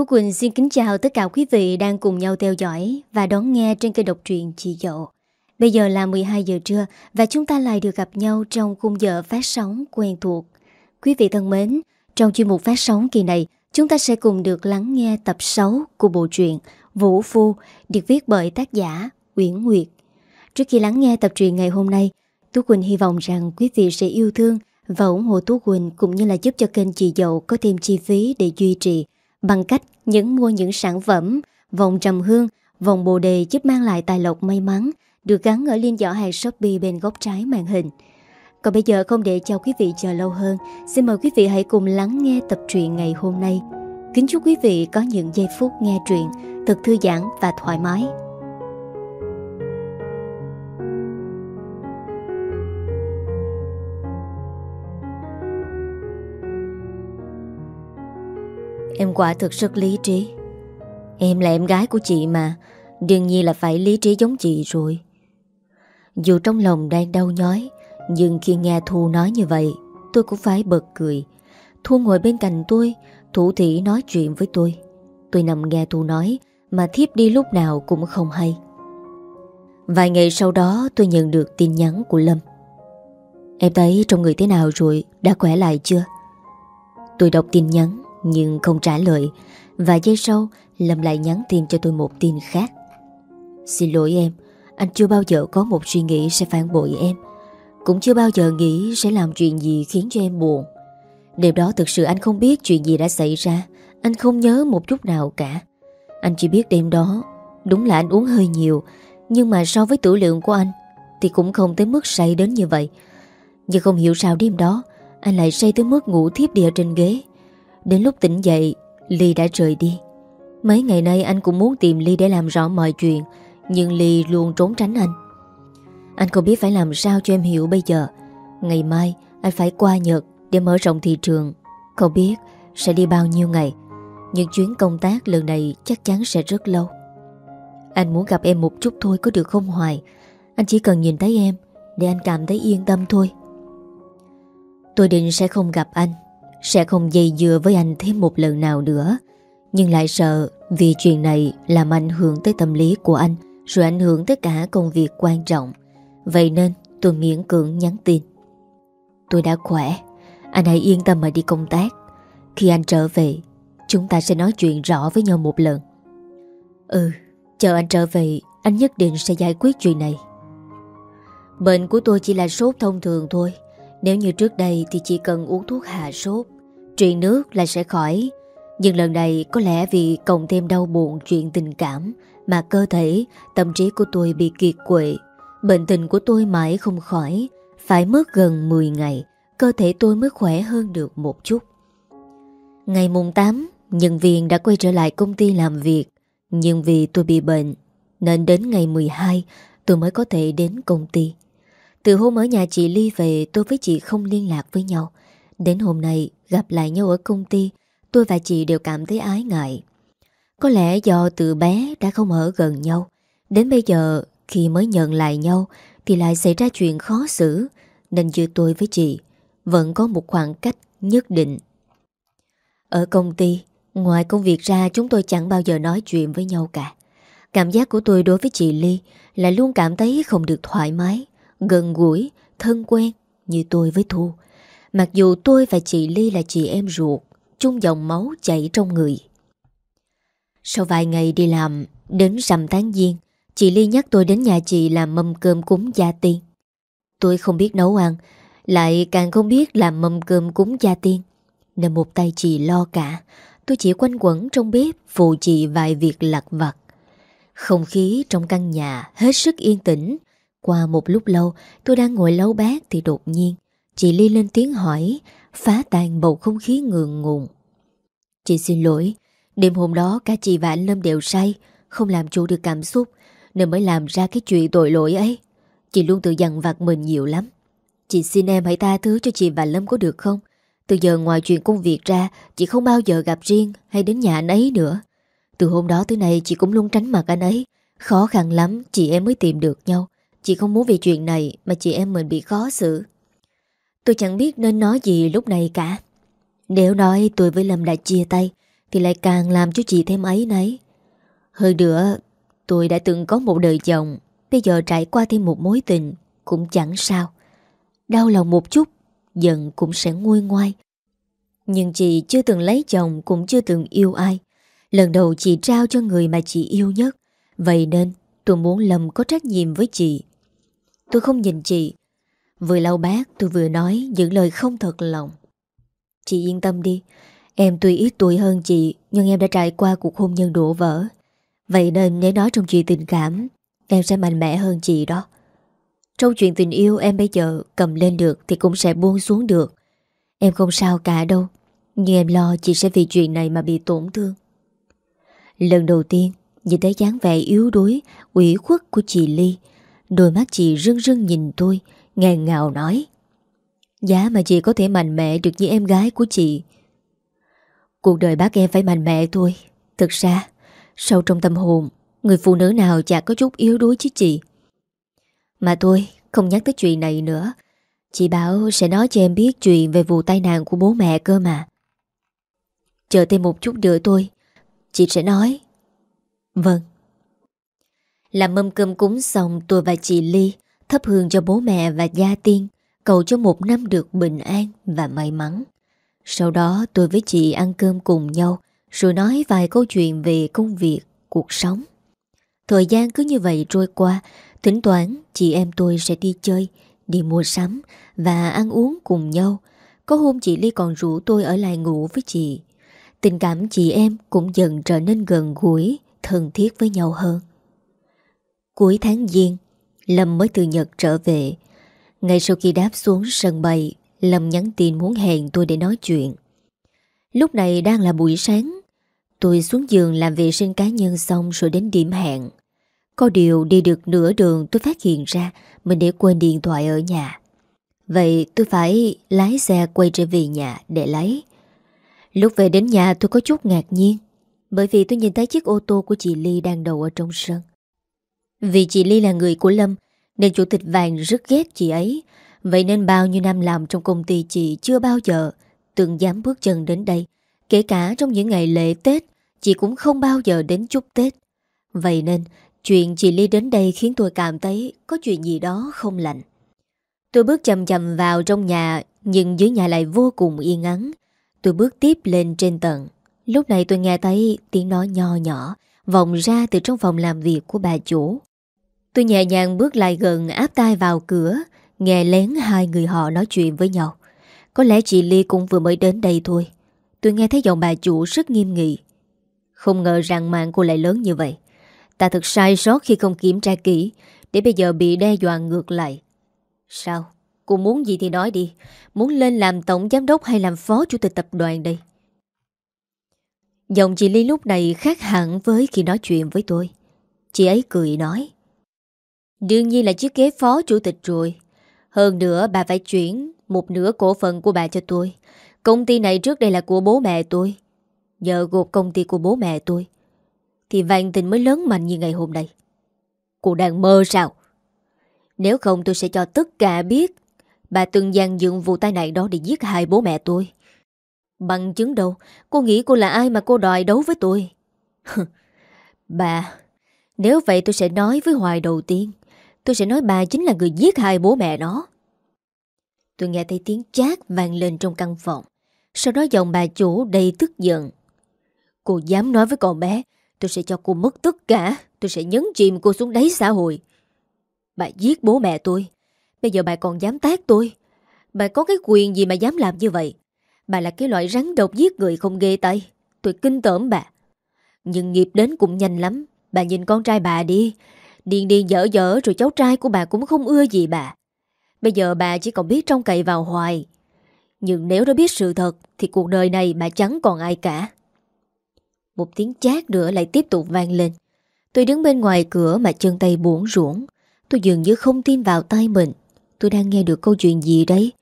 Tú Quỳnh xin kính chào tất cả quý vị đang cùng nhau theo dõi và đón nghe trên kênh độc truyện Chị Dậu. Bây giờ là 12 giờ trưa và chúng ta lại được gặp nhau trong khung giờ phát sóng quen thuộc. Quý vị thân mến, trong chuyên mục phát sóng kỳ này, chúng ta sẽ cùng được lắng nghe tập 6 của bộ truyện Vũ Phu được viết bởi tác giả Uyển Nguyệt. Trước khi lắng nghe tập truyện ngày hôm nay, Tú Quỳnh hy vọng rằng quý vị sẽ yêu thương và ủng hộ Tú Quỳnh cũng như là giúp cho kênh Chị Dậu có thêm chi phí để duy trì bằng cách nhấn mua những sản phẩm vòng trầm hương, vòng bồ đề giúp mang lại tài lộc may mắn được gắn ở liên giỏ hàng Shopee bên góc trái màn hình. Còn bây giờ không để cho quý vị chờ lâu hơn, xin mời quý vị hãy cùng lắng nghe tập truyện ngày hôm nay. Kính chúc quý vị có những giây phút nghe truyện thật thư giãn và thoải mái. Em quả thực rất lý trí. Em là em gái của chị mà, Đương nhiên là phải lý trí giống chị rồi. Dù trong lòng đang đau nhói, Nhưng khi nghe Thu nói như vậy, Tôi cũng phải bật cười. Thu ngồi bên cạnh tôi, Thủ thị nói chuyện với tôi. Tôi nằm nghe Thu nói, Mà thiếp đi lúc nào cũng không hay. Vài ngày sau đó, tôi nhận được tin nhắn của Lâm. Em thấy trong người thế nào rồi, Đã khỏe lại chưa? Tôi đọc tin nhắn nhưng không trả lời. Và giây sau, Lâm lại nhắn tin cho tôi một tin khác. Xin lỗi em, Anh chưa bao giờ có một suy nghĩ sẽ phản bội em. Cũng chưa bao giờ nghĩ sẽ làm chuyện gì khiến cho em buồn. Đêm đó thực sự anh không biết chuyện gì đã xảy ra. Anh không nhớ một chút nào cả. Anh chỉ biết đêm đó, Đúng là anh uống hơi nhiều, Nhưng mà so với tử lượng của anh Thì cũng không tới mức say đến như vậy. Nhưng không hiểu sao đêm đó, Anh lại say tới mức ngủ thiếp đi ở trên ghế. Đến lúc tỉnh dậy, Ly đã rời đi. Mấy ngày nay anh cũng muốn tìm Ly để làm rõ mọi chuyện, Nhưng Ly luôn trốn tránh anh. Anh không biết phải làm sao cho em hiểu bây giờ. Ngày mai, anh phải qua Nhật Để mở rộng thị trường. Không biết sẽ đi bao nhiêu ngày, Nhưng chuyến công tác lần này chắc chắn sẽ rất lâu. Anh muốn gặp em một chút thôi có được không Hoài? Anh chỉ cần nhìn thấy em, Để anh cảm thấy yên tâm thôi. Tôi định sẽ không gặp anh sẽ không dây dưa với anh thêm một lần nào nữa. Nhưng lại sợ Vì chuyện này làm ảnh hưởng tới tâm lý của anh, Rồi ảnh hưởng tới cả công việc quan trọng. Vậy nên tôi miễn cưỡng nhắn tin. Tôi đã khỏe. Anh hãy yên tâm mà đi công tác. Khi anh trở về, Chúng ta sẽ nói chuyện rõ với nhau một lần. Ừ Chờ anh trở về, Anh nhất định sẽ giải quyết chuyện này. Bệnh của tôi chỉ là sốt thông thường thôi nếu như trước đây thì chỉ cần uống thuốc hạ sốt Truyền nước là sẽ khỏi. Nhưng lần này có lẽ vì cộng thêm đau buồn chuyện tình cảm Mà cơ thể, tâm trí của tôi bị kiệt quệ. Bệnh tình của tôi mãi không khỏi Phải mất gần 10 ngày Cơ thể tôi mới khỏe hơn được một chút. Ngày mùng 8 Nhân viên đã quay trở lại công ty làm việc. Nhưng vì tôi bị bệnh Nên đến ngày 12 Tôi mới có thể đến công ty từ hôm ở nhà chị Ly về tôi với chị không liên lạc với nhau. Đến hôm nay gặp lại nhau ở công ty, tôi và chị đều cảm thấy ái ngại. Có lẽ do từ bé đã không ở gần nhau. Đến bây giờ khi mới nhận lại nhau thì lại xảy ra chuyện khó xử. Nên giữa tôi với chị vẫn có một khoảng cách nhất định. Ở công ty, ngoài công việc ra chúng tôi chẳng bao giờ nói chuyện với nhau cả. Cảm giác của tôi đối với chị Ly là luôn cảm thấy không được thoải mái gần gũi, thân quen như tôi với Thu. Mặc dù tôi và chị Ly là chị em ruột, chung dòng máu chảy trong người. Sau vài ngày đi làm, đến rằm tháng giêng, chị Ly nhắc tôi đến nhà chị làm mâm cơm cúng gia tiên. Tôi không biết nấu ăn, lại càng không biết làm mâm cơm cúng gia tiên. Nên một tay chị lo cả, tôi chỉ quanh quẩn trong bếp phụ chị vài việc lặt vặt. Không khí trong căn nhà hết sức yên tĩnh, qua một lúc lâu tôi đang ngồi lau bát thì đột nhiên chị Ly lên tiếng hỏi phá tan bầu không khí ngượng ngùng. Chị xin lỗi, đêm hôm đó cả chị và anh Lâm đều say, không làm chủ được cảm xúc nên mới làm ra cái chuyện tội lỗi ấy. Chị luôn tự dằn vặt mình nhiều lắm. Chị xin em hãy tha thứ cho chị và Lâm có được không? Từ giờ ngoài chuyện công việc ra, chị không bao giờ gặp riêng hay đến nhà anh ấy nữa. Từ hôm đó tới nay chị cũng luôn tránh mặt anh ấy. Khó khăn lắm chị em mới tìm được nhau. Chị không muốn vì chuyện này mà chị em mình bị khó xử. Tôi chẳng biết nên nói gì lúc này cả. Nếu nói tôi với Lâm đã chia tay, Thì lại càng làm cho chị thêm ấy nấy. Hơn nữa Tôi đã từng có một đời chồng Bây giờ trải qua thêm một mối tình Cũng chẳng sao. Đau lòng một chút Giận cũng sẽ nguôi ngoai. Nhưng chị chưa từng lấy chồng Cũng chưa từng yêu ai. Lần đầu chị trao cho người mà chị yêu nhất. Vậy nên tôi muốn Lâm có trách nhiệm với chị. Tôi không nhìn chị. Vừa lau bát, tôi vừa nói những lời không thật lòng. Chị yên tâm đi. Em tuy ít tuổi hơn chị, Nhưng em đã trải qua cuộc hôn nhân đổ vỡ. Vậy nên nếu nói trong chuyện tình cảm, Em sẽ mạnh mẽ hơn chị đó. Trong chuyện tình yêu em bây giờ cầm lên được Thì cũng sẽ buông xuống được. Em không sao cả đâu, Nhưng em lo chị sẽ vì chuyện này mà bị tổn thương. Lần đầu tiên, Nhìn thấy dáng vẻ yếu đuối, ủy khuất của chị Ly Đôi mắt chị rưng rưng nhìn tôi, Ngàn ngào nói. Giá mà chị có thể mạnh mẽ được như em gái của chị. Cuộc đời bác em phải mạnh mẽ thôi Thực ra, Sâu trong tâm hồn, Người phụ nữ nào chả có chút yếu đuối chứ chị. Mà tôi không nhắc tới chuyện này nữa. Chị bảo sẽ nói cho em biết chuyện về vụ tai nạn của bố mẹ cơ mà. Chờ thêm một chút nữa tôi Chị sẽ nói. Vâng. Làm mâm cơm cúng xong tôi và chị Ly Thắp hương cho bố mẹ và gia tiên Cầu cho một năm được bình an và may mắn. Sau đó tôi với chị ăn cơm cùng nhau Rồi nói vài câu chuyện về công việc, cuộc sống. Thời gian cứ như vậy trôi qua Thỉnh thoảng chị em tôi sẽ đi chơi Đi mua sắm Và ăn uống cùng nhau. Có hôm chị Ly còn rủ tôi ở lại ngủ với chị. Tình cảm chị em cũng dần trở nên gần gũi Thân thiết với nhau hơn. Cuối tháng Giêng, Lâm mới từ Nhật trở về. Ngay sau khi đáp xuống sân bay, Lâm nhắn tin muốn hẹn tôi để nói chuyện. Lúc này đang là buổi sáng, Tôi xuống giường làm vệ sinh cá nhân xong rồi đến điểm hẹn. Có điều đi được nửa đường tôi phát hiện ra Mình để quên điện thoại ở nhà. Vậy tôi phải lái xe quay trở về nhà để lấy. Lúc về đến nhà tôi có chút ngạc nhiên, Bởi vì tôi nhìn thấy chiếc ô tô của chị Ly đang đậu ở trong sân. Vì chị Ly là người của Lâm, Nên chủ tịch vàng rất ghét chị ấy. Vậy nên bao nhiêu năm làm trong công ty chị chưa bao giờ Từng dám bước chân đến đây. Kể cả trong những ngày lễ Tết, Chị cũng không bao giờ đến chúc Tết. Vậy nên, Chuyện chị Ly đến đây khiến tôi cảm thấy Có chuyện gì đó không lạnh Tôi bước chậm chậm vào trong nhà, Nhưng dưới nhà lại vô cùng yên ắng. Tôi bước tiếp lên trên tầng. Lúc này tôi nghe thấy tiếng nói nho nhỏ Vọng ra từ trong phòng làm việc của bà chủ. Tôi nhẹ nhàng bước lại gần, áp tai vào cửa, Nghe lén hai người họ nói chuyện với nhau. Có lẽ chị Ly cũng vừa mới đến đây thôi. Tôi nghe thấy giọng bà chủ rất nghiêm nghị. Không ngờ rằng mạng cô lại lớn như vậy. Ta thật sai sót khi không kiểm tra kỹ, Để bây giờ bị đe dọa ngược lại. Sao? Cô muốn gì thì nói đi. Muốn lên làm tổng giám đốc hay làm phó chủ tịch tập đoàn đây? Giọng chị Ly lúc này khác hẳn với khi nói chuyện với tôi. Chị ấy cười nói. Đương nhiên là chiếc ghế phó chủ tịch rồi. Hơn nữa, bà phải chuyển một nửa cổ phần của bà cho tôi. Công ty này trước đây là của bố mẹ tôi. Nhờ gộp công ty của bố mẹ tôi. Thì vàng tình mới lớn mạnh như ngày hôm nay. Cô đang mơ sao? Nếu không, tôi sẽ cho tất cả biết. Bà từng dàn dựng vụ tai nạn đó để giết hại bố mẹ tôi. Bằng chứng đâu? Cô nghĩ cô là ai mà cô đòi đấu với tôi? Bà, Nếu vậy tôi sẽ nói với Hoài đầu tiên. Tôi sẽ nói bà chính là người giết hai bố mẹ nó. Tôi nghe thấy tiếng chát vang lên trong căn phòng. Sau đó giọng bà chủ đầy tức giận. Cô dám nói với con bé, Tôi sẽ cho cô mất tất cả. Tôi sẽ nhấn chìm cô xuống đáy xã hội. Bà giết bố mẹ tôi. Bây giờ bà còn dám tác tôi. Bà có cái quyền gì mà dám làm như vậy? Bà là cái loại rắn độc giết người không ghê tay. Tôi kinh tởm bà. Nhưng nghiệp đến cũng nhanh lắm. Bà nhìn con trai bà đi. Điên điên dở dở rồi cháu trai của bà cũng không ưa gì bà. Bây giờ bà chỉ còn biết trông cậy vào hoài. Nhưng nếu đã biết sự thật, Thì cuộc đời này bà chẳng còn ai cả. Một tiếng chát nữa lại tiếp tục vang lên. Tôi đứng bên ngoài cửa mà chân tay buồn ruộng. Tôi dường như không tin vào tay mình. Tôi đang nghe được câu chuyện gì đấy.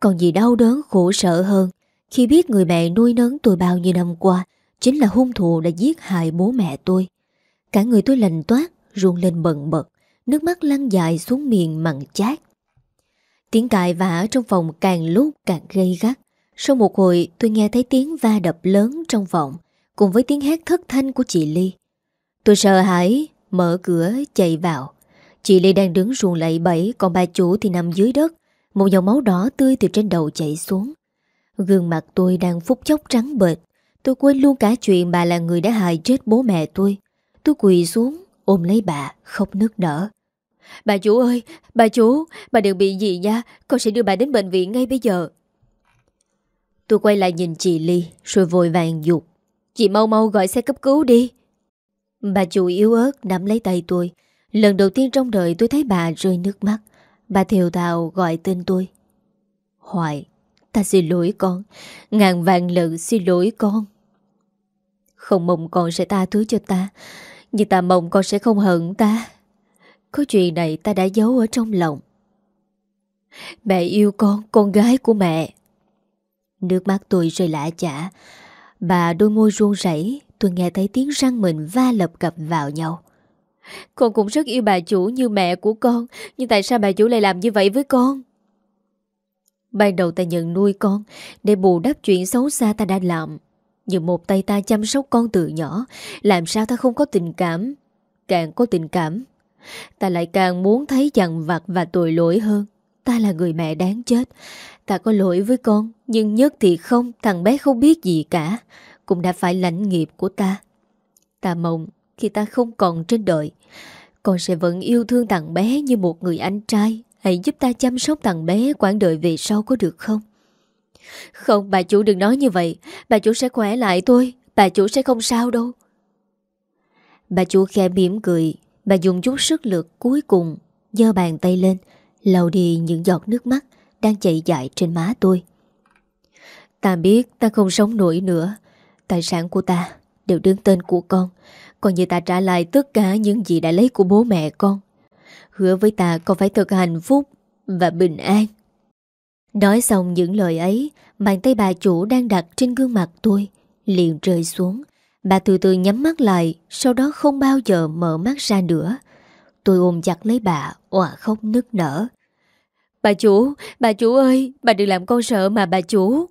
Còn gì đau đớn, khổ sở hơn, Khi biết người mẹ nuôi nấng tôi bao nhiêu năm qua Chính là hung thủ đã giết hại bố mẹ tôi. Cả người tôi lành toát run lên bần bật, Nước mắt lăn dài xuống miệng mặn chát. Tiếng cài vã trong phòng càng lúc càng gây gắt. Sau một hồi, tôi nghe thấy tiếng va đập lớn trong vọng Cùng với tiếng hét thất thanh của chị Ly. Tôi sợ hãi, Mở cửa, chạy vào. Chị Ly đang đứng ruồng lẫy bẫy, Còn bà chủ thì nằm dưới đất. Một dòng máu đỏ tươi từ trên đầu chảy xuống. Gương mặt tôi đang phút chốc trắng bệt Tôi quên luôn cả chuyện bà là người đã hại chết bố mẹ tôi. Tôi quỳ xuống Ôm lấy bà, khóc nước nở. Bà chủ ơi, Bà chủ, Bà đừng bị gì nha, Con sẽ đưa bà đến bệnh viện ngay bây giờ. Tôi quay lại nhìn chị Ly, Rồi vội vàng dục. Chị mau mau gọi xe cấp cứu đi. Bà chủ yếu ớt nắm lấy tay tôi. Lần đầu tiên trong đời tôi thấy bà rơi nước mắt. Bà thiều thào gọi tên tôi. Hoài, Ta xin lỗi con. Ngàn vàng lần xin lỗi con. Không mong con sẽ tha thứ cho ta. Nhưng ta mong con sẽ không hận ta. Có chuyện này ta đã giấu ở trong lòng. Mẹ yêu con Con gái của mẹ. Nước mắt tôi rơi lạ chả. Bà đôi môi ruông rảy Tôi nghe thấy tiếng răng mình va lập cập vào nhau. Con cũng rất yêu bà chủ như mẹ của con, Nhưng tại sao bà chủ lại làm như vậy với con? Ban đầu ta nhận nuôi con, Để bù đắp chuyện xấu xa ta đã làm. Nhưng một tay ta chăm sóc con từ nhỏ, Làm sao ta không có tình cảm? Càng có tình cảm, Ta lại càng muốn thấy dằn vặt và tội lỗi hơn. Ta là người mẹ đáng chết, Ta có lỗi với con, Nhưng nhất thì không, Thằng bé không biết gì cả, Cũng đã phải lãnh nghiệp của ta. Ta mong khi ta không còn trên đời, Con sẽ vẫn yêu thương thằng bé như một người anh trai. Hãy giúp ta chăm sóc thằng bé quãng đời về sau có được không? Không, bà chủ đừng nói như vậy. Bà chủ sẽ khỏe lại tôi. Bà chủ sẽ không sao đâu. Bà chủ khẽ mỉm cười. Bà dùng chút sức lực cuối cùng giơ bàn tay lên lau đi những giọt nước mắt đang chạy dại trên má tôi. Ta biết ta không sống nổi nữa. Tài sản của ta đều đứng tên của con. Còn như ta trả lại tất cả những gì đã lấy của bố mẹ con. Hứa với ta con phải thật hạnh phúc Và bình an Nói xong những lời ấy Bàn tay bà chủ đang đặt trên gương mặt tôi Liền rơi xuống. Bà từ từ nhắm mắt lại Sau đó không bao giờ mở mắt ra nữa. Tôi ôm chặt lấy bà Hòa khóc nức nở. Bà chủ, bà chủ ơi Bà đừng làm con sợ mà bà chủ.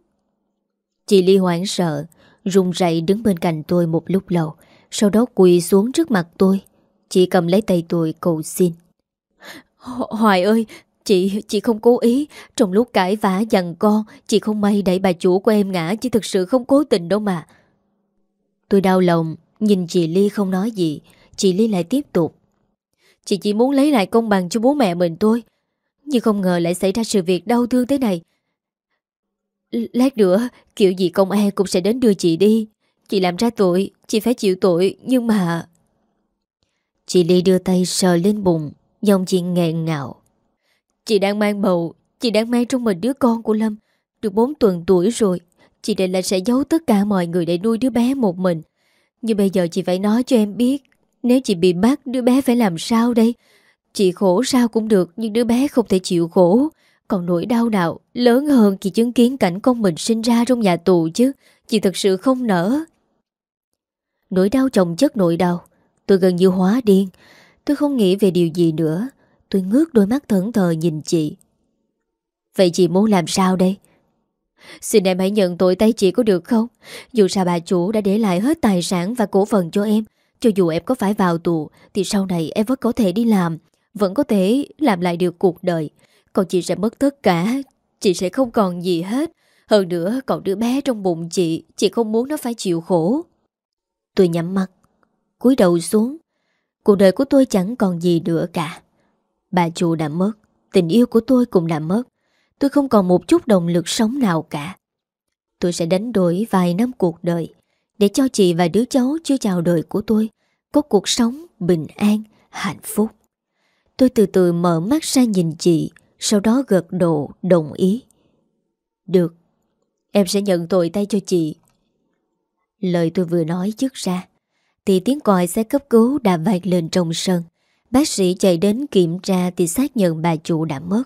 Chị Ly hoảng sợ run rẩy đứng bên cạnh tôi một lúc lâu Sau đó quỳ xuống trước mặt tôi. Chị cầm lấy tay tôi cầu xin. Hoài ơi, chị, chị không cố ý. Trong lúc cãi vã dằn con, chị không may đẩy bà chủ của em ngã, chứ thực sự không cố tình đâu mà. Tôi đau lòng, nhìn chị Ly không nói gì. Chị Ly lại tiếp tục. Chị chỉ muốn lấy lại công bằng cho bố mẹ mình tôi Nhưng không ngờ lại xảy ra sự việc đau thương thế này. Lát nữa, kiểu gì công an cũng sẽ đến đưa chị đi. Chị làm ra tội, chị phải chịu tội, nhưng mà... Chị Ly đưa tay sờ lên bụng Dòng chị nghẹn ngạo Chị đang mang bầu, Chị đang mang trong mình đứa con của Lâm. Được 4 tuần tuổi rồi, Chị định là sẽ giấu tất cả mọi người để nuôi đứa bé một mình. Nhưng bây giờ chị phải nói cho em biết, Nếu chị bị bắt, đứa bé phải làm sao đây? Chị khổ sao cũng được, Nhưng đứa bé không thể chịu khổ. Còn nỗi đau nào lớn hơn khi chứng kiến cảnh con mình sinh ra trong nhà tù chứ? Chị thật sự không nỡ. Nỗi đau chồng chất nỗi đau. Tôi gần như hóa điên. Tôi không nghĩ về điều gì nữa. Tôi ngước đôi mắt thẫn thờ nhìn chị. Vậy chị muốn làm sao đây? Xin em hãy nhận tội tay chị có được không? Dù sao bà chủ đã để lại hết tài sản và cổ phần cho em, Cho dù em có phải vào tù, Thì sau này em vẫn có thể đi làm, Vẫn có thể làm lại được cuộc đời. Còn chị sẽ mất tất cả, Chị sẽ không còn gì hết. Hơn nữa, còn đứa bé trong bụng chị Chị không muốn nó phải chịu khổ. Tôi nhắm mắt, cúi đầu xuống. Cuộc đời của tôi chẳng còn gì nữa cả. Bà chủ đã mất. Tình yêu của tôi cũng đã mất. Tôi không còn một chút động lực sống nào cả. Tôi sẽ đánh đổi vài năm cuộc đời Để cho chị và đứa cháu chưa chào đời của tôi Có cuộc sống bình an, hạnh phúc. Tôi từ từ mở mắt ra nhìn chị Sau đó gật độ đồng ý. Được Em sẽ nhận tội tay cho chị. Lời tôi vừa nói dứt ra thì tiếng còi xe cấp cứu đã vạch lên trong sân. Bác sĩ chạy đến kiểm tra thì xác nhận bà chủ đã mất.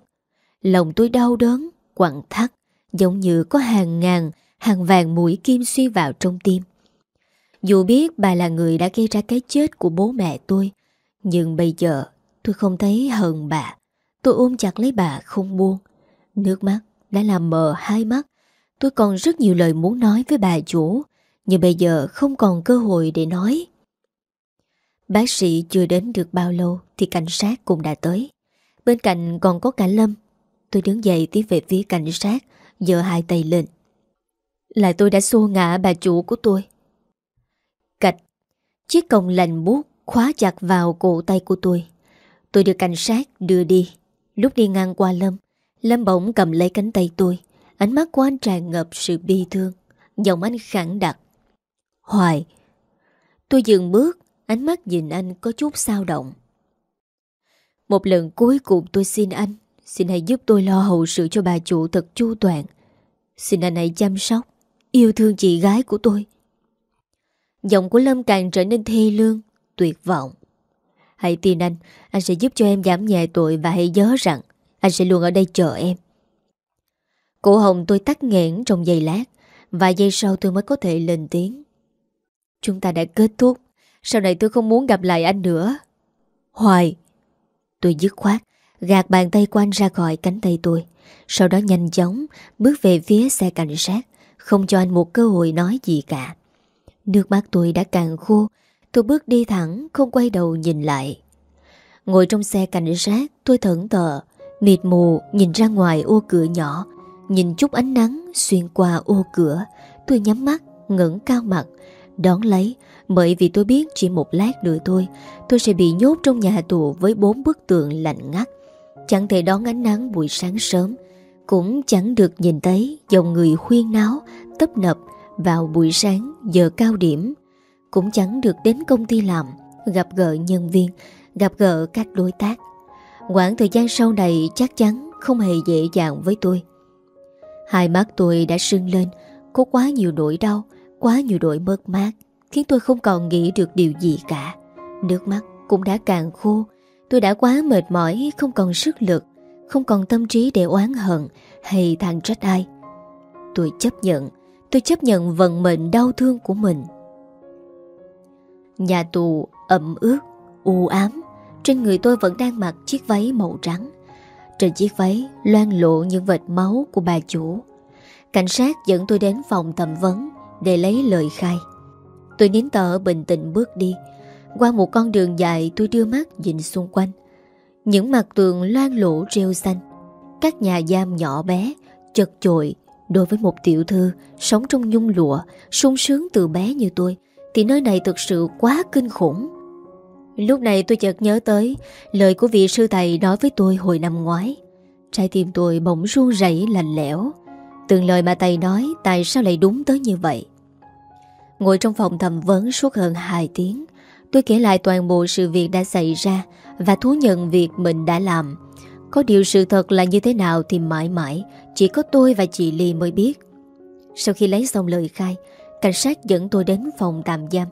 Lòng tôi đau đớn, quặn thắt, giống như có hàng ngàn, hàng vàng mũi kim xuyên vào trong tim. Dù biết bà là người đã gây ra cái chết của bố mẹ tôi, nhưng bây giờ tôi không thấy hờn bà. Tôi ôm chặt lấy bà không buông. Nước mắt đã làm mờ hai mắt. Tôi còn rất nhiều lời muốn nói với bà chủ Nhưng bây giờ không còn cơ hội để nói Bác sĩ chưa đến được bao lâu Thì cảnh sát cũng đã tới. Bên cạnh còn có cả Lâm. Tôi đứng dậy tiến về phía cảnh sát, giơ hai tay lên. Là tôi đã xô ngã bà chủ của tôi. Cạch. Chiếc còng lạnh buốt khóa chặt vào cổ tay của tôi. Tôi được cảnh sát đưa đi. Lúc đi ngang qua Lâm Lâm bỗng cầm lấy cánh tay tôi. Ánh mắt của anh tràn ngập sự bi thương, Giọng anh khẳng đặc. Hoài. Tôi dừng bước Ánh mắt nhìn anh có chút sao động. Một lần cuối cùng tôi xin anh, Xin hãy giúp tôi lo hậu sự cho bà chủ thật chu toàn. Xin anh hãy chăm sóc, Yêu thương chị gái của tôi. Giọng của Lâm càng trở nên thê lương, Tuyệt vọng. Hãy tin anh Anh sẽ giúp cho em giảm nhẹ tội Và hãy nhớ rằng Anh sẽ luôn ở đây chờ em. Cổ hồng tôi tắt nghẽn trong giây lát Và giây sau tôi mới có thể lên tiếng. Chúng ta đã kết thúc. Sau này tôi không muốn gặp lại anh nữa. Hoài, Tôi dứt khoát, Gạt bàn tay của anh ra khỏi cánh tay tôi. Sau đó nhanh chóng Bước về phía xe cảnh sát, Không cho anh một cơ hội nói gì cả. Nước mắt tôi đã càng khô, Tôi bước đi thẳng, Không quay đầu nhìn lại. Ngồi trong xe cảnh sát, Tôi thẫn thờ, Mịt mù nhìn ra ngoài ô cửa nhỏ. Nhìn chút ánh nắng xuyên qua ô cửa, Tôi nhắm mắt, ngẩng cao mặt, Đón lấy bởi vì tôi biết chỉ một lát nữa thôi, Tôi sẽ bị nhốt trong nhà tù Với bốn bức tượng lạnh ngắt. Chẳng thể đón ánh nắng buổi sáng sớm, Cũng chẳng được nhìn thấy Dòng người khuyên náo, Tấp nập vào buổi sáng Giờ cao điểm. Cũng chẳng được đến công ty làm, Gặp gỡ nhân viên, Gặp gỡ các đối tác. Quãng thời gian sau này chắc chắn Không hề dễ dàng với tôi. Hai mắt tôi đã sưng lên, Có quá nhiều nỗi đau, Quá nhiều nỗi mất mát. Khiến tôi không còn nghĩ được điều gì cả. Nước mắt cũng đã càng khô. Tôi đã quá mệt mỏi, Không còn sức lực, Không còn tâm trí để oán hận Hay than trách ai. Tôi chấp nhận, Tôi chấp nhận vận mệnh đau thương của mình. Nhà tù ẩm ướt, U ám, Trên người tôi vẫn đang mặc chiếc váy màu trắng. Trên chiếc váy loan lộ những vệt máu của bà chủ. Cảnh sát dẫn tôi đến phòng thẩm vấn Để lấy lời khai. Tôi nín tở bình tĩnh bước đi Qua một con đường dài, tôi đưa mắt nhìn xung quanh Những mặt tường loan lỗ rêu xanh Các nhà giam nhỏ bé, Chật chội Đối với một tiểu thư Sống trong nhung lụa, sung sướng từ bé như tôi Thì nơi này thực sự quá kinh khủng Lúc này tôi chợt nhớ tới lời của vị sư thầy nói với tôi hồi năm ngoái. Trái tim tôi bỗng run rẩy lạnh lẽo. Từng lời mà thầy nói, tại sao lại đúng tới như vậy. Ngồi trong phòng thẩm vấn suốt hơn 2 tiếng, tôi kể lại toàn bộ sự việc đã xảy ra và thú nhận việc mình đã làm. Có điều sự thật là như thế nào thì mãi mãi chỉ có tôi và chị Ly mới biết. Sau khi lấy xong lời khai, cảnh sát dẫn tôi đến phòng tạm giam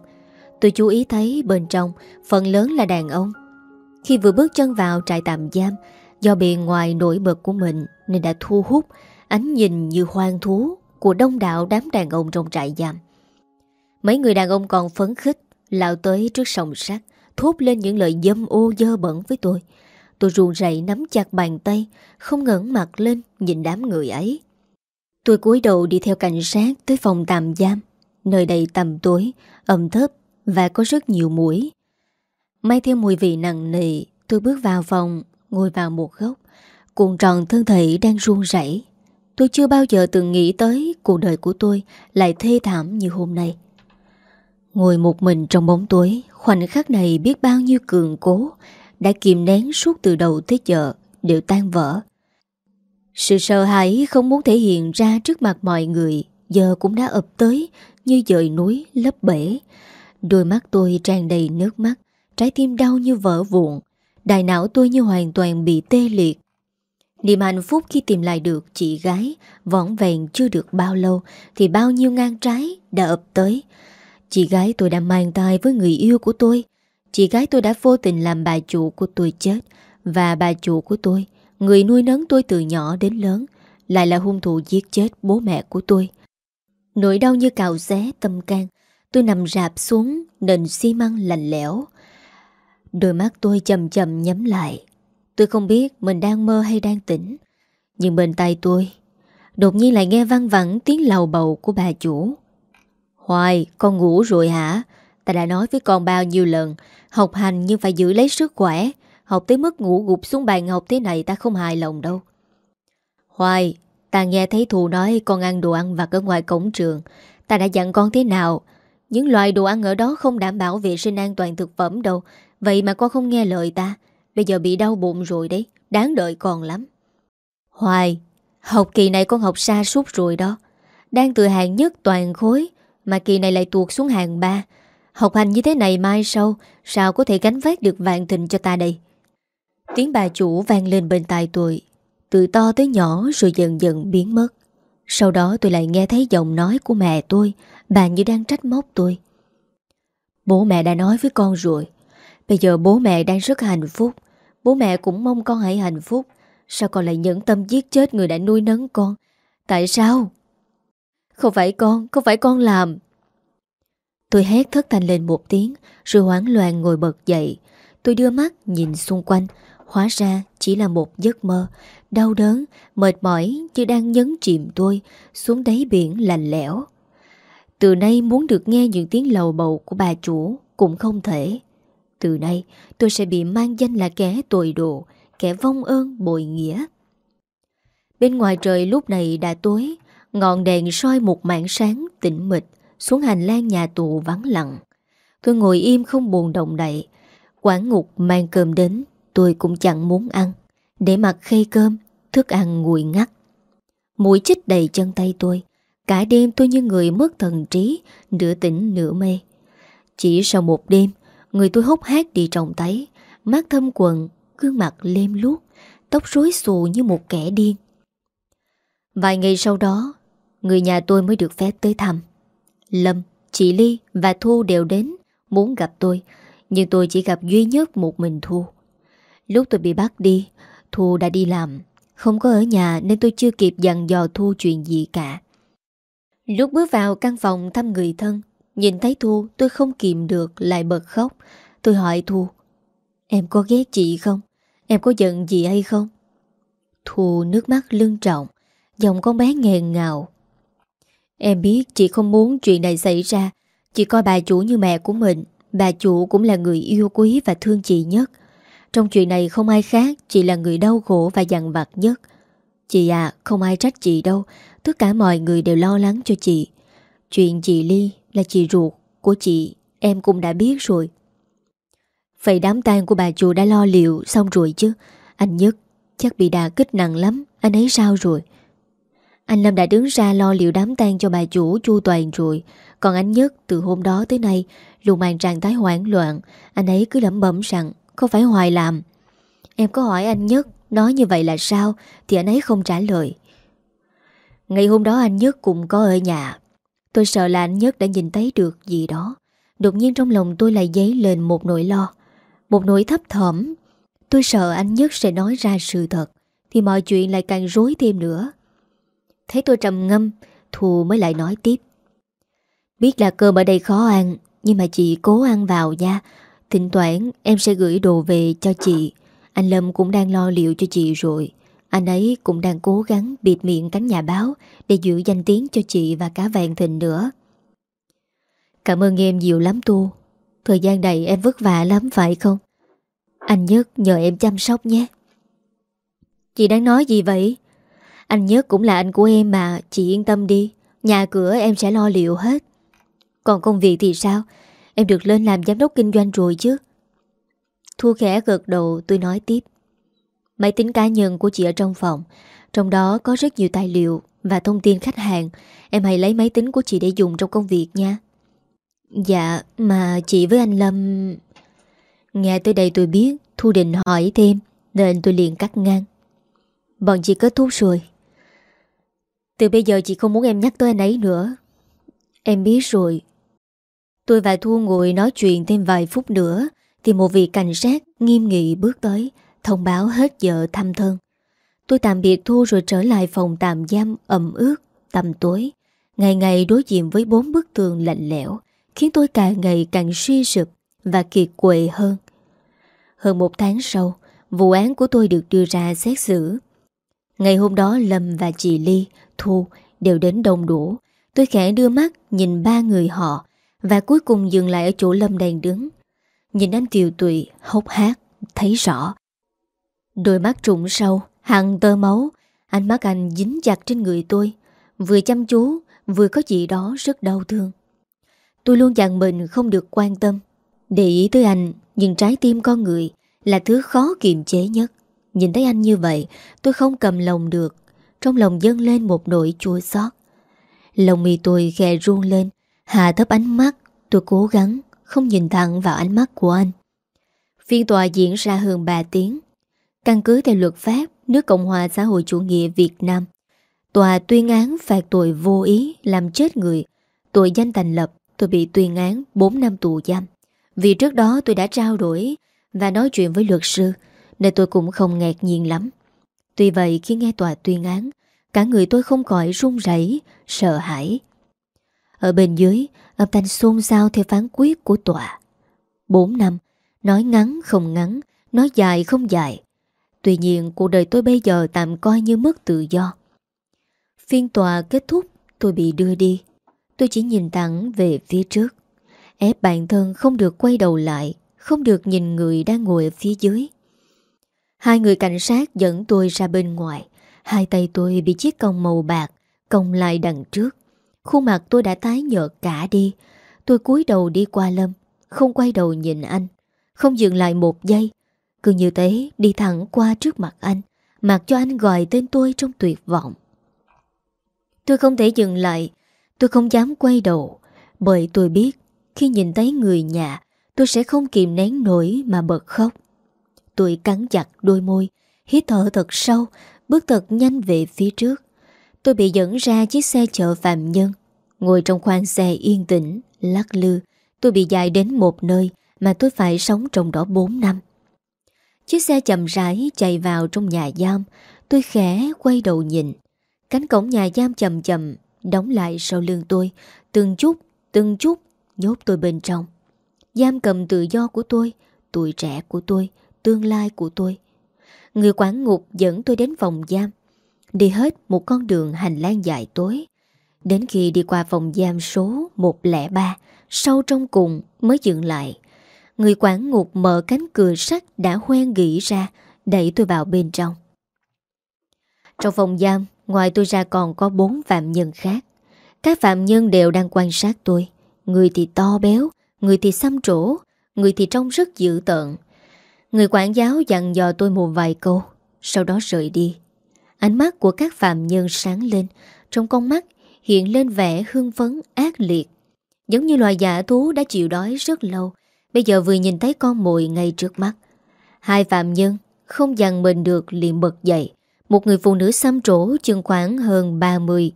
Tôi chú ý thấy bên trong phần lớn là đàn ông. Khi vừa bước chân vào trại tạm giam, do bề ngoài nổi bật của mình nên đã thu hút ánh nhìn như hoang thú của đông đảo đám đàn ông trong trại giam. Mấy người đàn ông còn phấn khích, lao tới trước sòng sát thốt lên những lời dâm ô dơ bẩn với tôi. Tôi ruồn rậy nắm chặt bàn tay, không ngẩng mặt lên nhìn đám người ấy. Tôi cúi đầu đi theo cảnh sát tới phòng tạm giam. Nơi đầy tầm tối, ẩm thấp và có rất nhiều mũi. May theo mùi vị nặng nề, tôi bước vào phòng, ngồi vào một góc, cuộn tròn thân thể đang run rẩy. Tôi chưa bao giờ từng nghĩ tới cuộc đời của tôi lại thê thảm như hôm nay. Ngồi một mình trong bóng tối, khoảnh khắc này biết bao nhiêu cường cố đã kìm nén suốt từ đầu tới giờ đều tan vỡ. Sự sợ hãi không muốn thể hiện ra trước mặt mọi người giờ cũng đã ập tới như dời núi lấp bể. Đôi mắt tôi tràn đầy nước mắt Trái tim đau như vỡ vụn Đại não tôi như hoàn toàn bị tê liệt Niềm hạnh phúc khi tìm lại được chị gái Võng vẹn chưa được bao lâu Thì bao nhiêu ngang trái đã ập tới Chị gái tôi đã mang tay với người yêu của tôi Chị gái tôi đã vô tình làm bà chủ của tôi chết Và bà chủ của tôi Người nuôi nấng tôi từ nhỏ đến lớn Lại là hung thủ giết chết bố mẹ của tôi Nỗi đau như cào xé tâm can Tôi nằm rạp xuống nền xi măng lạnh lẽo. Đôi mắt tôi chầm chầm nhắm lại. Tôi không biết mình đang mơ hay đang tỉnh. Nhưng bên tay tôi, Đột nhiên lại nghe văng vẳng tiếng lầu bầu của bà chủ Hoài, con ngủ rồi hả? Ta đã nói với con bao nhiêu lần Học hành nhưng phải giữ lấy sức khỏe. Học tới mức ngủ gục xuống bàn học thế này ta không hài lòng đâu. Hoài, ta nghe thấy Thù nói con ăn đồ ăn vặt ở ngoài cổng trường. Ta đã dặn con thế nào? Những loại đồ ăn ở đó không đảm bảo vệ sinh an toàn thực phẩm đâu. Vậy mà con không nghe lời ta. Bây giờ bị đau bụng rồi đấy Đáng đợi con lắm. Hoài Học kỳ này con học xa suốt rồi đó. Đang từ hạng nhất toàn khối mà kỳ này lại tuột xuống hàng ba. Học hành như thế này mai sau, Sao có thể gánh vác được vạn thịnh cho ta đây? Tiếng bà chủ vang lên bên tai tôi, Từ to tới nhỏ rồi dần dần biến mất. Sau đó tôi lại nghe thấy giọng nói của mẹ tôi, Bà như đang trách móc tôi. Bố mẹ đã nói với con rồi, Bây giờ bố mẹ đang rất hạnh phúc. Bố mẹ cũng mong con hãy hạnh phúc. Sao con lại nhẫn tâm giết chết người đã nuôi nấng con? Tại sao? Không phải con Không phải con làm. Tôi hét thất thanh lên một tiếng Rồi hoảng loạn ngồi bật dậy. Tôi đưa mắt nhìn xung quanh Hóa ra chỉ là một giấc mơ. Đau đớn, mệt mỏi Chứ đang nhấn chìm tôi Xuống đáy biển lạnh lẽo. Từ nay muốn được nghe những tiếng lầu bầu Của bà chủ cũng không thể. Từ nay tôi sẽ bị mang danh là kẻ tồi đồ Kẻ vong ơn bội nghĩa. Bên ngoài trời lúc này đã tối Ngọn đèn soi một mảng sáng tĩnh mịch Xuống hành lang nhà tù vắng lặng. Tôi ngồi im không buồn động đậy. Quảng ngục mang cơm đến, Tôi cũng chẳng muốn ăn. Để mặc khay cơm, Thức ăn nguội ngắt. Mũi chích đầy chân tay tôi. Cả đêm tôi như người mất thần trí, Nửa tỉnh nửa mê. Chỉ sau một đêm, Người tôi hốc hát đi trọng tấy. Mắt thâm quần Gương mặt lem luốc, Tóc rối xù như một kẻ điên. Vài ngày sau đó Người nhà tôi mới được phép tới thăm. Lâm, chị Ly và Thu đều đến Muốn gặp tôi Nhưng tôi chỉ gặp duy nhất một mình Thu. Lúc tôi bị bắt đi Thu đã đi làm. Không có ở nhà nên tôi chưa kịp dặn dò Thu chuyện gì cả. Lúc bước vào căn phòng thăm người thân Nhìn thấy Thu tôi không kìm được Lại bật khóc. Tôi hỏi Thu Em có ghét chị không? Em có giận gì hay không? Thu nước mắt lưng trọng Giọng con bé nghẹn ngào. Em biết chị không muốn chuyện này xảy ra. Chị coi bà chủ như mẹ của mình. Bà chủ cũng là người yêu quý và thương chị nhất. Trong chuyện này không ai khác, Chị là người đau khổ và dằn vặt nhất. Chị à không ai trách chị đâu. Tất cả mọi người đều lo lắng cho chị. Chuyện chị Ly là chị ruột của chị, Em cũng đã biết rồi. Vậy đám tang của bà chủ đã lo liệu xong rồi chứ? Anh Nhất chắc bị đà kích nặng lắm. Anh ấy sao rồi? Anh Lâm đã đứng ra lo liệu đám tang cho bà chủ chu toàn rồi. Còn anh Nhất, từ hôm đó tới nay, Luôn mang trạng thái hoảng loạn. Anh ấy cứ lẩm bẩm rằng Không phải Hoài làm? Em có hỏi anh Nhất, Nói như vậy là sao? Thì anh ấy không trả lời. Ngày hôm đó anh Nhất cũng có ở nhà. Tôi sợ là anh Nhất đã nhìn thấy được gì đó. Đột nhiên trong lòng tôi lại dấy lên một nỗi lo, một nỗi thấp thỏm. Tôi sợ anh nhất sẽ nói ra sự thật, Thì mọi chuyện lại càng rối thêm nữa. Thấy tôi trầm ngâm Thù mới lại nói tiếp. Biết là cơm ở đây khó ăn, Nhưng mà chị cố ăn vào nha. Thỉnh thoảng em sẽ gửi đồ về cho chị. Anh Lâm cũng đang lo liệu cho chị rồi. Anh ấy cũng đang cố gắng bịt miệng cánh nhà báo Để giữ danh tiếng cho chị và cả vàng thịnh nữa. Cảm ơn em nhiều lắm Tu Thời gian này em vất vả lắm, phải không? Anh Nhất nhờ em chăm sóc nhé. Chị đang nói gì vậy? Anh Nhất cũng là anh của em mà, Chị yên tâm đi. Nhà cửa em sẽ lo liệu hết. Còn công việc thì sao? Em được lên làm giám đốc kinh doanh rồi chứ. Thu khẽ gật đầu, tôi nói tiếp. Máy tính cá nhân của chị ở trong phòng. Trong đó có rất nhiều tài liệu Và thông tin khách hàng. Em hãy lấy máy tính của chị để dùng trong công việc nha. Dạ mà chị với anh Lâm Nghe tới đây tôi biết, Thu định hỏi thêm, Nên tôi liền cắt ngang. Bọn chị kết thúc rồi. Từ bây giờ chị không muốn em nhắc tới anh ấy nữa Em biết rồi Tôi và Thu ngồi nói chuyện thêm vài phút nữa Thì một vị cảnh sát nghiêm nghị bước tới Thông báo hết giờ thăm thân Tôi tạm biệt Thu rồi trở lại phòng tạm giam ẩm ướt, tầm tối Ngày ngày đối diện với bốn bức tường lạnh lẽo khiến tôi càng ngày càng suy sụp và kiệt quệ hơn. Hơn một tháng sau, vụ án của tôi được đưa ra xét xử. Ngày hôm đó Lâm và chị Ly, Thu đều đến đông đủ. Tôi khẽ đưa mắt nhìn ba người họ và cuối cùng dừng lại ở chỗ Lâm đang đứng. Nhìn anh tiều tụy, hốc hát, thấy rõ. Đôi mắt trụng sâu, hằng tơ máu, ánh mắt anh dính chặt trên người tôi, vừa chăm chú, vừa có gì đó rất đau thương. Tôi luôn dặn mình không được quan tâm, để ý tới anh, nhưng trái tim con người là thứ khó kiềm chế nhất. Nhìn thấy anh như vậy, tôi không cầm lòng được, trong lòng dâng lên một nỗi chua xót. Lòng mì tôi ghè run lên, hạ thấp ánh mắt, tôi cố gắng không nhìn thẳng vào ánh mắt của anh. Phiên tòa diễn ra hơn 3 tiếng. Căn cứ theo luật pháp nước Cộng hòa xã hội chủ nghĩa Việt Nam, tòa tuyên án phạt tội vô ý làm chết người, tội danh thành lập, tôi bị tuyên án 4 năm tù giam. Vì trước đó tôi đã trao đổi và nói chuyện với luật sư, nên tôi cũng không ngạc nhiên lắm. Tuy vậy khi nghe tòa tuyên án, cả người tôi không khỏi run rẩy, sợ hãi. Ở bên dưới, âm thanh xôn xao theo phán quyết của tòa. 4 năm, nói ngắn không ngắn, nói dài không dài. Tuy nhiên cuộc đời tôi bây giờ tạm coi như mất tự do. Phiên tòa kết thúc, tôi bị đưa đi. Tôi chỉ nhìn thẳng về phía trước. Ép bản thân không được quay đầu lại, không được nhìn người đang ngồi ở phía dưới. Hai người cảnh sát dẫn tôi ra bên ngoài. Hai tay tôi bị chiếc còng màu bạc, còng lại đằng trước. Khuôn mặt tôi đã tái nhợt cả đi. Tôi cúi đầu đi qua Lâm, không quay đầu nhìn anh. Không dừng lại một giây, cứ như thế đi thẳng qua trước mặt anh Mặc cho anh gọi tên tôi trong tuyệt vọng Tôi không thể dừng lại Tôi không dám quay đầu Bởi tôi biết Khi nhìn thấy người nhà Tôi sẽ không kìm nén nổi mà bật khóc Tôi cắn chặt đôi môi Hít thở thật sâu Bước thật nhanh về phía trước. Tôi bị dẫn ra chiếc xe chở phạm nhân. Ngồi trong khoang xe yên tĩnh Lắc lư Tôi bị dài đến một nơi Mà tôi phải sống trong đó 4 năm. Chiếc xe chậm rãi chạy vào trong nhà giam Tôi khẽ quay đầu nhìn. Cánh cổng nhà giam chậm chậm Đóng lại sau lưng tôi Từng chút, từng chút Nhốt tôi bên trong. Giam cầm tự do của tôi Tuổi trẻ của tôi Tương lai của tôi Người quản ngục dẫn tôi đến phòng giam Đi hết một con đường hành lang dài tối Đến khi đi qua phòng giam số 103 Sâu trong cùng mới dừng lại Người quản ngục mở cánh cửa sắt đã hoen gỉ ra, đẩy tôi vào bên trong. Trong phòng giam, ngoài tôi ra còn có bốn phạm nhân khác. Các phạm nhân đều đang quan sát tôi. Người thì to béo, người thì xăm trổ, người thì trông rất dữ tợn. Người quản giáo dặn dò tôi một vài câu, sau đó rời đi. Ánh mắt của các phạm nhân sáng lên, trong con mắt hiện lên vẻ hương phấn ác liệt. Giống như loài giả thú đã chịu đói rất lâu, Bây giờ vừa nhìn thấy con mồi ngay trước mắt Hai phạm nhân Không dằn mình được liền bật dậy Một người phụ nữ xăm trổ chừng khoảng hơn 30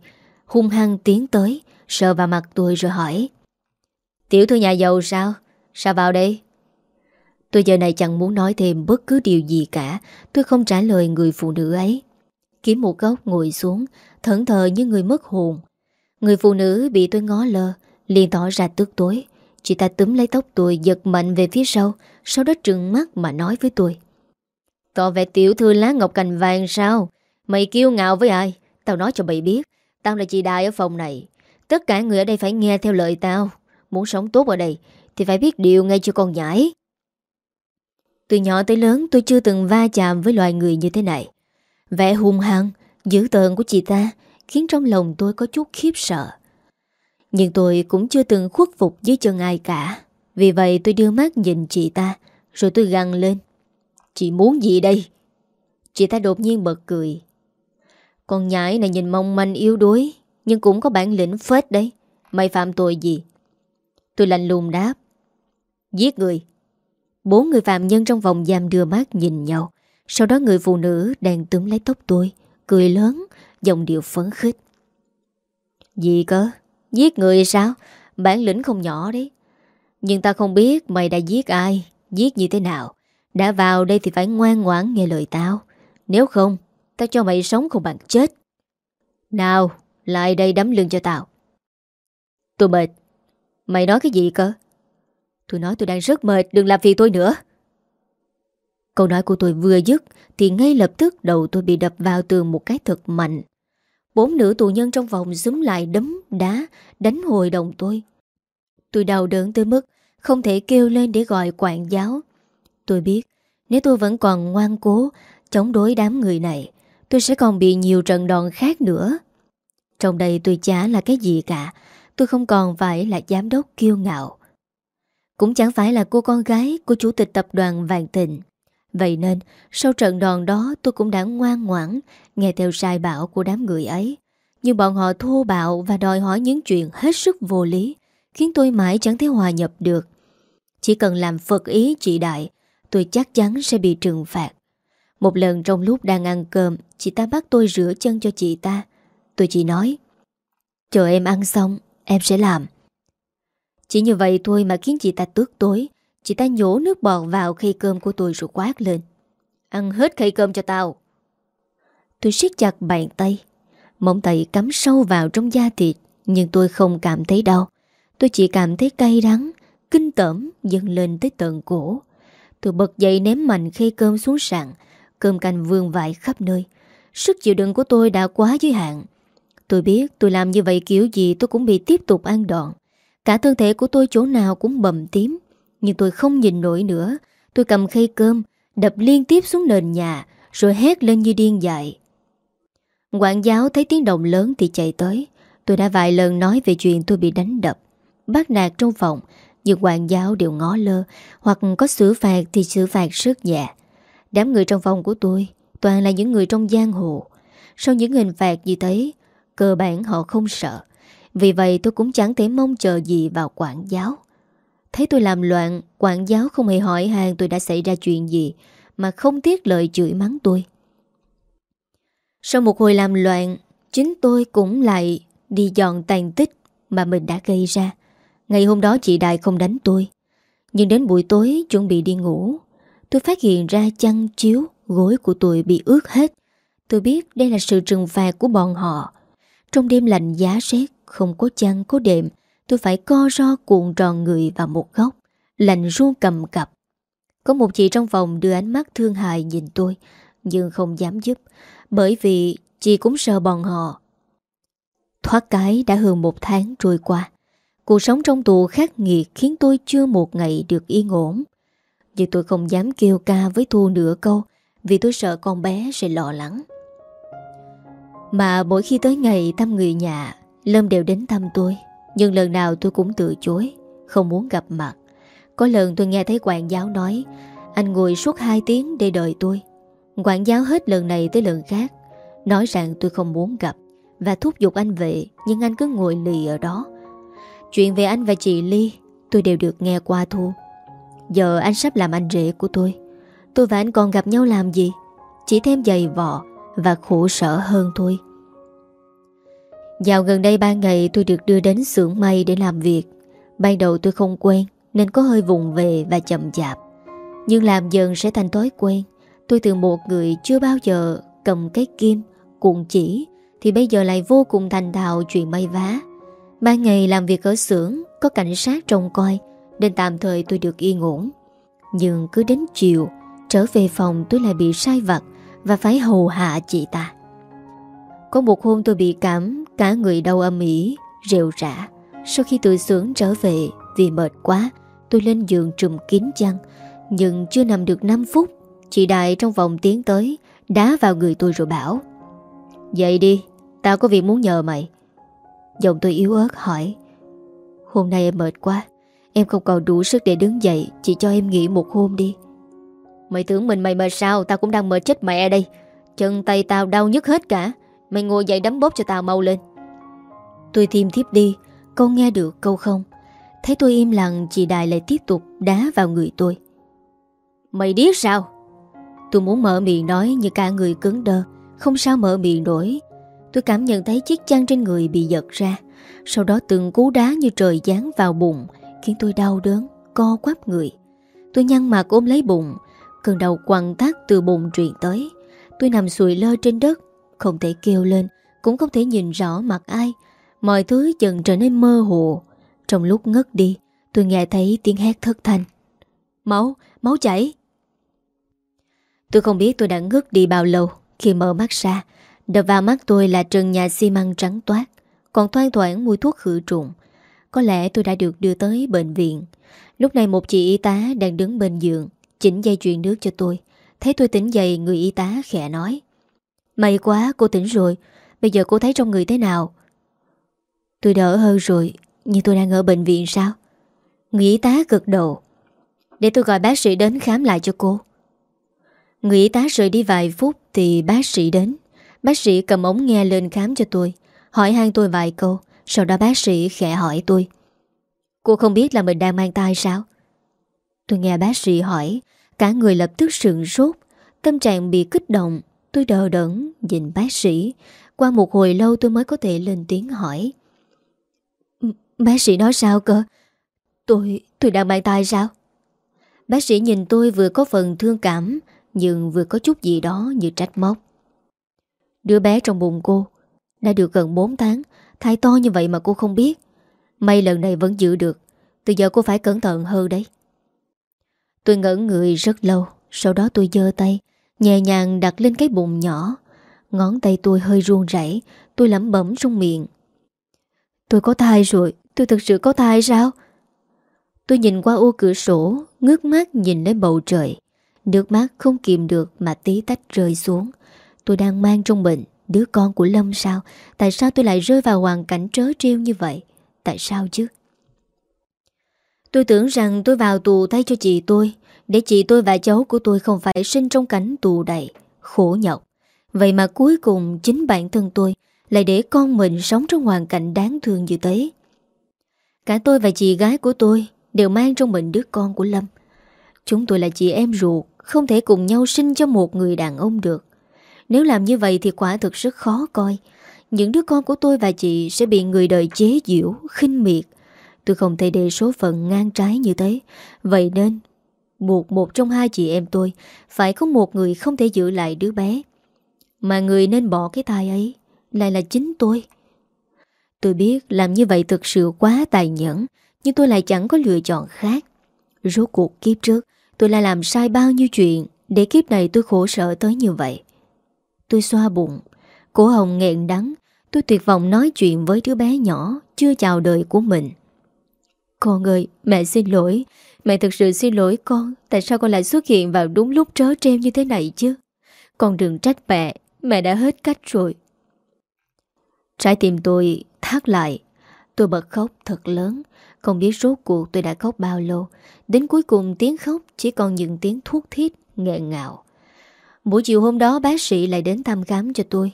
Hung hăng tiến tới Sợ vào mặt tôi rồi hỏi Tiểu thư nhà giàu sao Sao vào đây Tôi giờ này chẳng muốn nói thêm bất cứ điều gì cả. Tôi không trả lời người phụ nữ ấy. Kiếm một góc ngồi xuống, Thẫn thờ như người mất hồn. Người phụ nữ bị tôi ngó lơ, liền tỏ ra tức tối. Chị ta túm lấy tóc tôi, giật mạnh về phía sau. Sau đó trừng mắt mà nói với tôi. Tỏ vẻ tiểu thư lá ngọc cành vàng sao? Mày kiêu ngạo với ai? Tao nói cho mày biết, Tao là chị đại ở phòng này. Tất cả người ở đây phải nghe theo lời tao. Muốn sống tốt ở đây, Thì phải biết điều ngay cho con nhảy từ nhỏ tới lớn tôi chưa từng va chạm với loài người như thế này. Vẻ hung hăng, Dữ tợn của chị ta Khiến trong lòng tôi có chút khiếp sợ. Nhưng tôi cũng chưa từng khuất phục dưới chân ai cả. Vì vậy tôi đưa mắt nhìn chị ta, Rồi tôi găng lên. Chị muốn gì đây? Chị ta đột nhiên bật cười. Con nhãi này nhìn mong manh yếu đuối, Nhưng cũng có bản lĩnh phết đấy. Mày phạm tội gì? Tôi lạnh lùng đáp. Giết người. Bốn người phạm nhân trong vòng giam đưa mắt nhìn nhau Sau đó người phụ nữ đang túm lấy tóc tôi Cười lớn Giọng điệu phấn khích Gì cơ? Giết người sao? Bản lĩnh không nhỏ đấy. Nhưng ta không biết mày đã giết ai, giết như thế nào. Đã vào đây thì phải ngoan ngoãn nghe lời tao. Nếu không, tao cho mày sống không bằng chết. Nào, lại đây đấm lưng cho tao. Tôi mệt. Mày nói cái gì cơ? Tôi nói tôi đang rất mệt, đừng làm phiền tôi nữa. Câu nói của tôi vừa dứt Thì ngay lập tức đầu tôi bị đập vào tường một cái thật mạnh. Bốn nữ tù nhân trong vòng xúm lại đấm, đá, đánh hồi đồng tôi. Tôi đau đớn tới mức Không thể kêu lên để gọi quản giáo. Tôi biết Nếu tôi vẫn còn ngoan cố Chống đối đám người này Tôi sẽ còn bị nhiều trận đòn khác nữa. Trong đây tôi chả là cái gì cả Tôi không còn phải là giám đốc kiêu ngạo. Cũng chẳng phải là cô con gái Của chủ tịch tập đoàn Vạn Thịnh. Vậy nên, sau trận đòn đó tôi cũng đã ngoan ngoãn, Nghe theo sai bảo của đám người ấy. Nhưng bọn họ thô bạo Và đòi hỏi những chuyện hết sức vô lý, Khiến tôi mãi chẳng thể hòa nhập được. Chỉ cần làm phật ý chị Đại, Tôi chắc chắn sẽ bị trừng phạt. Một lần trong lúc đang ăn cơm, Chị ta bắt tôi rửa chân cho chị ta. Tôi chỉ nói, Chờ em ăn xong, Em sẽ làm. Chỉ như vậy thôi mà khiến chị ta tước tối. Chị ta nhổ nước bọt vào khay cơm của tôi rồi quát lên. Ăn hết khay cơm cho tao. Tôi siết chặt bàn tay. Móng tay cắm sâu vào trong da thịt, Nhưng tôi không cảm thấy đau. Tôi chỉ cảm thấy cay đắng, Kinh tởm dâng lên tới tận cổ. Tôi bật dậy ném mạnh khay cơm xuống sàn. Cơm canh vương vãi khắp nơi. Sức chịu đựng của tôi đã quá giới hạn. Tôi biết tôi làm như vậy kiểu gì tôi cũng bị tiếp tục ăn đòn. Cả thân thể của tôi chỗ nào cũng bầm tím, Nhưng tôi không nhìn nổi nữa. Tôi cầm khay cơm, Đập liên tiếp xuống nền nhà, Rồi hét lên như điên dại. Quản giáo thấy tiếng động lớn thì chạy tới. Tôi đã vài lần nói về chuyện tôi bị đánh đập, Bắt nạt trong phòng, Nhưng quản giáo đều ngó lơ, Hoặc có xử phạt thì xử phạt rất nhẹ. Đám người trong phòng của tôi Toàn là những người trong giang hồ. Sau những hình phạt như thế, Cơ bản họ không sợ. Vì vậy tôi cũng chẳng thể mong chờ gì vào quản giáo. Thấy tôi làm loạn, Quản giáo không hề hỏi hàng tôi đã xảy ra chuyện gì, Mà không tiếc lời chửi mắng tôi. Sau một hồi làm loạn, Chính tôi cũng lại đi dọn tàn tích Mà mình đã gây ra. Ngày hôm đó chị Đại không đánh tôi. Nhưng đến buổi tối chuẩn bị đi ngủ, Tôi phát hiện ra chăn chiếu Gối của tôi bị ướt hết. Tôi biết đây là sự trừng phạt của bọn họ. Trong đêm lạnh giá rét không có chăn, có đệm, Tôi phải co ro cuộn tròn người vào một góc, Lạnh run cầm cập. Có một chị trong phòng đưa ánh mắt thương hại nhìn tôi, Nhưng không dám giúp, Bởi vì chị cũng sợ bọn họ. Thoát cái đã hơn một tháng trôi qua, Cuộc sống trong tù khắc nghiệt Khiến tôi chưa một ngày được yên ổn. Nhưng tôi không dám kêu ca với Thu nửa câu, Vì tôi sợ con bé sẽ lo lắng. Mà mỗi khi tới ngày thăm người nhà Lâm đều đến thăm tôi, Nhưng lần nào tôi cũng từ chối, Không muốn gặp mặt. Có lần tôi nghe thấy quản giáo nói, Anh ngồi suốt 2 tiếng để đợi tôi. Quản giáo hết lần này tới lần khác, Nói rằng tôi không muốn gặp Và thúc giục anh về, Nhưng anh cứ ngồi lì ở đó. Chuyện về anh và chị Ly, Tôi đều được nghe qua thu. Giờ anh sắp làm anh rể của tôi. Tôi và anh còn gặp nhau làm gì? Chỉ thêm giày vò Và khổ sở hơn thôi. Dạo gần đây ba ngày tôi được đưa đến xưởng may để làm việc. Ban đầu tôi không quen Nên có hơi vùng về và chậm chạp. Nhưng làm dần sẽ thành thói quen. Tôi từ một người chưa bao giờ cầm cái kim, cuộn chỉ Thì bây giờ lại vô cùng thành thạo chuyện may vá. Ban ngày làm việc ở xưởng Có cảnh sát trông coi Nên tạm thời tôi được yên ổn. Nhưng cứ đến chiều Trở về phòng tôi lại bị sai vặt Và phải hầu hạ chị ta. Có một hôm tôi bị cảm Cả người đau âm ỉ rều rã. Sau khi từ xưởng trở về Vì mệt quá, Tôi lên giường trùm kín chăn. Nhưng chưa nằm được 5 phút, Chị Đại trong vòng tiến tới Đá vào người tôi rồi bảo, Dậy đi, Tao có việc muốn nhờ mày. Giọng tôi yếu ớt hỏi, Hôm nay em mệt quá, Em không còn đủ sức để đứng dậy, chị cho em nghỉ một hôm đi. Mày tưởng mình mày mệt sao? Tao cũng đang mệt chết mẹ đây. Chân tay tao đau nhức hết cả. Mày ngồi dậy đấm bóp cho tao mau lên. Tôi thêm tiếp đi Câu nghe được câu không? Thấy tôi im lặng chị Đại lại tiếp tục đá vào người tôi. Mày điếc sao? Tôi muốn mở miệng nói như cả người cứng đơ Không sao mở miệng nổi. Tôi cảm nhận thấy chiếc chăn trên người bị giật ra Sau đó từng cú đá như trời giáng vào bụng Khiến tôi đau đớn, co quắp người. Tôi nhăn mặt ôm lấy bụng Cơn đầu quằn thắt từ bụng truyền tới. Tôi nằm sùi lơ trên đất không thể kêu lên Cũng không thể nhìn rõ mặt ai. Mọi thứ dần trở nên mơ hồ. Trong lúc ngất đi Tôi nghe thấy tiếng hét thất thanh. Máu, máu chảy. Tôi không biết tôi đã ngất đi bao lâu Khi mở mắt ra. Đập vào mắt tôi là trần nhà xi măng trắng toát Còn thoang thoảng mùi thuốc khử trùng. Có lẽ tôi đã được đưa tới bệnh viện. Lúc này một chị y tá đang đứng bên giường Chỉnh dây chuyền nước cho tôi. Thấy tôi tỉnh dậy người y tá khẽ nói May quá cô tỉnh rồi. Bây giờ cô thấy trong người thế nào? Tôi đỡ hơn rồi, Nhưng tôi đang ở bệnh viện sao? Người y tá gật đầu. Để tôi gọi bác sĩ đến khám lại cho cô. Người y tá rời đi vài phút Thì bác sĩ đến. Bác sĩ cầm ống nghe lên khám cho tôi, Hỏi han tôi vài câu, Sau đó bác sĩ khẽ hỏi tôi. Cô không biết là mình đang mang tai sao? Tôi nghe bác sĩ hỏi, Cả người lập tức sượng sốt, Tâm trạng bị kích động. Tôi đờ đẫn nhìn bác sĩ. Qua một hồi lâu tôi mới có thể lên tiếng hỏi. Bác sĩ nói sao cơ? Tôi, tôi đang mang tay sao? Bác sĩ nhìn tôi vừa có phần thương cảm Nhưng vừa có chút gì đó như trách móc. Đứa bé trong bụng cô Đã được gần 4 tháng Thai to như vậy mà cô không biết. May lần này vẫn giữ được Từ giờ cô phải cẩn thận hơn đấy. Tôi ngẩn người rất lâu Sau đó tôi dơ tay Nhẹ nhàng đặt lên cái bụng nhỏ. Ngón tay tôi hơi run rẩy, Tôi lẩm bẩm trong miệng. Tôi có thai rồi, Tôi thực sự có thai sao? Tôi nhìn qua ô cửa sổ, Ngước mắt nhìn lên bầu trời. Nước mắt không kìm được mà tí tách rơi xuống. Tôi đang mang trong mình Đứa con của Lâm sao? Tại sao tôi lại rơi vào hoàn cảnh trớ trêu như vậy? Tại sao chứ? Tôi tưởng rằng tôi vào tù thay cho chị tôi. Để chị tôi và cháu của tôi không phải sinh trong cảnh tù đầy Khổ nhọc. Vậy mà cuối cùng chính bản thân tôi Lại để con mình sống trong hoàn cảnh đáng thương như thế. Cả tôi và chị gái của tôi Đều mang trong mình đứa con của Lâm. Chúng tôi là chị em ruột Không thể cùng nhau sinh cho một người đàn ông được. Nếu làm như vậy thì quả thực rất khó coi. Những đứa con của tôi và chị Sẽ bị người đời chế giễu, khinh miệt. Tôi không thể để số phận ngang trái như thế. Vậy nên Buộc một trong hai chị em tôi, Phải có một người không thể giữ lại đứa bé. Mà người nên bỏ cái thai ấy, Lại là chính tôi. Tôi biết làm như vậy thực sự quá tài nhẫn, Nhưng tôi lại chẳng có lựa chọn khác. Rốt cuộc kiếp trước, Tôi lại làm sai bao nhiêu chuyện Để kiếp này tôi khổ sở tới như vậy. Tôi xoa bụng, Cổ hồng nghẹn đắng, Tôi tuyệt vọng nói chuyện với đứa bé nhỏ Chưa chào đời của mình. Con ơi, mẹ xin lỗi Mẹ thực sự xin lỗi con, Tại sao con lại xuất hiện vào đúng lúc trớ treo như thế này chứ? Con đừng trách mẹ Mẹ đã hết cách rồi. Trái tim tôi thắt lại. Tôi bật khóc thật lớn. Không biết rốt cuộc tôi đã khóc bao lâu. Đến cuối cùng tiếng khóc Chỉ còn những tiếng thuốc thiết nghẹn ngạo Buổi chiều hôm đó bác sĩ lại đến thăm khám cho tôi.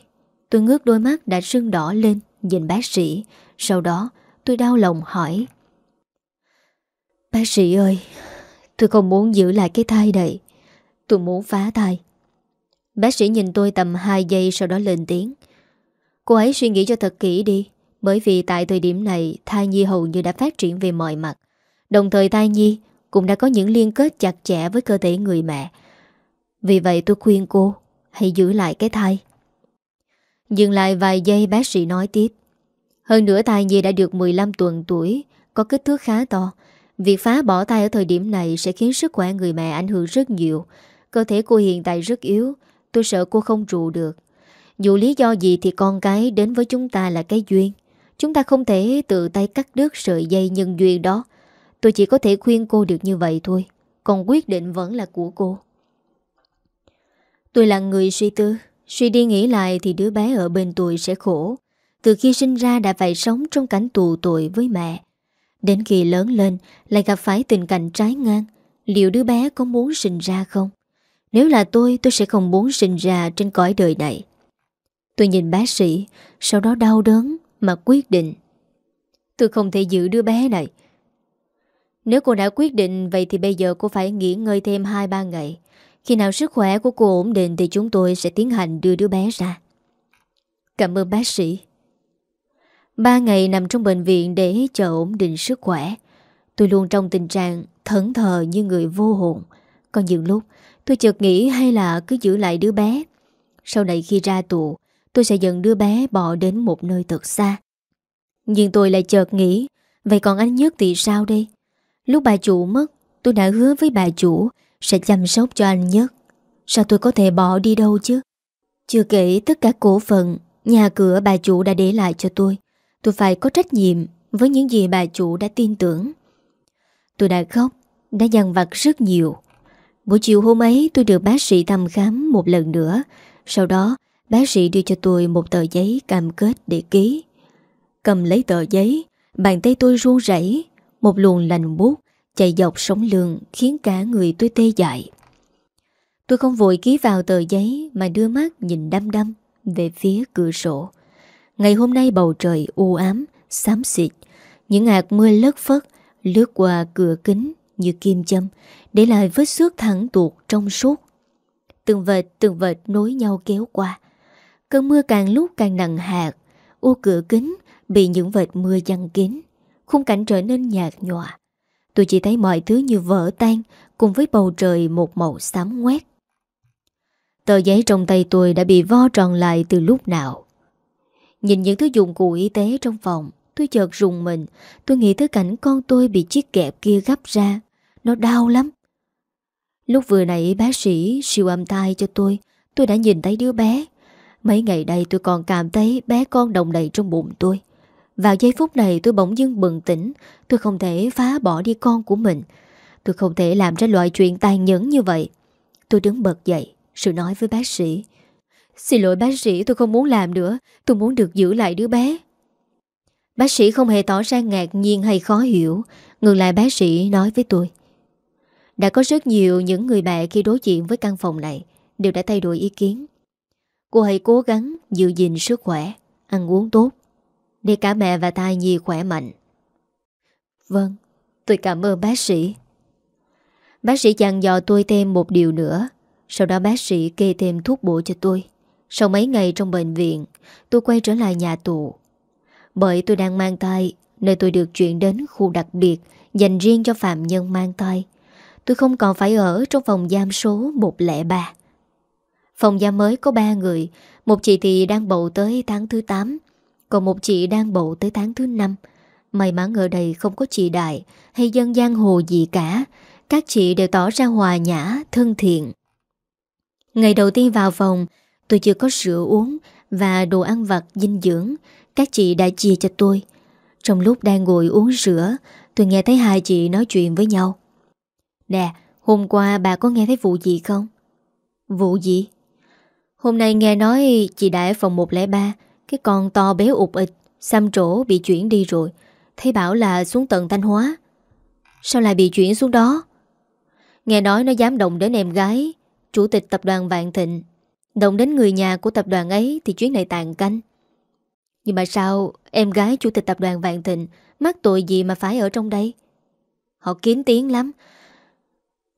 Tôi ngước đôi mắt đã sưng đỏ lên, Nhìn bác sĩ. Sau đó, tôi đau lòng hỏi Bác sĩ ơi, Tôi không muốn giữ lại cái thai này. Tôi muốn phá thai. Bác sĩ nhìn tôi tầm 2 giây Sau đó lên tiếng. Cô ấy suy nghĩ cho thật kỹ đi, Bởi vì tại thời điểm này, Thai nhi hầu như đã phát triển về mọi mặt. Đồng thời thai nhi Cũng đã có những liên kết chặt chẽ với cơ thể người mẹ. Vì vậy tôi khuyên cô, Hãy giữ lại cái thai. Dừng lại vài giây, bác sĩ nói tiếp. Hơn nữa thai nhi đã được 15 tuần tuổi, Có kích thước khá to. Việc phá bỏ tay ở thời điểm này Sẽ khiến sức khỏe người mẹ ảnh hưởng rất nhiều. Cơ thể cô hiện tại rất yếu, Tôi sợ cô không trụ được. Dù lý do gì thì con cái đến với chúng ta là cái duyên. Chúng ta không thể tự tay cắt đứt sợi dây nhân duyên đó. Tôi chỉ có thể khuyên cô được như vậy thôi. Còn quyết định vẫn là của cô. Tôi là người suy tư. Suy đi nghĩ lại thì đứa bé ở bên tôi sẽ khổ. Từ khi sinh ra đã phải sống trong cảnh tù tội với mẹ. Đến khi lớn lên, Lại gặp phải tình cảnh trái ngang. Liệu đứa bé có muốn sinh ra không? Nếu là tôi tôi sẽ không muốn sinh ra Trên cõi đời này. Tôi nhìn bác sĩ, Sau đó đau đớn mà quyết định. Tôi không thể giữ đứa bé này. Nếu cô đã quyết định Vậy thì bây giờ cô phải nghỉ ngơi thêm 2-3 ngày. Khi nào sức khỏe của cô ổn định Thì chúng tôi sẽ tiến hành đưa đứa bé ra. Cảm ơn bác sĩ. Ba ngày nằm trong bệnh viện để chờ ổn định sức khỏe. Tôi luôn trong tình trạng thẫn thờ như người vô hồn. Còn những lúc tôi chợt nghĩ hay là cứ giữ lại đứa bé. Sau này khi ra tù, tôi sẽ dẫn đứa bé bỏ đến một nơi thật xa. Nhưng tôi lại chợt nghĩ, vậy còn anh Nhất thì sao đây? Lúc bà chủ mất, tôi đã hứa với bà chủ sẽ chăm sóc cho anh Nhất. Sao tôi có thể bỏ đi đâu chứ Chưa kể tất cả cổ phần, Nhà cửa bà chủ đã để lại cho tôi Tôi phải có trách nhiệm Với những gì bà chủ đã tin tưởng. Tôi đã khóc, Đã dằn vặt rất nhiều. Buổi chiều hôm ấy, tôi được bác sĩ thăm khám một lần nữa. Sau đó, bác sĩ đưa cho tôi một tờ giấy cam kết để ký. Cầm lấy tờ giấy, Bàn tay tôi run rẩy, Một luồng lành bút Chạy dọc sống lưng Khiến cả người tôi tê dại. Tôi không vội ký vào tờ giấy Mà đưa mắt nhìn đăm đăm Về phía cửa sổ. Ngày hôm nay bầu trời u ám, Xám xịt. Những hạt mưa lất phất, Lướt qua cửa kính như kim châm, Để lại vết xước thẳng tuột trong suốt. Từng vệt từng vệt nối nhau kéo qua. Cơn mưa càng lúc càng nặng hạt, Ô cửa kính Bị những vệt mưa giăng kín, Khung cảnh trở nên nhạt nhòa. Tôi chỉ thấy mọi thứ như vỡ tan Cùng với bầu trời một màu xám ngoét. Tờ giấy trong tay tôi đã bị vo tròn lại từ lúc nào. Nhìn những thứ dụng cụ y tế trong phòng, Tôi chợt rùng mình. Tôi nghĩ tới cảnh con tôi bị chiếc kẹp kia gấp ra. Nó đau lắm. Lúc vừa nãy bác sĩ siêu âm thai cho tôi Tôi đã nhìn thấy đứa bé. Mấy ngày đây tôi còn cảm thấy bé con đồng đầy trong bụng tôi. Vào giây phút này tôi bỗng dưng bừng tỉnh. Tôi không thể phá bỏ đi con của mình. Tôi không thể làm ra loại chuyện tàn nhẫn như vậy. Tôi đứng bật dậy, Sự nói với bác sĩ. Xin lỗi bác sĩ, tôi không muốn làm nữa. Tôi muốn được giữ lại đứa bé. Bác sĩ không hề tỏ ra ngạc nhiên hay khó hiểu. Ngược lại, bác sĩ nói với tôi, Đã có rất nhiều những người mẹ khi đối diện với căn phòng này Đều đã thay đổi ý kiến. Cô hãy cố gắng giữ gìn sức khỏe, Ăn uống tốt. Để cả mẹ và thai nhi khỏe mạnh. Vâng Tôi cảm ơn bác sĩ. Bác sĩ dặn dò tôi thêm một điều nữa. Sau đó bác sĩ kê thêm thuốc bổ cho tôi. Sau mấy ngày trong bệnh viện, Tôi quay trở lại nhà tù. Bởi tôi đang mang thai, Nơi tôi được chuyển đến khu đặc biệt Dành riêng cho phạm nhân mang thai. Tôi không còn phải ở trong phòng giam số 103 Phòng giam mới có 3 người, Một chị thì đang bầu tới tháng thứ 8 Còn một chị đang bầu tới tháng thứ 5 May mắn ở đây không có chị đại Hay dân giang hồ gì cả, Các chị đều tỏ ra hòa nhã, Thân thiện. Ngày đầu tiên vào phòng Tôi chưa có sữa uống Và đồ ăn vặt, dinh dưỡng. Các chị đã chia cho tôi. Trong lúc đang ngồi uống sữa Tôi nghe thấy hai chị nói chuyện với nhau. Nè, Hôm qua bà có nghe thấy vụ gì không? Vụ gì Hôm nay nghe nói chị đã ở phòng 103 Cái con to béo ụt ịch Xăm trổ, bị chuyển đi rồi. Thấy bảo là xuống tận Thanh Hóa. Sao lại bị chuyển xuống đó? Nghe nói nó dám động đến em gái, Chủ tịch tập đoàn Vạn Thịnh. Động đến người nhà của tập đoàn ấy Thì chuyến này tàn canh Nhưng mà sao em gái chủ tịch tập đoàn Vạn Thịnh Mắc tội gì mà phải ở trong đây? Họ kiến tiếng lắm.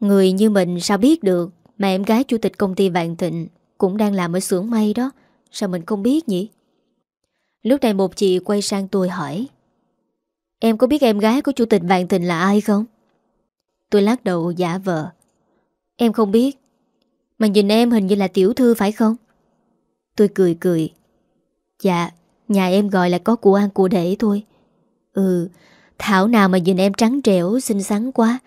Người như mình sao biết được Mà em gái chủ tịch công ty Vạn Thịnh cũng đang làm ở xưởng may đó? Sao mình không biết nhỉ? Lúc này một chị quay sang tôi hỏi, Em có biết em gái của chủ tịch Vạn Thịnh là ai không? Tôi lắc đầu giả vờ, Em không biết. Mà nhìn em hình như là tiểu thư phải không? Tôi cười cười. Dạ Nhà em gọi là có của ăn của để thôi. Ừ Thảo nào mà nhìn em trắng trẻo, xinh xắn quá.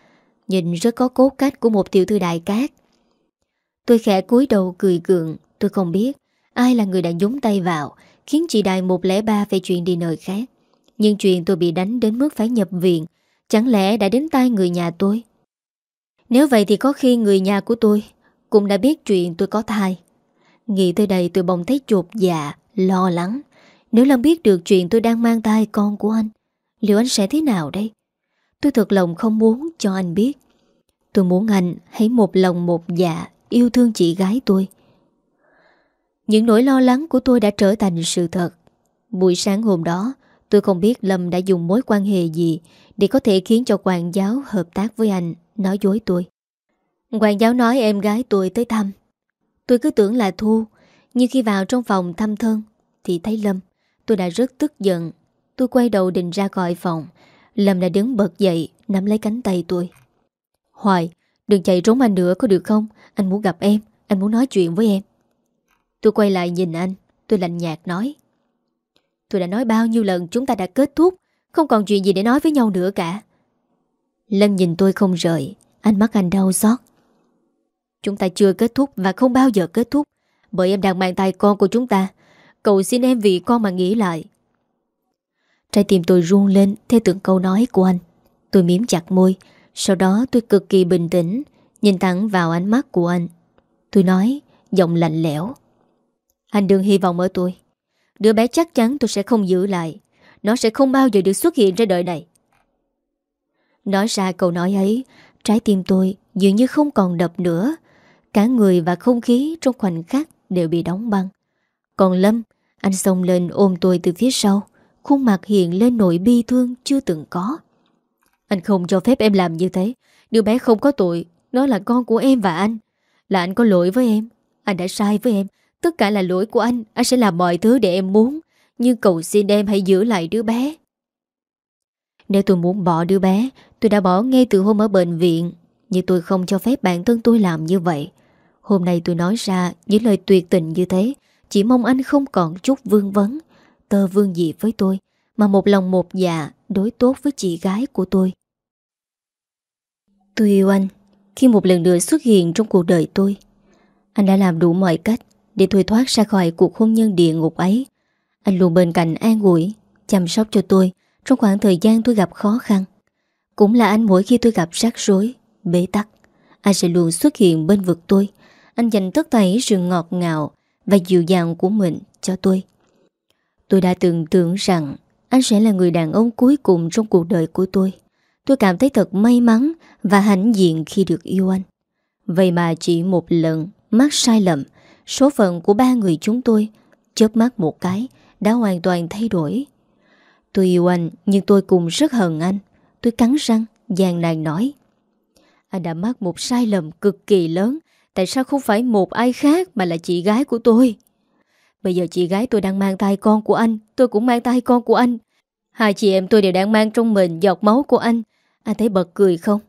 Nhìn rất có cốt cách của một tiểu thư đại cát. Tôi khẽ cúi đầu cười gượng. Tôi không biết ai là người đã nhúng tay vào, Khiến chị Đài 103 phải chuyện đi nơi khác. Nhưng chuyện tôi bị đánh đến mức phải nhập viện, Chẳng lẽ đã đến tay người nhà tôi? Nếu vậy thì có khi người nhà của tôi cũng đã biết chuyện tôi có thai Nghĩ tới đây tôi bỗng thấy chột dạ Lo lắng Nếu Lâm biết được chuyện tôi đang mang thai con của anh Liệu anh sẽ thế nào đây Tôi thật lòng không muốn cho anh biết Tôi muốn anh hãy một lòng một dạ yêu thương chị gái tôi. Những nỗi lo lắng của tôi đã trở thành sự thật. Buổi sáng hôm đó, tôi không biết Lâm đã dùng mối quan hệ gì để có thể khiến cho quản giáo hợp tác với anh, nói dối tôi. Hoàng giáo nói em gái tôi tới thăm. Tôi cứ tưởng là Thu, nhưng khi vào trong phòng thăm thân thì thấy Lâm. Tôi đã rất tức giận. Tôi quay đầu định ra gọi phòng. Lâm đã đứng bật dậy, nắm lấy cánh tay tôi. Hoài, Đừng chạy trốn anh nữa có được không Anh muốn gặp em Anh muốn nói chuyện với em Tôi quay lại nhìn anh Tôi lạnh nhạt nói Tôi đã nói bao nhiêu lần chúng ta đã kết thúc Không còn chuyện gì để nói với nhau nữa cả Lâm nhìn tôi không rời Ánh mắt anh đau xót Chúng ta chưa kết thúc và không bao giờ kết thúc. Bởi em đang mang tay con của chúng ta. Cậu xin em vì con mà nghĩ lại. Trái tim tôi run lên Theo từng câu nói của anh. Tôi miếm chặt môi. Sau đó tôi cực kỳ bình tĩnh, Nhìn thẳng vào ánh mắt của anh. Tôi nói, Giọng lạnh lẽo. Anh đừng hy vọng ở tôi. Đứa bé chắc chắn tôi sẽ không giữ lại. Nó sẽ không bao giờ được xuất hiện trên đời này. Nói ra câu nói ấy, Trái tim tôi dường như không còn đập nữa. Cả người và không khí trong khoảnh khắc đều bị đóng băng. Còn Lâm, Anh xông lên ôm tôi từ phía sau, Khuôn mặt hiện lên nỗi bi thương chưa từng có. Anh không cho phép em làm như thế, Đứa bé không có tội, Nó là con của em và anh. Là anh có lỗi với em, Anh đã sai với em, Tất cả là lỗi của anh Anh sẽ làm mọi thứ để em muốn, Nhưng cầu xin em hãy giữ lại đứa bé. Nếu tôi muốn bỏ đứa bé, Tôi đã bỏ ngay từ hôm ở bệnh viện, Nhưng tôi không cho phép bản thân tôi làm như vậy. Hôm nay tôi nói ra những lời tuyệt tình như thế, Chỉ mong anh không còn chút vương vấn. Tơ vương gì với tôi, Mà một lòng một dạ đối tốt với chị gái của tôi. Tôi yêu anh, Khi một lần nữa xuất hiện trong cuộc đời tôi. Anh đã làm đủ mọi cách Để tôi thoát ra khỏi cuộc hôn nhân địa ngục ấy. Anh luôn bên cạnh an ủi, Chăm sóc cho tôi Trong khoảng thời gian tôi gặp khó khăn. Cũng là anh mỗi khi tôi gặp rắc rối, Bế tắc, Anh sẽ luôn xuất hiện bên vực tôi anh dành tất thảy sự ngọt ngào Và dịu dàng của mình cho tôi. Tôi đã từng tưởng rằng Anh sẽ là người đàn ông cuối cùng trong cuộc đời của tôi. Tôi cảm thấy thật may mắn Và hãnh diện khi được yêu anh. Vậy mà chỉ một lần Mắc sai lầm, Số phận của ba người chúng tôi Chớp mắt một cái Đã hoàn toàn thay đổi. Tôi yêu anh, nhưng tôi cũng rất hận anh. Tôi cắn răng Giàn nàng nói. Anh đã mắc một sai lầm cực kỳ lớn Tại sao không phải một ai khác Mà là chị gái của tôi? Bây giờ chị gái tôi đang mang tay con của anh, Tôi cũng mang tay con của anh. Hai chị em tôi đều đang mang trong mình giọt máu của anh. Anh thấy bật cười không?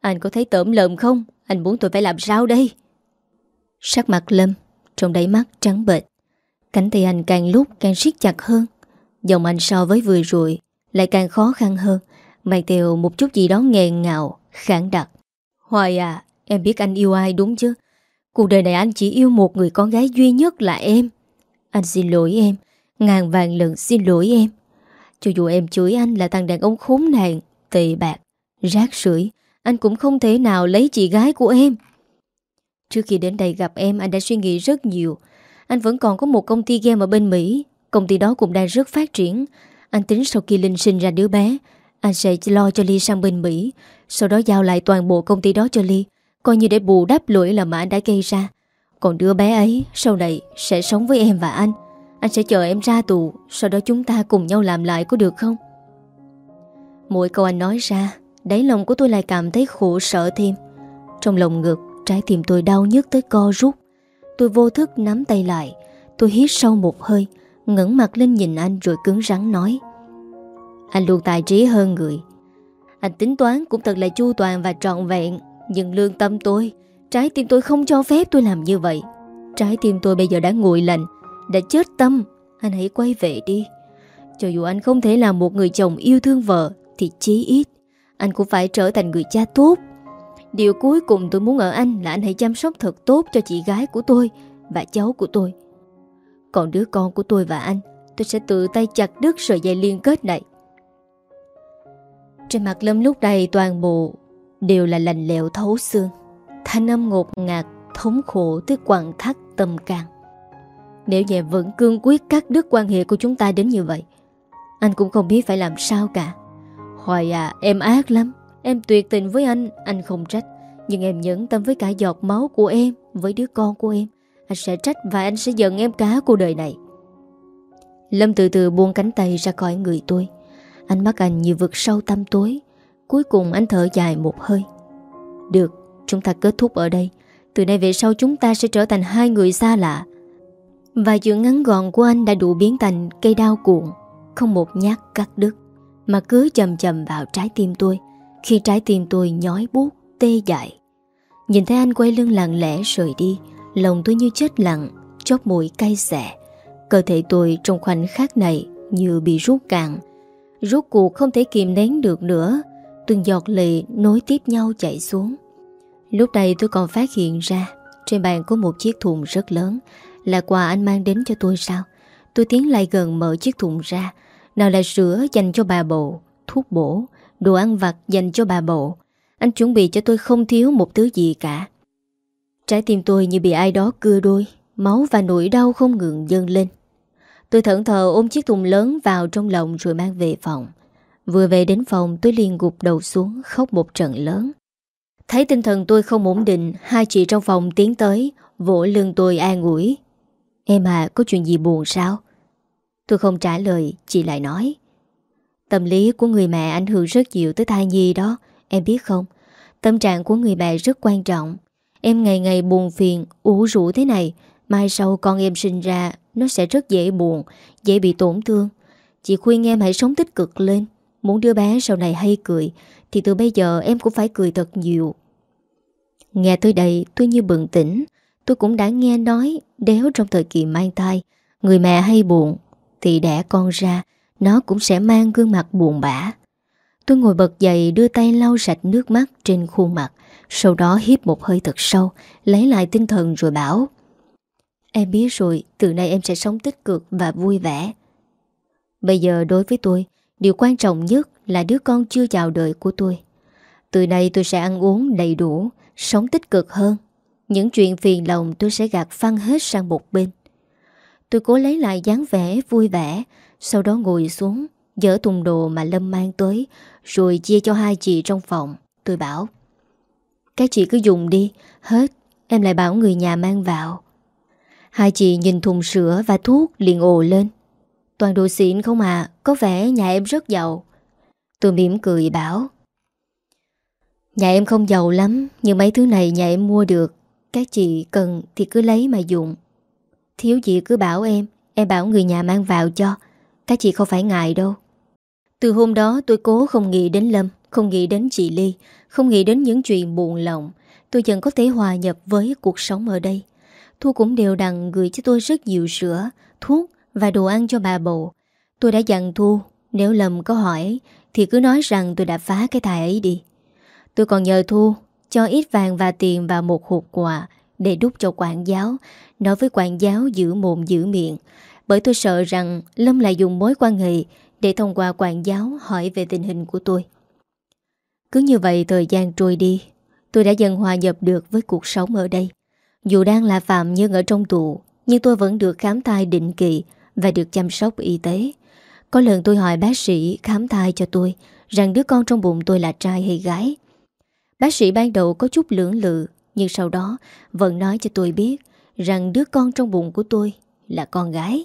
Anh có thấy tởm lợm không? Anh muốn tôi phải làm sao đây? Sắc mặt Lâm Trong đáy mắt trắng bệch. Cánh tay anh càng lúc càng siết chặt hơn. Dòng anh so với vừa rồi Lại càng khó khăn hơn. Mày theo một chút gì đó nghẹn ngạo Kháng đặc. Hoài à em biết anh yêu ai đúng chứ? Cuộc đời này anh chỉ yêu một người con gái duy nhất là em. Anh xin lỗi em. Ngàn vàng lần xin lỗi em. Cho dù em chửi anh là thằng đàn ông khốn nạn, Tệ bạc, Rác rưởi, Anh cũng không thể nào lấy chị gái của em. Trước khi đến đây gặp em, Anh đã suy nghĩ rất nhiều. Anh vẫn còn có một công ty game ở bên Mỹ. Công ty đó cũng đang rất phát triển. Anh tính sau khi Linh sinh ra đứa bé, Anh sẽ lo cho Ly sang bên Mỹ. Sau đó giao lại toàn bộ công ty đó cho Ly. Coi như để bù đắp lỗi là mà anh đã gây ra. Còn đứa bé ấy, Sau này sẽ sống với em và anh. Anh sẽ chờ em ra tù, Sau đó chúng ta cùng nhau làm lại có được không? Mỗi câu anh nói ra, Đáy lòng của tôi lại cảm thấy khổ sở thêm. Trong lòng ngực, Trái tim tôi đau nhức tới co rút. Tôi vô thức nắm tay lại, Tôi hít sâu một hơi, ngẩng mặt lên nhìn anh rồi cứng rắn nói. Anh luôn tài trí hơn người. Anh tính toán cũng thật là chu toàn và trọn vẹn nhưng lương tâm tôi, Trái tim tôi không cho phép tôi làm như vậy. Trái tim tôi bây giờ đã nguội lạnh, Đã chết tâm. Anh hãy quay về đi. Cho dù anh không thể làm một người chồng yêu thương vợ, Thì chí ít Anh cũng phải trở thành người cha tốt. Điều cuối cùng tôi muốn ở anh là anh hãy chăm sóc thật tốt cho chị gái của tôi Và cháu của tôi. Còn đứa con của tôi và anh, Tôi sẽ tự tay chặt đứt sợi dây liên kết này. Trên mặt Lâm lúc này toàn bộ đều là lành lẹo thấu xương. Thanh âm ngột ngạt, thống khổ tới quặn thắt tâm can. Nếu nhẹ vẫn cương quyết cắt đứt quan hệ của chúng ta đến như vậy, anh cũng không biết phải làm sao cả. Hoài à, em ác lắm. Em tuyệt tình với anh, anh không trách. Nhưng em nhẫn tâm với cả giọt máu của em, với đứa con của em. Anh sẽ trách và anh sẽ giận em cả cuộc đời này. Lâm từ từ buông cánh tay ra khỏi người tôi. Anh mắt anh như vực sâu tâm tối. Cuối cùng anh thở dài một hơi. Được, chúng ta kết thúc ở đây. Từ nay về sau chúng ta sẽ trở thành hai người xa lạ. Và chữ ngắn gọn của anh đã đủ biến thành cây đao cuộn Không một nhát cắt đứt Mà cứ chầm chầm vào trái tim tôi Khi trái tim tôi nhói buốt tê dại. Nhìn thấy anh quay lưng lặng lẽ rời đi Lòng tôi như chết lặng Chóp mũi cay xẻ Cơ thể tôi trong khoảnh khắc này Như bị rút cạn. Rút cuộc không thể kìm nén được nữa. Từng giọt lệ nối tiếp nhau chảy xuống. Lúc này tôi còn phát hiện ra, Trên bàn có một chiếc thùng rất lớn. Là quà anh mang đến cho tôi sao? Tôi tiến lại gần mở chiếc thùng ra. Nào là sữa dành cho bà bộ, Thuốc bổ, Đồ ăn vặt dành cho bà bộ. Anh chuẩn bị cho tôi không thiếu một thứ gì cả. Trái tim tôi như bị ai đó cưa đôi, Máu và nỗi đau không ngừng dâng lên. Tôi thẫn thờ ôm chiếc thùng lớn vào trong lòng rồi mang về phòng. Vừa về đến phòng, tôi liền gục đầu xuống, khóc một trận lớn. Thấy tinh thần tôi không ổn định, Hai chị trong phòng tiến tới, Vỗ lưng tôi an ủi. Em à có chuyện gì buồn sao? Tôi không trả lời, Chị lại nói. Tâm lý của người mẹ ảnh hưởng rất nhiều tới thai nhi đó, Em biết không? Tâm trạng của người mẹ rất quan trọng. Em ngày ngày buồn phiền, ủ rũ thế này, Mai sau con em sinh ra, Nó sẽ rất dễ buồn, Dễ bị tổn thương. Chị khuyên em hãy sống tích cực lên. Muốn đứa bé sau này hay cười, Thì từ bây giờ em cũng phải cười thật nhiều. Nghe tới đây, tôi như bừng tỉnh. Tôi cũng đã nghe nói, Đéo trong thời kỳ mang thai, Người mẹ hay buồn, Thì đẻ con ra, Nó cũng sẽ mang gương mặt buồn bã. Tôi ngồi bật dậy, đưa tay lau sạch nước mắt trên khuôn mặt, Sau đó hít một hơi thật sâu, Lấy lại tinh thần rồi bảo, Em biết rồi, Từ nay em sẽ sống tích cực và vui vẻ. Bây giờ đối với tôi Điều quan trọng nhất là đứa con chưa chào đời của tôi. Từ nay tôi sẽ ăn uống đầy đủ, Sống tích cực hơn. Những chuyện phiền lòng tôi sẽ gạt phăng hết sang một bên. Tôi cố lấy lại dáng vẻ vui vẻ, Sau đó ngồi xuống Dỡ thùng đồ mà Lâm mang tới, Rồi chia cho hai chị trong phòng. Tôi bảo, Các chị cứ dùng đi, Hết, em lại bảo người nhà mang vào. Hai chị nhìn thùng sữa và thuốc liền ồ lên. Toàn đồ xịn không à Có vẻ nhà em rất giàu. Tôi mỉm cười bảo, Nhà em không giàu lắm, Nhưng mấy thứ này nhà em mua được. Các chị cần thì cứ lấy mà dùng. Thiếu gì cứ bảo em Em bảo người nhà mang vào cho. Các chị không phải ngại đâu. Từ hôm đó tôi cố không nghĩ đến Lâm, Không nghĩ đến chị Ly, Không nghĩ đến những chuyện buồn lòng. Tôi dần có thể hòa nhập với cuộc sống ở đây. Thu cũng đều đặn gửi cho tôi rất nhiều sữa, Thuốc và đồ ăn cho bà bầu. Tôi đã dặn Thu, Nếu Lâm có hỏi, Thì cứ nói rằng tôi đã phá cái thai ấy đi. Tôi còn nhờ Thu, Cho ít vàng và tiền vào một hộp quà Để đút cho quản giáo, Nói với quản giáo giữ mồm giữ miệng. Bởi tôi sợ rằng Lâm lại dùng mối quan hệ Để thông qua quản giáo hỏi về tình hình của tôi. Cứ như vậy thời gian trôi đi, Tôi đã dần hòa nhập được với cuộc sống ở đây. Dù đang là phạm nhân ở trong tù, Nhưng tôi vẫn được khám thai định kỳ và được chăm sóc y tế. Có lần tôi hỏi bác sĩ khám thai cho tôi Rằng đứa con trong bụng tôi là trai hay gái. Bác sĩ ban đầu có chút lưỡng lự, Nhưng sau đó vẫn nói cho tôi biết Rằng đứa con trong bụng của tôi là con gái.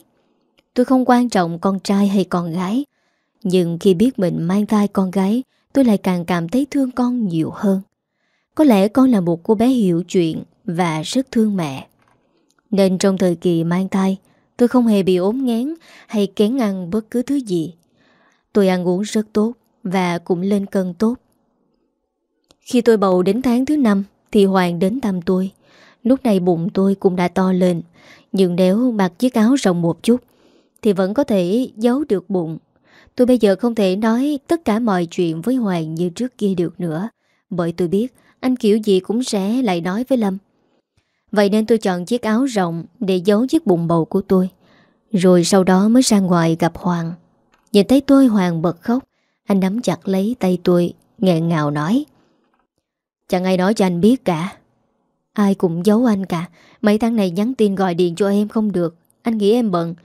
Tôi không quan trọng con trai hay con gái, Nhưng khi biết mình mang thai con gái, Tôi lại càng cảm thấy thương con nhiều hơn. Có lẽ con là một cô bé hiểu chuyện Và rất thương mẹ. Nên trong thời kỳ mang thai Tôi không hề bị ốm ngán Hay kén ăn bất cứ thứ gì. Tôi ăn uống rất tốt Và cũng lên cân tốt. Khi tôi bầu đến tháng thứ năm Thì Hoàng đến thăm tôi. Lúc này bụng tôi cũng đã to lên, Nhưng nếu mặc chiếc áo rộng một chút Thì vẫn có thể giấu được bụng. Tôi bây giờ không thể nói Tất cả mọi chuyện với Hoàng như trước kia được nữa, Bởi tôi biết Anh kiểu gì cũng sẽ lại nói với Lâm. Vậy nên tôi chọn chiếc áo rộng Để giấu chiếc bụng bầu của tôi. Rồi sau đó mới ra ngoài gặp Hoàng. Nhìn thấy tôi, Hoàng bật khóc. Anh nắm chặt lấy tay tôi, nghẹn ngào nói. Chẳng ai nói cho anh biết cả. Ai cũng giấu anh cả. Mấy tháng này nhắn tin gọi điện cho em không được. Anh nghĩ em bận.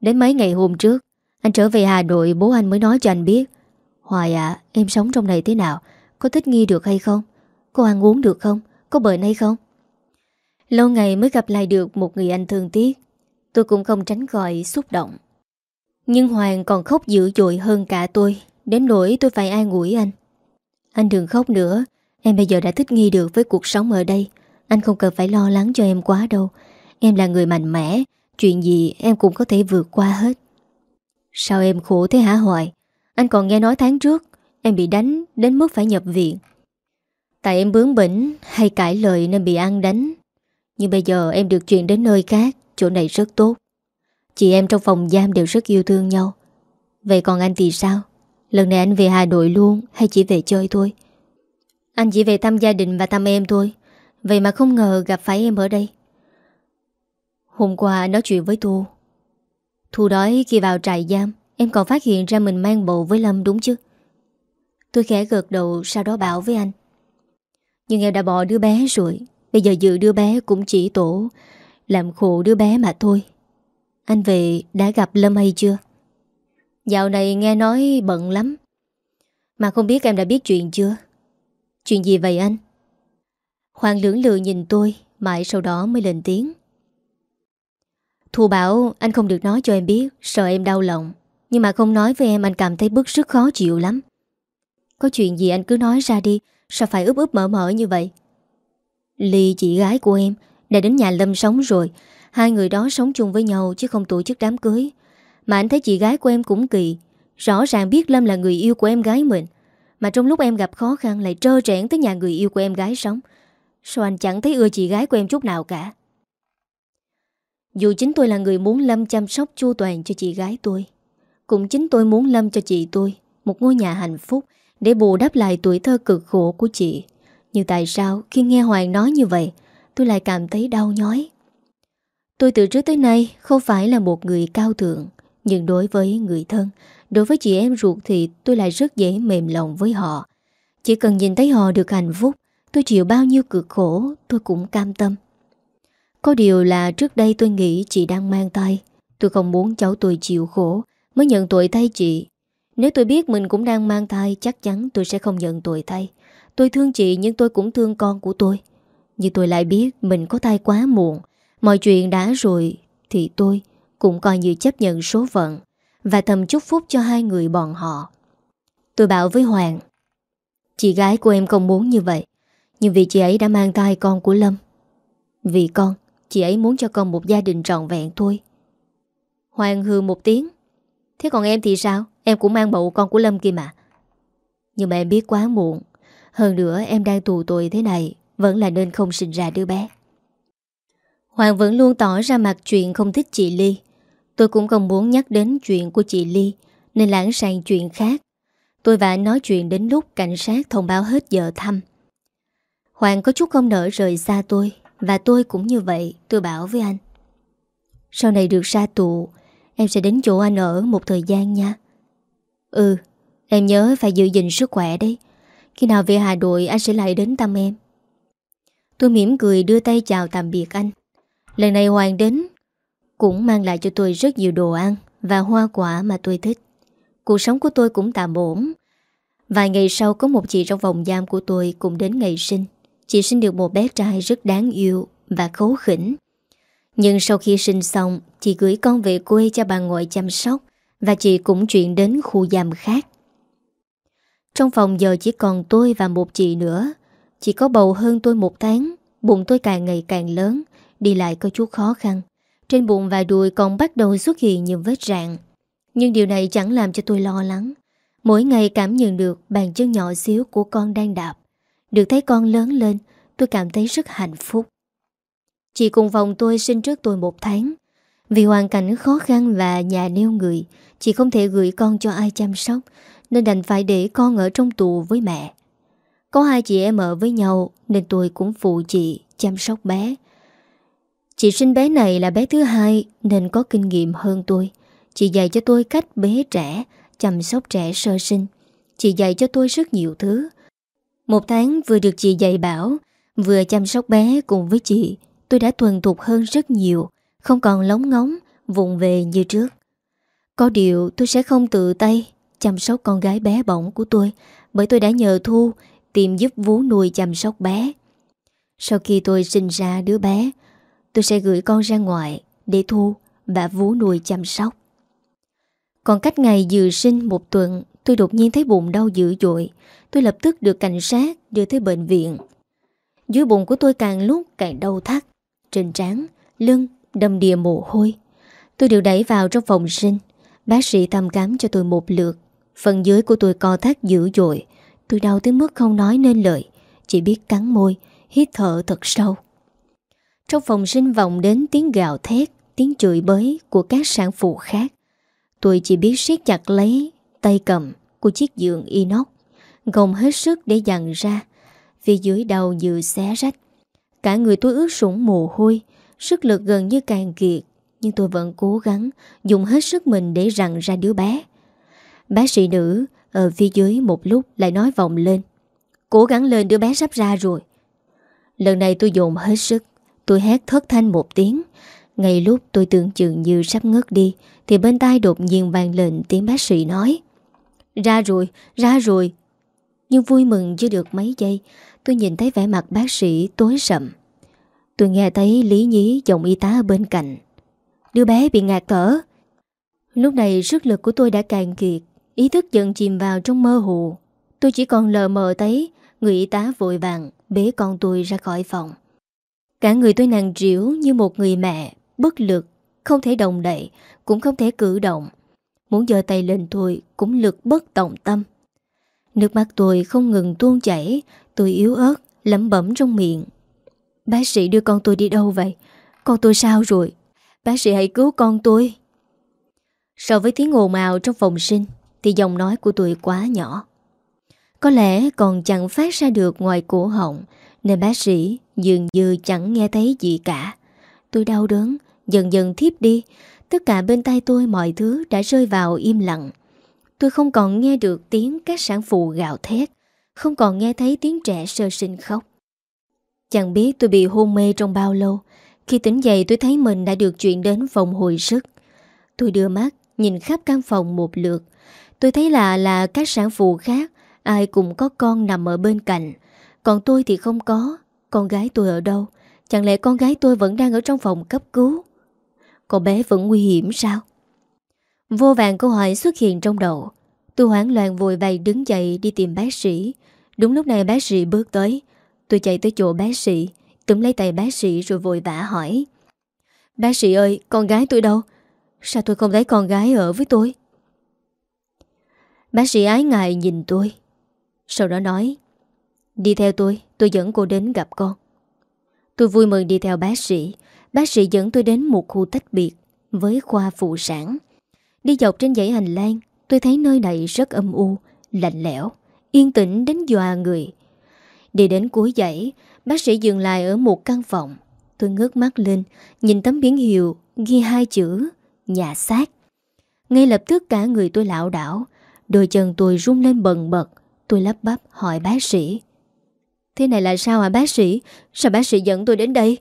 Đến mấy ngày hôm trước, Anh trở về Hà Nội, bố anh mới nói cho anh biết. Hoài ạ em sống trong này thế nào? Có thích nghi được hay không? Có ăn uống được không? Có bệnh hay không? Lâu ngày mới gặp lại được một người anh thương tiếc. Tôi cũng không tránh gọi xúc động. Nhưng Hoàng còn khóc dữ dội hơn cả tôi. Đến nỗi tôi phải ai ngủi anh. Anh đừng khóc nữa. Em bây giờ đã thích nghi được với cuộc sống ở đây. Anh không cần phải lo lắng cho em quá đâu. Em là người mạnh mẽ. Chuyện gì em cũng có thể vượt qua hết. Sao em khổ thế hả Hoài? Anh còn nghe nói tháng trước, Em bị đánh đến mức phải nhập viện. Tại em bướng bỉnh Hay cãi lời nên bị ăn đánh nhưng bây giờ em được chuyển đến nơi khác, Chỗ này rất tốt. Chị em trong phòng giam đều rất yêu thương nhau. Vậy còn anh thì sao? Lần này anh về Hà Nội luôn Hay chỉ về chơi thôi? Anh chỉ về thăm gia đình và thăm em thôi. Vậy mà không ngờ gặp phải em ở đây. Hôm qua nói chuyện với Thu. Thu đói khi vào trại giam, Em còn phát hiện ra mình mang bầu với Lâm đúng chứ? Tôi khẽ gật đầu, Sau đó bảo với anh. Nhưng em đã bỏ đứa bé rồi Bây giờ giữ đứa bé cũng chỉ tổ, Làm khổ đứa bé mà thôi. Anh về đã gặp Lâm hay chưa? Dạo này nghe nói bận lắm, Mà không biết em đã biết chuyện chưa? Chuyện gì vậy anh? Hoàng lưỡng lự nhìn tôi, Mãi sau đó mới lên tiếng. Thu bảo anh không được nói cho em biết, Sợ em đau lòng. Nhưng mà không nói với em, anh cảm thấy bức sức khó chịu lắm. Có chuyện gì anh cứ nói ra đi, Sao phải úp úp mở mở như vậy? Ly, chị gái của em, Đã đến nhà Lâm sống rồi. Hai người đó sống chung với nhau Chứ không tổ chức đám cưới. Mà anh thấy chị gái của em cũng kỳ. Rõ ràng biết Lâm là người yêu của em gái mình. Mà trong lúc em gặp khó khăn Lại trơ trẽn tới nhà người yêu của em gái sống. Sao anh chẳng thấy ưa chị gái của em chút nào cả? Dù chính tôi là người muốn Lâm chăm sóc chu toàn cho chị gái tôi, Cũng chính tôi muốn Lâm cho chị tôi Một ngôi nhà hạnh phúc Để bù đắp lại tuổi thơ cực khổ của chị. Nhưng tại sao khi nghe Hoàng nói như vậy, Tôi lại cảm thấy đau nhói? Tôi từ trước tới nay Không phải là một người cao thượng, Nhưng đối với người thân, Đối với chị em ruột thì tôi lại rất dễ mềm lòng với họ. Chỉ cần nhìn thấy họ được hạnh phúc, Tôi chịu bao nhiêu cực khổ, Tôi cũng cam tâm. Có điều là trước đây tôi nghĩ chị đang mang tay Tôi không muốn cháu tôi chịu khổ, Mới nhận tội thay chị. Nếu tôi biết mình cũng đang mang thai, Chắc chắn tôi sẽ không nhận tội thay. Tôi thương chị nhưng tôi cũng thương con của tôi. Nhưng tôi lại biết, mình có thai quá muộn. Mọi chuyện đã rồi Thì tôi cũng coi như chấp nhận số phận Và thầm chúc phúc cho hai người bọn họ. Tôi bảo với Hoàng, Chị gái của em không muốn như vậy, nhưng vì chị ấy đã mang thai con của Lâm. Vì con, Chị ấy muốn cho con một gia đình trọn vẹn thôi. Hoàng hư một tiếng, Thế còn em thì sao? Em cũng mang bầu con của Lâm kia mà. Nhưng mà em biết quá muộn hơn nữa, em đang tù tội thế này, Vẫn là nên không sinh ra đứa bé. Hoàng vẫn luôn tỏ ra mặt chuyện không thích chị Ly. Tôi cũng không muốn nhắc đến chuyện của chị Ly, Nên lãng sang chuyện khác. Tôi và anh nói chuyện đến lúc cảnh sát thông báo hết giờ thăm. Hoàng có chút không nỡ rời xa tôi, Và tôi cũng như vậy, Tôi bảo với anh. Sau này được ra tù, Em sẽ đến chỗ anh ở một thời gian nha. Ừ Em nhớ phải giữ gìn sức khỏe đấy. Khi nào về Hà Nội, anh sẽ lại đến thăm em. Tôi mỉm cười đưa tay chào tạm biệt anh. Lần này Hoàng đến Cũng mang lại cho tôi rất nhiều đồ ăn Và hoa quả mà tôi thích. Cuộc sống của tôi cũng tạm ổn. Vài ngày sau, có một chị trong vòng giam của tôi Cũng đến ngày sinh. Chị sinh được một bé trai rất đáng yêu Và khấu khỉnh. Nhưng sau khi sinh xong, Chị gửi con về quê cho bà ngoại chăm sóc Và chị cũng chuyển đến khu giam khác. Trong phòng giờ chỉ còn tôi và một chị nữa. Chị có bầu hơn tôi một tháng, Bụng tôi càng ngày càng lớn, Đi lại có chút khó khăn. Trên bụng và đùi còn bắt đầu xuất hiện những vết rạn. Nhưng điều này chẳng làm cho tôi lo lắng. Mỗi ngày cảm nhận được bàn chân nhỏ xíu của con đang đạp. Được thấy con lớn lên, Tôi cảm thấy rất hạnh phúc. Chị cùng phòng tôi sinh trước tôi một tháng. Vì hoàn cảnh khó khăn và nhà neo người, Chị không thể gửi con cho ai chăm sóc. Nên đành phải để con ở trong tù với mẹ. Có hai chị em ở với nhau, Nên tôi cũng phụ chị chăm sóc bé. Chị sinh bé này là bé thứ hai, Nên có kinh nghiệm hơn tôi. Chị dạy cho tôi cách bế trẻ, Chăm sóc trẻ sơ sinh. Chị dạy cho tôi rất nhiều thứ. Một tháng vừa được chị dạy bảo, Vừa chăm sóc bé cùng với chị, Tôi đã thuần thục hơn rất nhiều, Không còn lóng ngóng, Vụng về như trước. Có điều tôi sẽ không tự tay Chăm sóc con gái bé bỏng của tôi Bởi tôi đã nhờ Thu Tìm giúp vú nuôi chăm sóc bé. Sau khi tôi sinh ra đứa bé Tôi sẽ gửi con ra ngoài Để Thu và vú nuôi chăm sóc. Còn cách ngày dự sinh một tuần Tôi đột nhiên thấy bụng đau dữ dội. Tôi lập tức được cảnh sát đưa tới bệnh viện. Dưới bụng của tôi càng lúc càng đau thắt Trên trán, lưng, đầm đìa mồ hôi. Tôi được đẩy vào trong phòng sinh. Bác sĩ thăm khám cho tôi một lượt. Phần dưới của tôi co thắt dữ dội. Tôi đau tới mức không nói nên lời. Chỉ biết cắn môi, Hít thở thật sâu. Trong phòng sinh vọng đến tiếng gạo thét, Tiếng chửi bới của các sản phụ khác, Tôi chỉ biết siết chặt lấy Tay cầm của chiếc giường inox, Gồng hết sức để dặn ra. Phía dưới đầu như xé rách. Cả người tôi ướt sũng mồ hôi, Sức lực gần như càng kiệt, Nhưng tôi vẫn cố gắng Dùng hết sức mình để rặn ra đứa bé. Bác sĩ nữ Ở phía dưới một lúc lại nói vọng lên. Cố gắng lên đứa bé sắp ra rồi. Lần này tôi dồn hết sức. Tôi hét thất thanh một tiếng. Ngay lúc tôi tưởng chừng như sắp ngất đi Thì bên tai đột nhiên vang lên tiếng bác sĩ nói. Ra rồi, ra rồi. Nhưng vui mừng chưa được mấy giây Tôi nhìn thấy vẻ mặt bác sĩ tối sầm. Tôi nghe thấy lý nhí giọng y tá ở bên cạnh. Đứa bé bị ngạt thở. Lúc này sức lực của tôi đã càng kiệt. Ý thức dần chìm vào trong mơ hồ. Tôi chỉ còn lờ mờ thấy Người y tá vội vàng Bế con tôi ra khỏi phòng. Cả người tôi nàng triểu như một người mẹ, Bất lực, Không thể đồng đậy, Cũng không thể cử động. Muốn giơ tay lên tôi Cũng lực bất tổng tâm. Nước mắt tôi không ngừng tuôn chảy, Tôi yếu ớt, lẩm bẩm trong miệng. Bác sĩ đưa con tôi đi đâu vậy? Con tôi sao rồi? Bác sĩ hãy cứu con tôi. So với tiếng ồn ào trong phòng sinh thì giọng nói của tôi quá nhỏ. Có lẽ còn chẳng phát ra được ngoài cổ họng, Nên bác sĩ dường như chẳng nghe thấy gì cả. Tôi đau đớn, Dần dần thiếp đi. Tất cả bên tay tôi mọi thứ đã rơi vào im lặng. Tôi không còn nghe được tiếng các sản phụ gạo thét, Không còn nghe thấy tiếng trẻ sơ sinh khóc. Chẳng biết tôi bị hôn mê trong bao lâu, Khi tỉnh dậy tôi thấy mình đã được chuyển đến phòng hồi sức. Tôi đưa mắt, nhìn khắp căn phòng một lượt Tôi thấy là là các sản phụ khác, Ai cũng có con nằm ở bên cạnh. Còn tôi thì không có. Con gái tôi ở đâu? Chẳng lẽ con gái tôi vẫn đang ở trong phòng cấp cứu? Con bé vẫn nguy hiểm sao? Vô vàng câu hỏi xuất hiện trong đầu. Tôi hoảng loạn vội vàng đứng dậy đi tìm bác sĩ. Đúng lúc này bác sĩ bước tới. Tôi chạy tới chỗ bác sĩ Tụm lấy tay bác sĩ rồi vội vã hỏi. Bác sĩ ơi, con gái tôi đâu? Sao tôi không thấy con gái ở với tôi? Bác sĩ ái ngại nhìn tôi. Sau đó nói, Đi theo tôi Tôi dẫn cô đến gặp con. Tôi vui mừng đi theo bác sĩ. Bác sĩ dẫn tôi đến một khu tách biệt Với khoa phụ sản. Đi dọc trên dãy hành lang, Tôi thấy nơi này rất âm u, Lạnh lẽo, Yên tĩnh đến dòa người. Đi đến cuối dãy, Bác sĩ dừng lại ở một căn phòng. Tôi ngước mắt lên, Nhìn tấm biển hiệu Ghi hai chữ, Nhà xác. Ngay lập tức cả người tôi lão đảo Đôi chân tôi rung lên bần bật. Tôi lắp bắp hỏi bác sĩ. Thế này là sao hả bác sĩ? Sao bác sĩ dẫn tôi đến đây?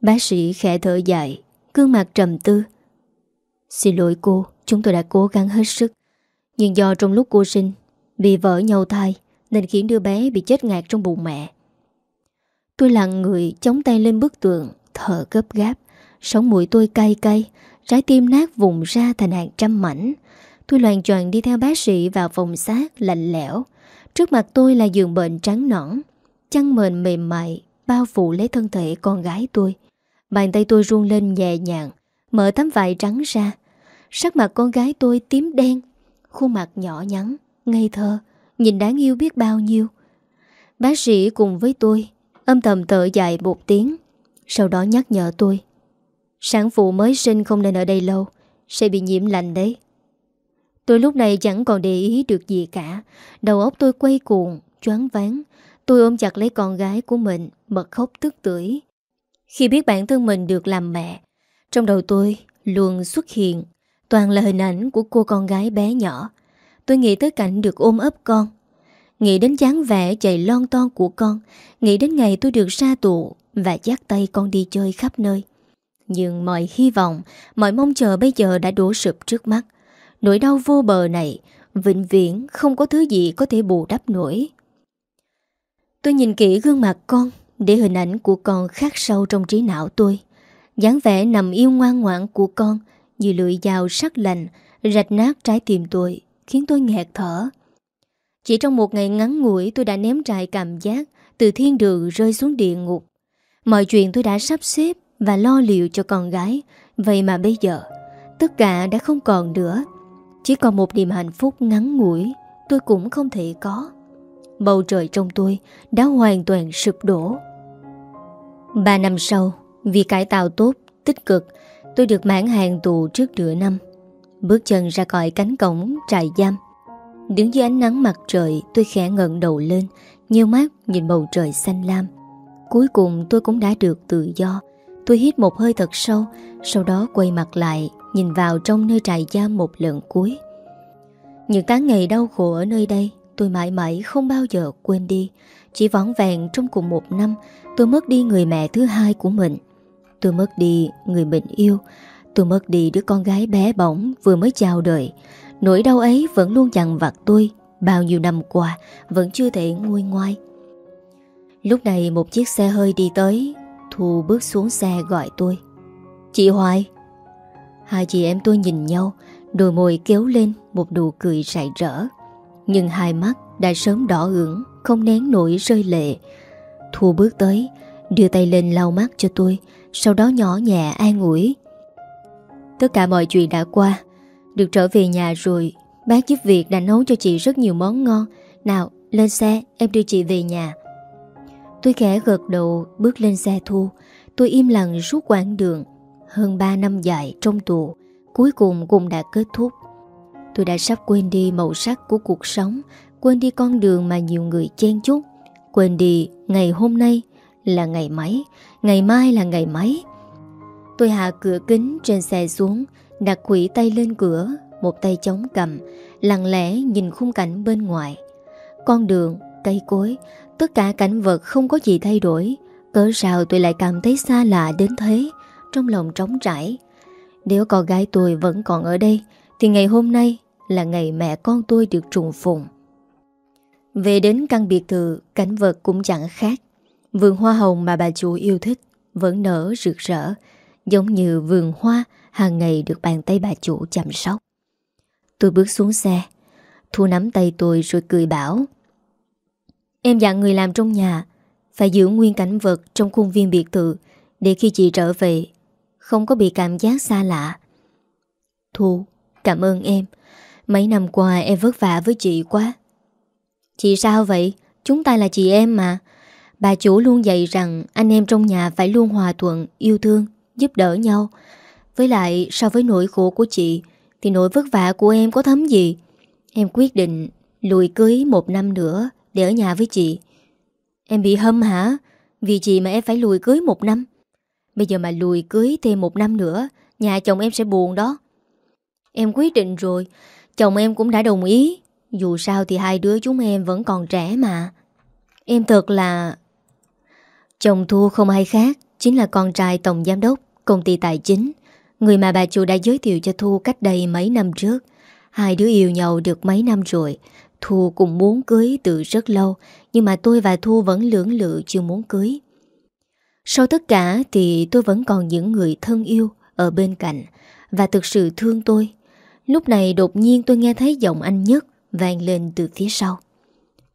Bác sĩ khẽ thở dài, gương mặt trầm tư. Xin lỗi cô, Chúng tôi đã cố gắng hết sức. Nhưng do trong lúc cô sinh, Bị vỡ nhau thai, Nên khiến đứa bé bị chết ngạt trong bụng mẹ. Tôi lặng người chống tay lên bức tường, Thở gấp gáp. Sống mũi tôi cay cay, Trái tim nát vùng ra thành hàng trăm mảnh. Tôi loàn choàn đi theo bác sĩ vào phòng xác, lạnh lẽo. Trước mặt tôi là giường bệnh trắng nõn, Chăn mền mềm mại, Bao phủ lấy thân thể con gái tôi. Bàn tay tôi run lên nhẹ nhàng, Mở tấm vải trắng ra. Sắc mặt con gái tôi tím đen, Khuôn mặt nhỏ nhắn, Ngây thơ, Nhìn đáng yêu biết bao nhiêu. Bác sĩ cùng với tôi, Âm thầm thở dài một tiếng, Sau đó nhắc nhở tôi. Sản phụ mới sinh không nên ở đây lâu, Sẽ bị nhiễm lạnh đấy. Tôi lúc này chẳng còn để ý được gì cả. Đầu óc tôi quay cuồng, Choáng ván Tôi ôm chặt lấy con gái của mình, Bật khóc tức tưởi. Khi biết bản thân mình được làm mẹ, Trong đầu tôi luôn xuất hiện, Toàn là hình ảnh của cô con gái bé nhỏ. Tôi nghĩ tới cảnh được ôm ấp con. Nghĩ đến dáng vẻ chạy lon ton của con, Nghĩ đến ngày tôi được ra tù Và dắt tay con đi chơi khắp nơi. Nhưng mọi hy vọng, Mọi mong chờ bây giờ đã đổ sụp trước mắt. Nỗi đau vô bờ này, Vĩnh viễn không có thứ gì có thể bù đắp nổi. Tôi nhìn kỹ gương mặt con Để hình ảnh của con khắc sâu trong trí não tôi. dáng vẻ nằm yêu ngoan ngoãn của con Như lưỡi dao sắc lạnh Rạch nát trái tim tôi, Khiến tôi nghẹt thở. Chỉ trong một ngày ngắn ngủi, tôi đã ném trại cảm giác Từ thiên đường rơi xuống địa ngục. Mọi chuyện tôi đã sắp xếp Và lo liệu cho con gái, Vậy mà bây giờ, Tất cả đã không còn nữa. Chỉ còn một niềm hạnh phúc ngắn ngủi Tôi cũng không thể có. Bầu trời trong tôi Đã hoàn toàn sụp đổ. Ba năm sau Vì cải tạo tốt, tích cực Tôi được mãn hàng tù trước nửa năm. Bước chân ra khỏi cánh cổng trại giam. Đứng dưới ánh nắng mặt trời Tôi khẽ ngẩng đầu lên Nhiều mắt nhìn bầu trời xanh lam. Cuối cùng tôi cũng đã được tự do. Tôi hít một hơi thật sâu Sau đó quay mặt lại Nhìn vào trong nơi trại giam một lần cuối. Những tháng ngày đau khổ ở nơi đây, Tôi mãi mãi không bao giờ quên đi. Chỉ vỏn vẹn trong cùng một năm, Tôi mất đi người mẹ thứ hai của mình. Tôi mất đi người mình yêu. Tôi mất đi đứa con gái bé bỏng Vừa mới chào đời. Nỗi đau ấy vẫn luôn dằn vặt tôi. Bao nhiêu năm qua, Vẫn chưa thể nguôi ngoai. Lúc này một chiếc xe hơi đi tới, Thu bước xuống xe gọi tôi. Chị Hoài Hai chị em tôi nhìn nhau, Đôi môi kéo lên một nụ cười rải rỡ. Nhưng hai mắt đã sớm đỏ ửng, Không nén nổi rơi lệ. Thu bước tới, Đưa tay lên lau mắt cho tôi, Sau đó nhỏ nhẹ an ủi. Tất cả mọi chuyện đã qua, Được trở về nhà rồi. Bác giúp việc đã nấu cho chị rất nhiều món ngon. Nào, lên xe, em đưa chị về nhà. Tôi khẽ gật đầu, bước lên xe thu. Tôi im lặng suốt quãng đường. Hơn 3 năm dài trong tù Cuối cùng cũng đã kết thúc. Tôi đã sắp quên đi màu sắc của cuộc sống Quên đi con đường mà nhiều người chen chúc Quên đi ngày hôm nay là ngày mấy Ngày mai là ngày mấy. Tôi hạ cửa kính trên xe xuống Đặt quỷ tay lên cửa Một tay chống cầm Lặng lẽ nhìn khung cảnh bên ngoài. Con đường, cây cối Tất cả cảnh vật không có gì thay đổi cớ sao tôi lại cảm thấy xa lạ đến thế? Trong lòng trống trải. Nếu con gái tôi vẫn còn ở đây, Thì ngày hôm nay là ngày mẹ con tôi được trùng phùng. Về đến căn biệt thự, Cảnh vật cũng chẳng khác. Vườn hoa hồng mà bà chủ yêu thích Vẫn nở rực rỡ, Giống như vườn hoa hàng ngày được bàn tay bà chủ chăm sóc. Tôi bước xuống xe, Thu nắm tay tôi rồi cười bảo, Em dặn người làm trong nhà, Phải giữ nguyên cảnh vật trong khuôn viên biệt thự Để khi chị trở về không có bị cảm giác xa lạ. Thu, Cảm ơn em. Mấy năm qua em vất vả với chị quá. Chị sao vậy? Chúng ta là chị em mà. Bà chủ luôn dạy rằng Anh em trong nhà phải luôn hòa thuận, Yêu thương, Giúp đỡ nhau. Với lại, so với nỗi khổ của chị, Thì nỗi vất vả của em có thấm gì? Em quyết định lùi cưới một năm nữa để ở nhà với chị. Em bị hâm hả? Vì chị mà em phải lùi cưới một năm. Bây giờ mà lùi cưới thêm một năm nữa, Nhà chồng em sẽ buồn đó. Em quyết định rồi, Chồng em cũng đã đồng ý. Dù sao thì hai đứa chúng em vẫn còn trẻ mà. Em thật là Chồng Thu không ai khác, Chính là con trai tổng giám đốc, Công ty tài chính, Người mà bà chủ đã giới thiệu cho Thu cách đây mấy năm trước. Hai đứa yêu nhau được mấy năm rồi, Thu cũng muốn cưới từ rất lâu, Nhưng mà tôi và Thu vẫn lưỡng lự chưa muốn cưới. Sau tất cả thì tôi vẫn còn những người thân yêu Ở bên cạnh Và thực sự thương tôi. Lúc này đột nhiên tôi nghe thấy giọng anh Nhất vang lên từ phía sau.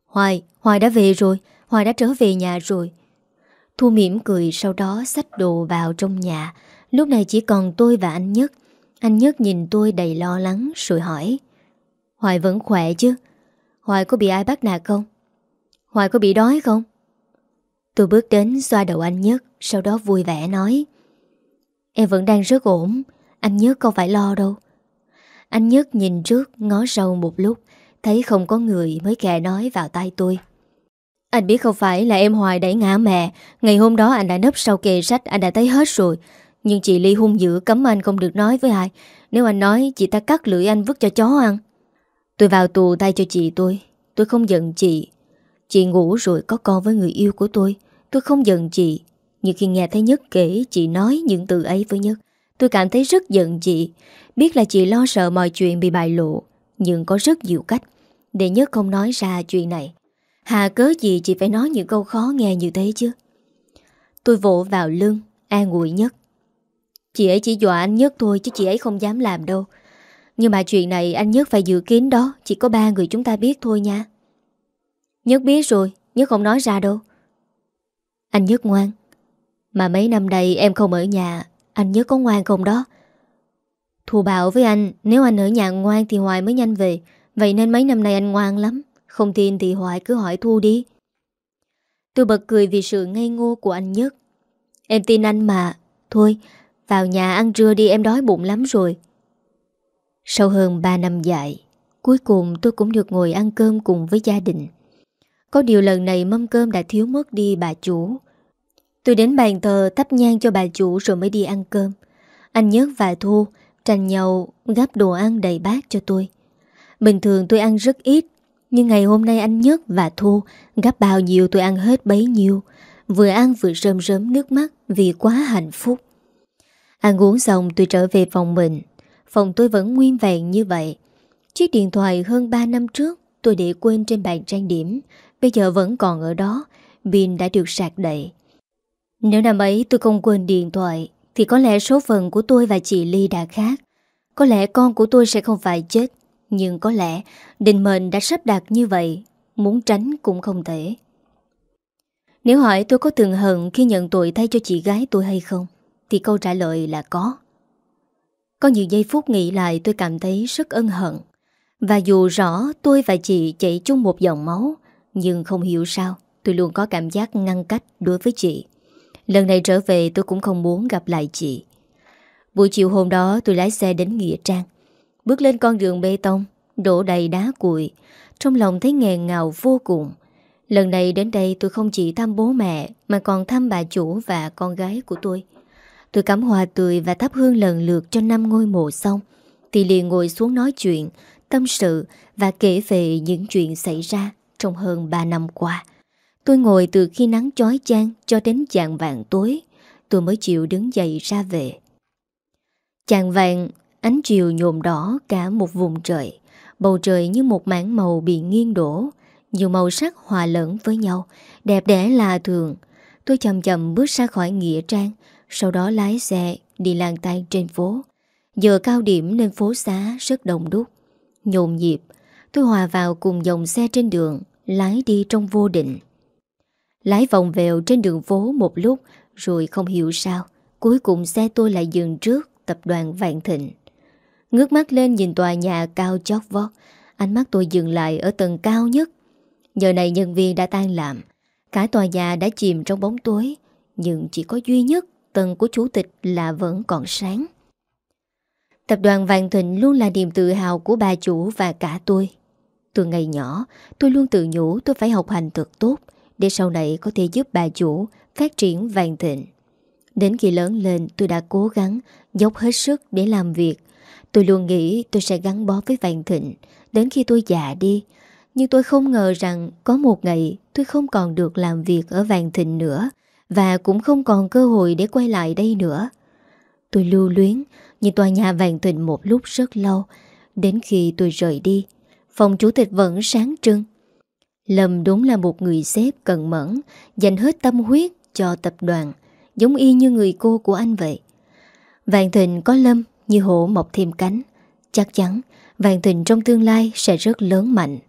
Hoài, Hoài đã về rồi Hoài đã trở về nhà rồi. Thu mỉm cười sau đó xách đồ vào trong nhà. Lúc này chỉ còn tôi và anh Nhất. Anh Nhất nhìn tôi đầy lo lắng rồi hỏi Hoài vẫn khỏe chứ? Hoài có bị ai bắt nạt không? Hoài có bị đói không? Tôi bước đến xoa đầu anh Nhất, Sau đó vui vẻ nói, Em vẫn đang rất ổn, Anh Nhất không phải lo đâu. Anh Nhất nhìn trước ngó sâu một lúc, Thấy không có người mới kè nói vào tay tôi. Anh biết không phải là em Hoài đẩy ngã mẹ, Ngày hôm đó anh đã nấp sau kề sách Anh đã thấy hết rồi. Nhưng chị Ly hung dữ cấm anh không được nói với ai. Nếu anh nói, chị ta cắt lưỡi anh vứt cho chó ăn. Tôi vào tù tay cho chị tôi. Tôi không giận chị Chị ngủ rồi có con với người yêu của tôi. Tôi không giận chị. Nhưng khi nghe thấy Nhất kể, chị nói những từ ấy với Nhất, Tôi cảm thấy rất giận chị. Biết là chị lo sợ mọi chuyện bị bại lộ, Nhưng có rất nhiều cách Để Nhất không nói ra chuyện này. Hà cớ gì chị phải nói những câu khó nghe như thế chứ? Tôi vỗ vào lưng, An ủi Nhất. Chị ấy chỉ dọa anh Nhất thôi Chứ chị ấy không dám làm đâu. Nhưng mà chuyện này anh Nhất phải dự kiến đó. Chỉ có ba người chúng ta biết thôi nha. Nhất biết rồi Nhất không nói ra đâu. Anh Nhất ngoan. Mà mấy năm đây em không ở nhà Anh Nhất có ngoan không đó? Thù bảo với anh Nếu anh ở nhà ngoan thì Hoài mới nhanh về. Vậy nên mấy năm nay anh ngoan lắm Không tin thì Hoài cứ hỏi Thu đi. Tôi bật cười vì sự ngây ngô của anh Nhất. Em tin anh mà Thôi vào nhà ăn trưa đi em đói bụng lắm rồi. Sau hơn 3 năm dạy, cuối cùng tôi cũng được ngồi ăn cơm cùng với gia đình. Có điều lần này mâm cơm đã thiếu mất đi bà chủ. Tôi đến bàn thờ thắp nhang cho bà chủ rồi mới đi ăn cơm. Anh Nhất và Thu tranh nhau gắp đồ ăn đầy bát cho tôi. Bình thường tôi ăn rất ít, Nhưng ngày hôm nay anh Nhất và Thu gắp bao nhiêu tôi ăn hết bấy nhiêu. Vừa ăn vừa rơm rớm nước mắt vì quá hạnh phúc. Ăn uống xong tôi trở về phòng mình. Phòng tôi vẫn nguyên vẹn như vậy. Chiếc điện thoại hơn 3 năm trước tôi để quên trên bàn trang điểm. Bây giờ vẫn còn ở đó. Pin đã được sạc đầy. Nếu năm ấy tôi không quên điện thoại, Thì có lẽ số phận của tôi và chị Ly đã khác. Có lẽ con của tôi sẽ không phải chết, Nhưng có lẽ định mệnh đã sắp đặt như vậy, Muốn tránh cũng không thể. Nếu hỏi tôi có từng hận khi nhận tội thay cho chị gái tôi hay không, Thì câu trả lời là có. Có nhiều giây phút nghĩ lại tôi cảm thấy rất ân hận. Và dù rõ tôi và chị chạy chung một dòng máu nhưng không hiểu sao, Tôi luôn có cảm giác ngăn cách đối với chị. Lần này trở về, tôi cũng không muốn gặp lại chị. Buổi chiều hôm đó, tôi lái xe đến Nghĩa Trang. Bước lên con đường bê tông, Đổ đầy đá cuội Trong lòng thấy nghẹn ngào vô cùng. Lần này đến đây, tôi không chỉ thăm bố mẹ, Mà còn thăm bà chủ và con gái của tôi. Tôi cắm hoa tươi và thắp hương lần lượt cho năm ngôi mộ xong. Thì liền ngồi xuống nói chuyện, Tâm sự và kể về những chuyện xảy ra trong hơn 3 năm qua. Tôi ngồi từ khi nắng chói chang cho đến chạng vàng tối, tôi mới chịu đứng dậy ra về. Chạng vàng, ánh chiều nhộm đỏ cả một vùng trời, bầu trời như một mảng màu bị nghiêng đổ, nhiều màu sắc hòa lẫn với nhau, đẹp đẽ là thường. Tôi chậm chậm bước ra khỏi nghĩa trang, sau đó lái xe đi lang tay trên phố. Giờ cao điểm nên phố xá rất đông đúc, nhộn nhịp, Tôi hòa vào cùng dòng xe trên đường, Lái đi trong vô định. Lái vòng vèo trên đường phố một lúc, Rồi không hiểu sao, Cuối cùng xe tôi lại dừng trước Tập đoàn Vạn Thịnh. Ngước mắt lên nhìn tòa nhà cao chót vót, Ánh mắt tôi dừng lại ở tầng cao nhất. Giờ này nhân viên đã tan làm, Cả tòa nhà đã chìm trong bóng tối, Nhưng chỉ có duy nhất Tầng của chủ tịch là vẫn còn sáng. Tập đoàn Vạn Thịnh luôn là niềm tự hào của bà chủ và cả tôi từ ngày nhỏ, tôi luôn tự nhủ tôi phải học hành thật tốt để sau này có thể giúp bà chủ phát triển vàng thịnh. Đến khi lớn lên tôi đã cố gắng dốc hết sức để làm việc. Tôi luôn nghĩ tôi sẽ gắn bó với vàng thịnh đến khi tôi già đi. Nhưng tôi không ngờ rằng có một ngày tôi không còn được làm việc ở vàng thịnh nữa và cũng không còn cơ hội để quay lại đây nữa. Tôi lưu luyến nhìn tòa nhà vàng thịnh một lúc rất lâu đến khi tôi rời đi phòng chủ tịch vẫn sáng trưng. Lâm đúng là một người sếp cần mẫn, dành hết tâm huyết cho tập đoàn, giống y như người cô của anh vậy. Vạn Thịnh có Lâm như hổ mọc thêm cánh. Chắc chắn Vạn Thịnh trong tương lai sẽ rất lớn mạnh.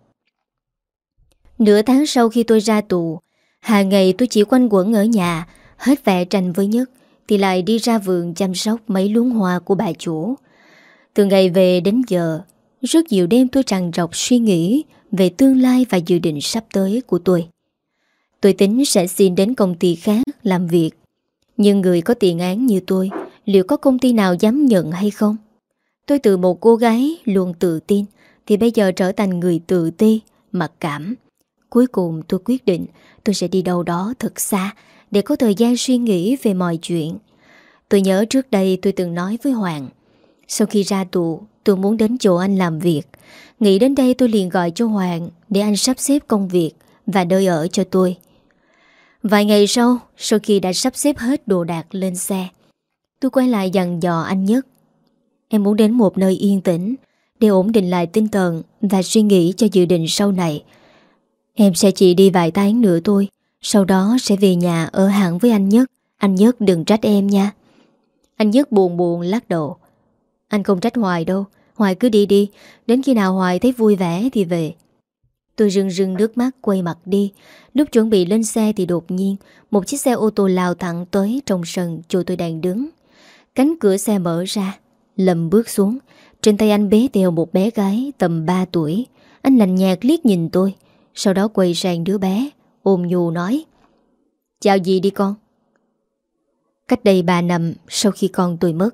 Nửa tháng sau khi tôi ra tù, hàng ngày tôi chỉ quanh quẩn ở nhà, hết vẽ tranh với nhất, thì lại đi ra vườn chăm sóc mấy luống hoa của bà chủ. Từ ngày về đến giờ, rất nhiều đêm tôi tràn trọc suy nghĩ về tương lai và dự định sắp tới của tôi. Tôi tính sẽ xin đến công ty khác làm việc. Nhưng người có tiền án như tôi, liệu có công ty nào dám nhận hay không? Tôi từ một cô gái luôn tự tin, thì bây giờ trở thành người tự ti, mặc cảm. Cuối cùng tôi quyết định tôi sẽ đi đâu đó thật xa để có thời gian suy nghĩ về mọi chuyện. Tôi nhớ trước đây tôi từng nói với Hoàng sau khi ra tù, Tôi muốn đến chỗ anh làm việc. Nghĩ đến đây tôi liền gọi cho Hoàng Để anh sắp xếp công việc Và nơi ở cho tôi. Vài ngày sau Sau khi đã sắp xếp hết đồ đạc lên xe, Tôi quay lại dặn dò anh nhất. Em muốn đến một nơi yên tĩnh Để ổn định lại tinh thần Và suy nghĩ cho dự định sau này. Em sẽ chỉ đi vài tháng nữa thôi, Sau đó sẽ về nhà ở hẳn với anh Nhất. Anh Nhất đừng trách em nha. Anh Nhất buồn buồn lắc đầu. Anh không trách Hoài đâu. Hoài cứ đi đi. Đến khi nào Hoài thấy vui vẻ thì về. Tôi rưng rưng nước mắt, quay mặt đi. Lúc chuẩn bị lên xe thì đột nhiên, Một chiếc xe ô tô lao thẳng tới Trong sân chỗ tôi đang đứng. Cánh cửa xe mở ra, lầm bước xuống. Trên tay anh bế theo một bé gái tầm 3 tuổi. Anh lành nhạt liếc nhìn tôi. Sau đó quay sang đứa bé, Ôm nhu nói, Chào gì đi con. Cách đây 3 năm, sau khi con tôi mất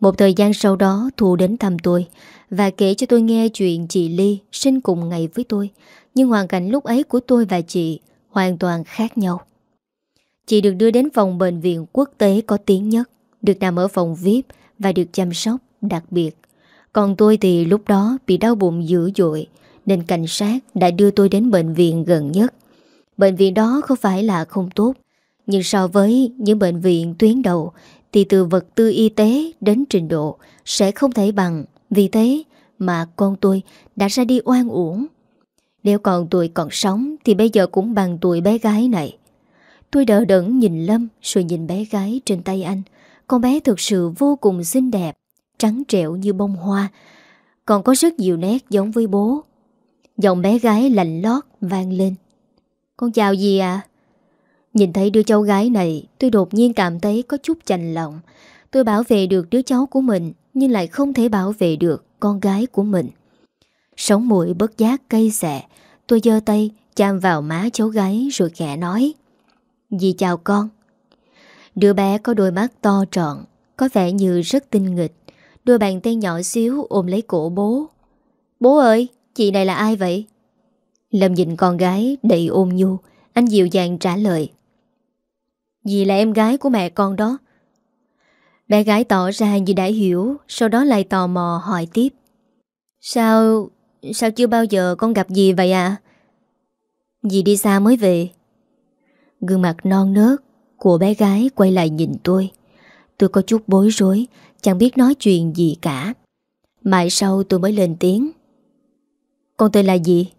một thời gian sau đó, Thu đến thăm tôi Và kể cho tôi nghe chuyện chị Ly sinh cùng ngày với tôi. Nhưng hoàn cảnh lúc ấy của tôi và chị Hoàn toàn khác nhau. Chị được đưa đến phòng bệnh viện quốc tế có tiếng nhất, Được nằm ở phòng VIP Và được chăm sóc đặc biệt. Còn tôi thì lúc đó bị đau bụng dữ dội, Nên cảnh sát đã đưa tôi đến bệnh viện gần nhất. Bệnh viện đó không phải là không tốt, Nhưng so với những bệnh viện tuyến đầu thì từ vật tư y tế đến trình độ Sẽ không thể bằng. Vì thế mà con tôi đã ra đi oan uổng. Nếu còn tuổi còn sống Thì bây giờ cũng bằng tuổi bé gái này. Tôi đỡ đẫn nhìn Lâm Rồi nhìn bé gái trên tay anh. Con bé thực sự vô cùng xinh đẹp, Trắng trẻo như bông hoa. Còn có rất nhiều nét giống với bố. Giọng bé gái lạnh lót vang lên. Con chào gì à Nhìn thấy đứa cháu gái này, Tôi đột nhiên cảm thấy có chút chành lòng. Tôi bảo vệ được đứa cháu của mình, Nhưng lại không thể bảo vệ được con gái của mình. Sống mũi bất giác cây xẹ Tôi dơ tay chạm vào má cháu gái rồi khẽ nói, Dì chào con. Đứa bé có đôi mắt to trọn, Có vẻ như rất tinh nghịch. Đôi bàn tay nhỏ xíu ôm lấy cổ bố. Bố ơi, Chị này là ai vậy? Lâm nhìn con gái đầy ôm nhu, Anh dịu dàng trả lời Dì là em gái của mẹ con đó. Bé gái tỏ ra như đã hiểu, Sau đó lại tò mò hỏi tiếp. Sao Sao chưa bao giờ con gặp dì vậy à Dì đi xa mới về. Gương mặt non nớt Của bé gái quay lại nhìn tôi. Tôi có chút bối rối, Chẳng biết nói chuyện gì cả. Mãi sau tôi mới lên tiếng. Con tên là gì?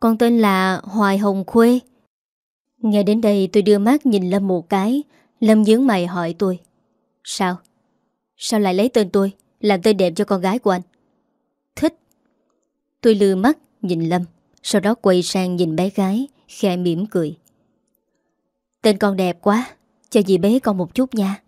Con tên là Hoài Hồng Khuê. Nghe đến đây tôi đưa mắt nhìn Lâm một cái. Lâm dướng mày hỏi tôi. Sao? Sao lại lấy tên tôi, Làm tên đẹp cho con gái của anh? Thích. Tôi lừa mắt nhìn Lâm, Sau đó quay sang nhìn bé gái Khe mỉm cười. Tên con đẹp quá, Cho dì bé con một chút nha.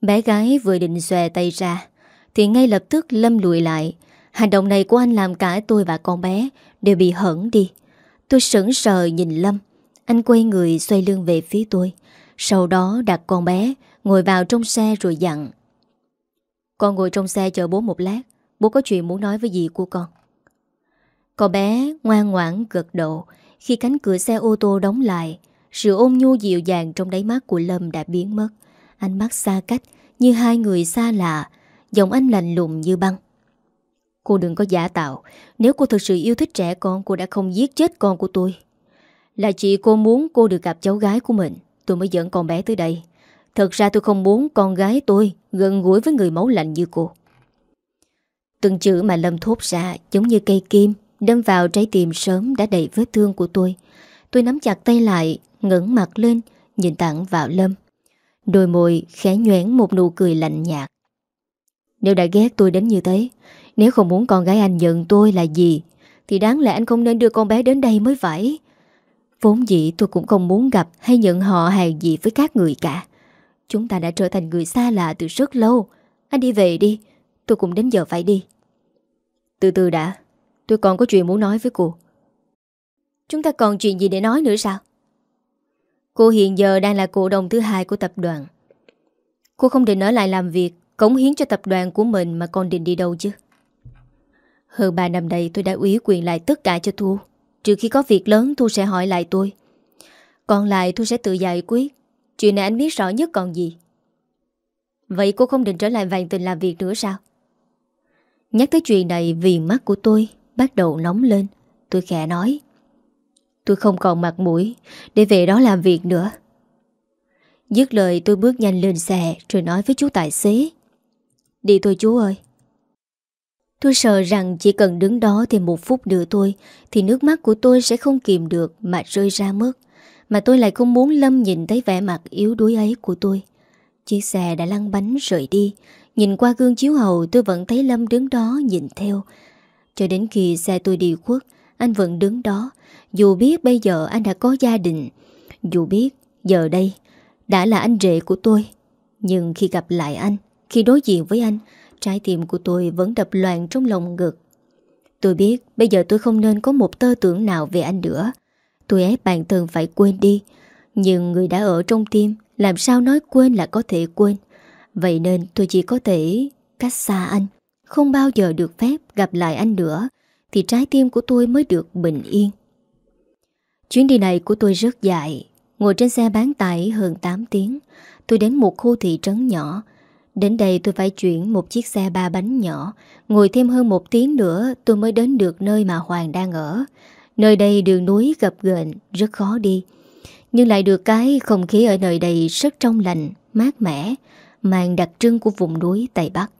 Bé gái vừa định xòe tay ra, Thì ngay lập tức Lâm lùi lại. Hành động này của anh làm cả tôi và con bé Đều bị hẩn đi. Tôi sững sờ nhìn Lâm anh quay người xoay lưng về phía tôi. Sau đó đặt con bé, Ngồi vào trong xe rồi dặn. Con ngồi trong xe chờ bố một lát. Bố có chuyện muốn nói với dì của con. Con bé ngoan ngoãn gật đầu. Khi cánh cửa xe ô tô đóng lại, Sự ôn nhu dịu dàng trong đáy mắt của Lâm đã biến mất. Ánh mắt xa cách, Như hai người xa lạ. Giọng anh lạnh lùng như băng. Cô đừng có giả tạo. Nếu cô thực sự yêu thích trẻ con, Cô đã không giết chết con của tôi. Là chị cô muốn cô được gặp cháu gái của mình. Tôi mới dẫn con bé tới đây. Thật ra tôi không muốn con gái tôi Gần gũi với người máu lạnh như cô. Từng chữ mà Lâm thốt ra Giống như cây kim Đâm vào trái tim sớm đã đầy vết thương của tôi. Tôi nắm chặt tay lại, ngẩng mặt lên, Nhìn thẳng vào Lâm. Đôi môi khẽ nhoảng một nụ cười lạnh nhạt. Nếu đã ghét tôi đến như thế, Nếu không muốn con gái anh nhận tôi là gì, Thì đáng lẽ anh không nên đưa con bé đến đây mới phải. Vốn dĩ tôi cũng không muốn gặp Hay nhận họ hàng gì với các người cả. Chúng ta đã trở thành người xa lạ từ rất lâu. Anh đi về đi, Tôi cũng đến giờ phải đi. Từ từ đã, Tôi còn có chuyện muốn nói với cô. Chúng ta còn chuyện gì để nói nữa sao? Cô hiện giờ đang là cổ đông thứ hai của tập đoàn. Cô không định ở lại làm việc, Cống hiến cho tập đoàn của mình Mà còn định đi đâu chứ? Hơn 3 năm đây tôi đã ủy quyền lại tất cả cho Thu. Trừ khi có việc lớn, Thu sẽ hỏi lại tôi. Còn lại Thu sẽ tự giải quyết. Chuyện này anh biết rõ nhất còn gì? Vậy cô không định trở lại vàng tình làm việc nữa sao? Nhắc tới chuyện này, vì mắt của tôi bắt đầu nóng lên. Tôi khẽ nói, Tôi không còn mặt mũi Để về đó làm việc nữa. Dứt lời, tôi bước nhanh lên xe, Rồi nói với chú tài xế, Đi thôi chú ơi. Tôi sợ rằng chỉ cần đứng đó thêm một phút nữa tôi Thì nước mắt của tôi sẽ không kìm được Mà rơi ra mất. Mà tôi lại không muốn Lâm nhìn thấy vẻ mặt yếu đuối ấy của tôi. Chiếc xe đã lăn bánh rời đi. Nhìn qua gương chiếu hậu, tôi vẫn thấy Lâm đứng đó nhìn theo. Cho đến khi xe tôi đi khuất, Anh vẫn đứng đó. Dù biết bây giờ anh đã có gia đình, Dù biết giờ đây Đã là anh rể của tôi. Nhưng khi gặp lại anh, Khi đối diện với anh Trái tim của tôi vẫn đập loạn trong lòng ngực. Tôi biết bây giờ tôi không nên có một tơ tưởng nào về anh nữa. Tôi ép bản thân phải quên đi. Nhưng người đã ở trong tim, Làm sao nói quên là có thể quên? Vậy nên tôi chỉ có thể cách xa anh, Không bao giờ được phép gặp lại anh nữa, Thì trái tim của tôi mới được bình yên. Chuyến đi này của tôi rất dài. Ngồi trên xe bán tải hơn 8 tiếng, Tôi đến một khu thị trấn nhỏ Đến đây tôi phải chuyển một chiếc xe ba bánh nhỏ. Ngồi thêm hơn một tiếng nữa Tôi mới đến được nơi mà Hoàng đang ở. Nơi đây đường núi gập ghềnh Rất khó đi. Nhưng lại được cái không khí ở nơi đây Rất trong lành, mát mẻ Mang đặc trưng của vùng núi Tây Bắc.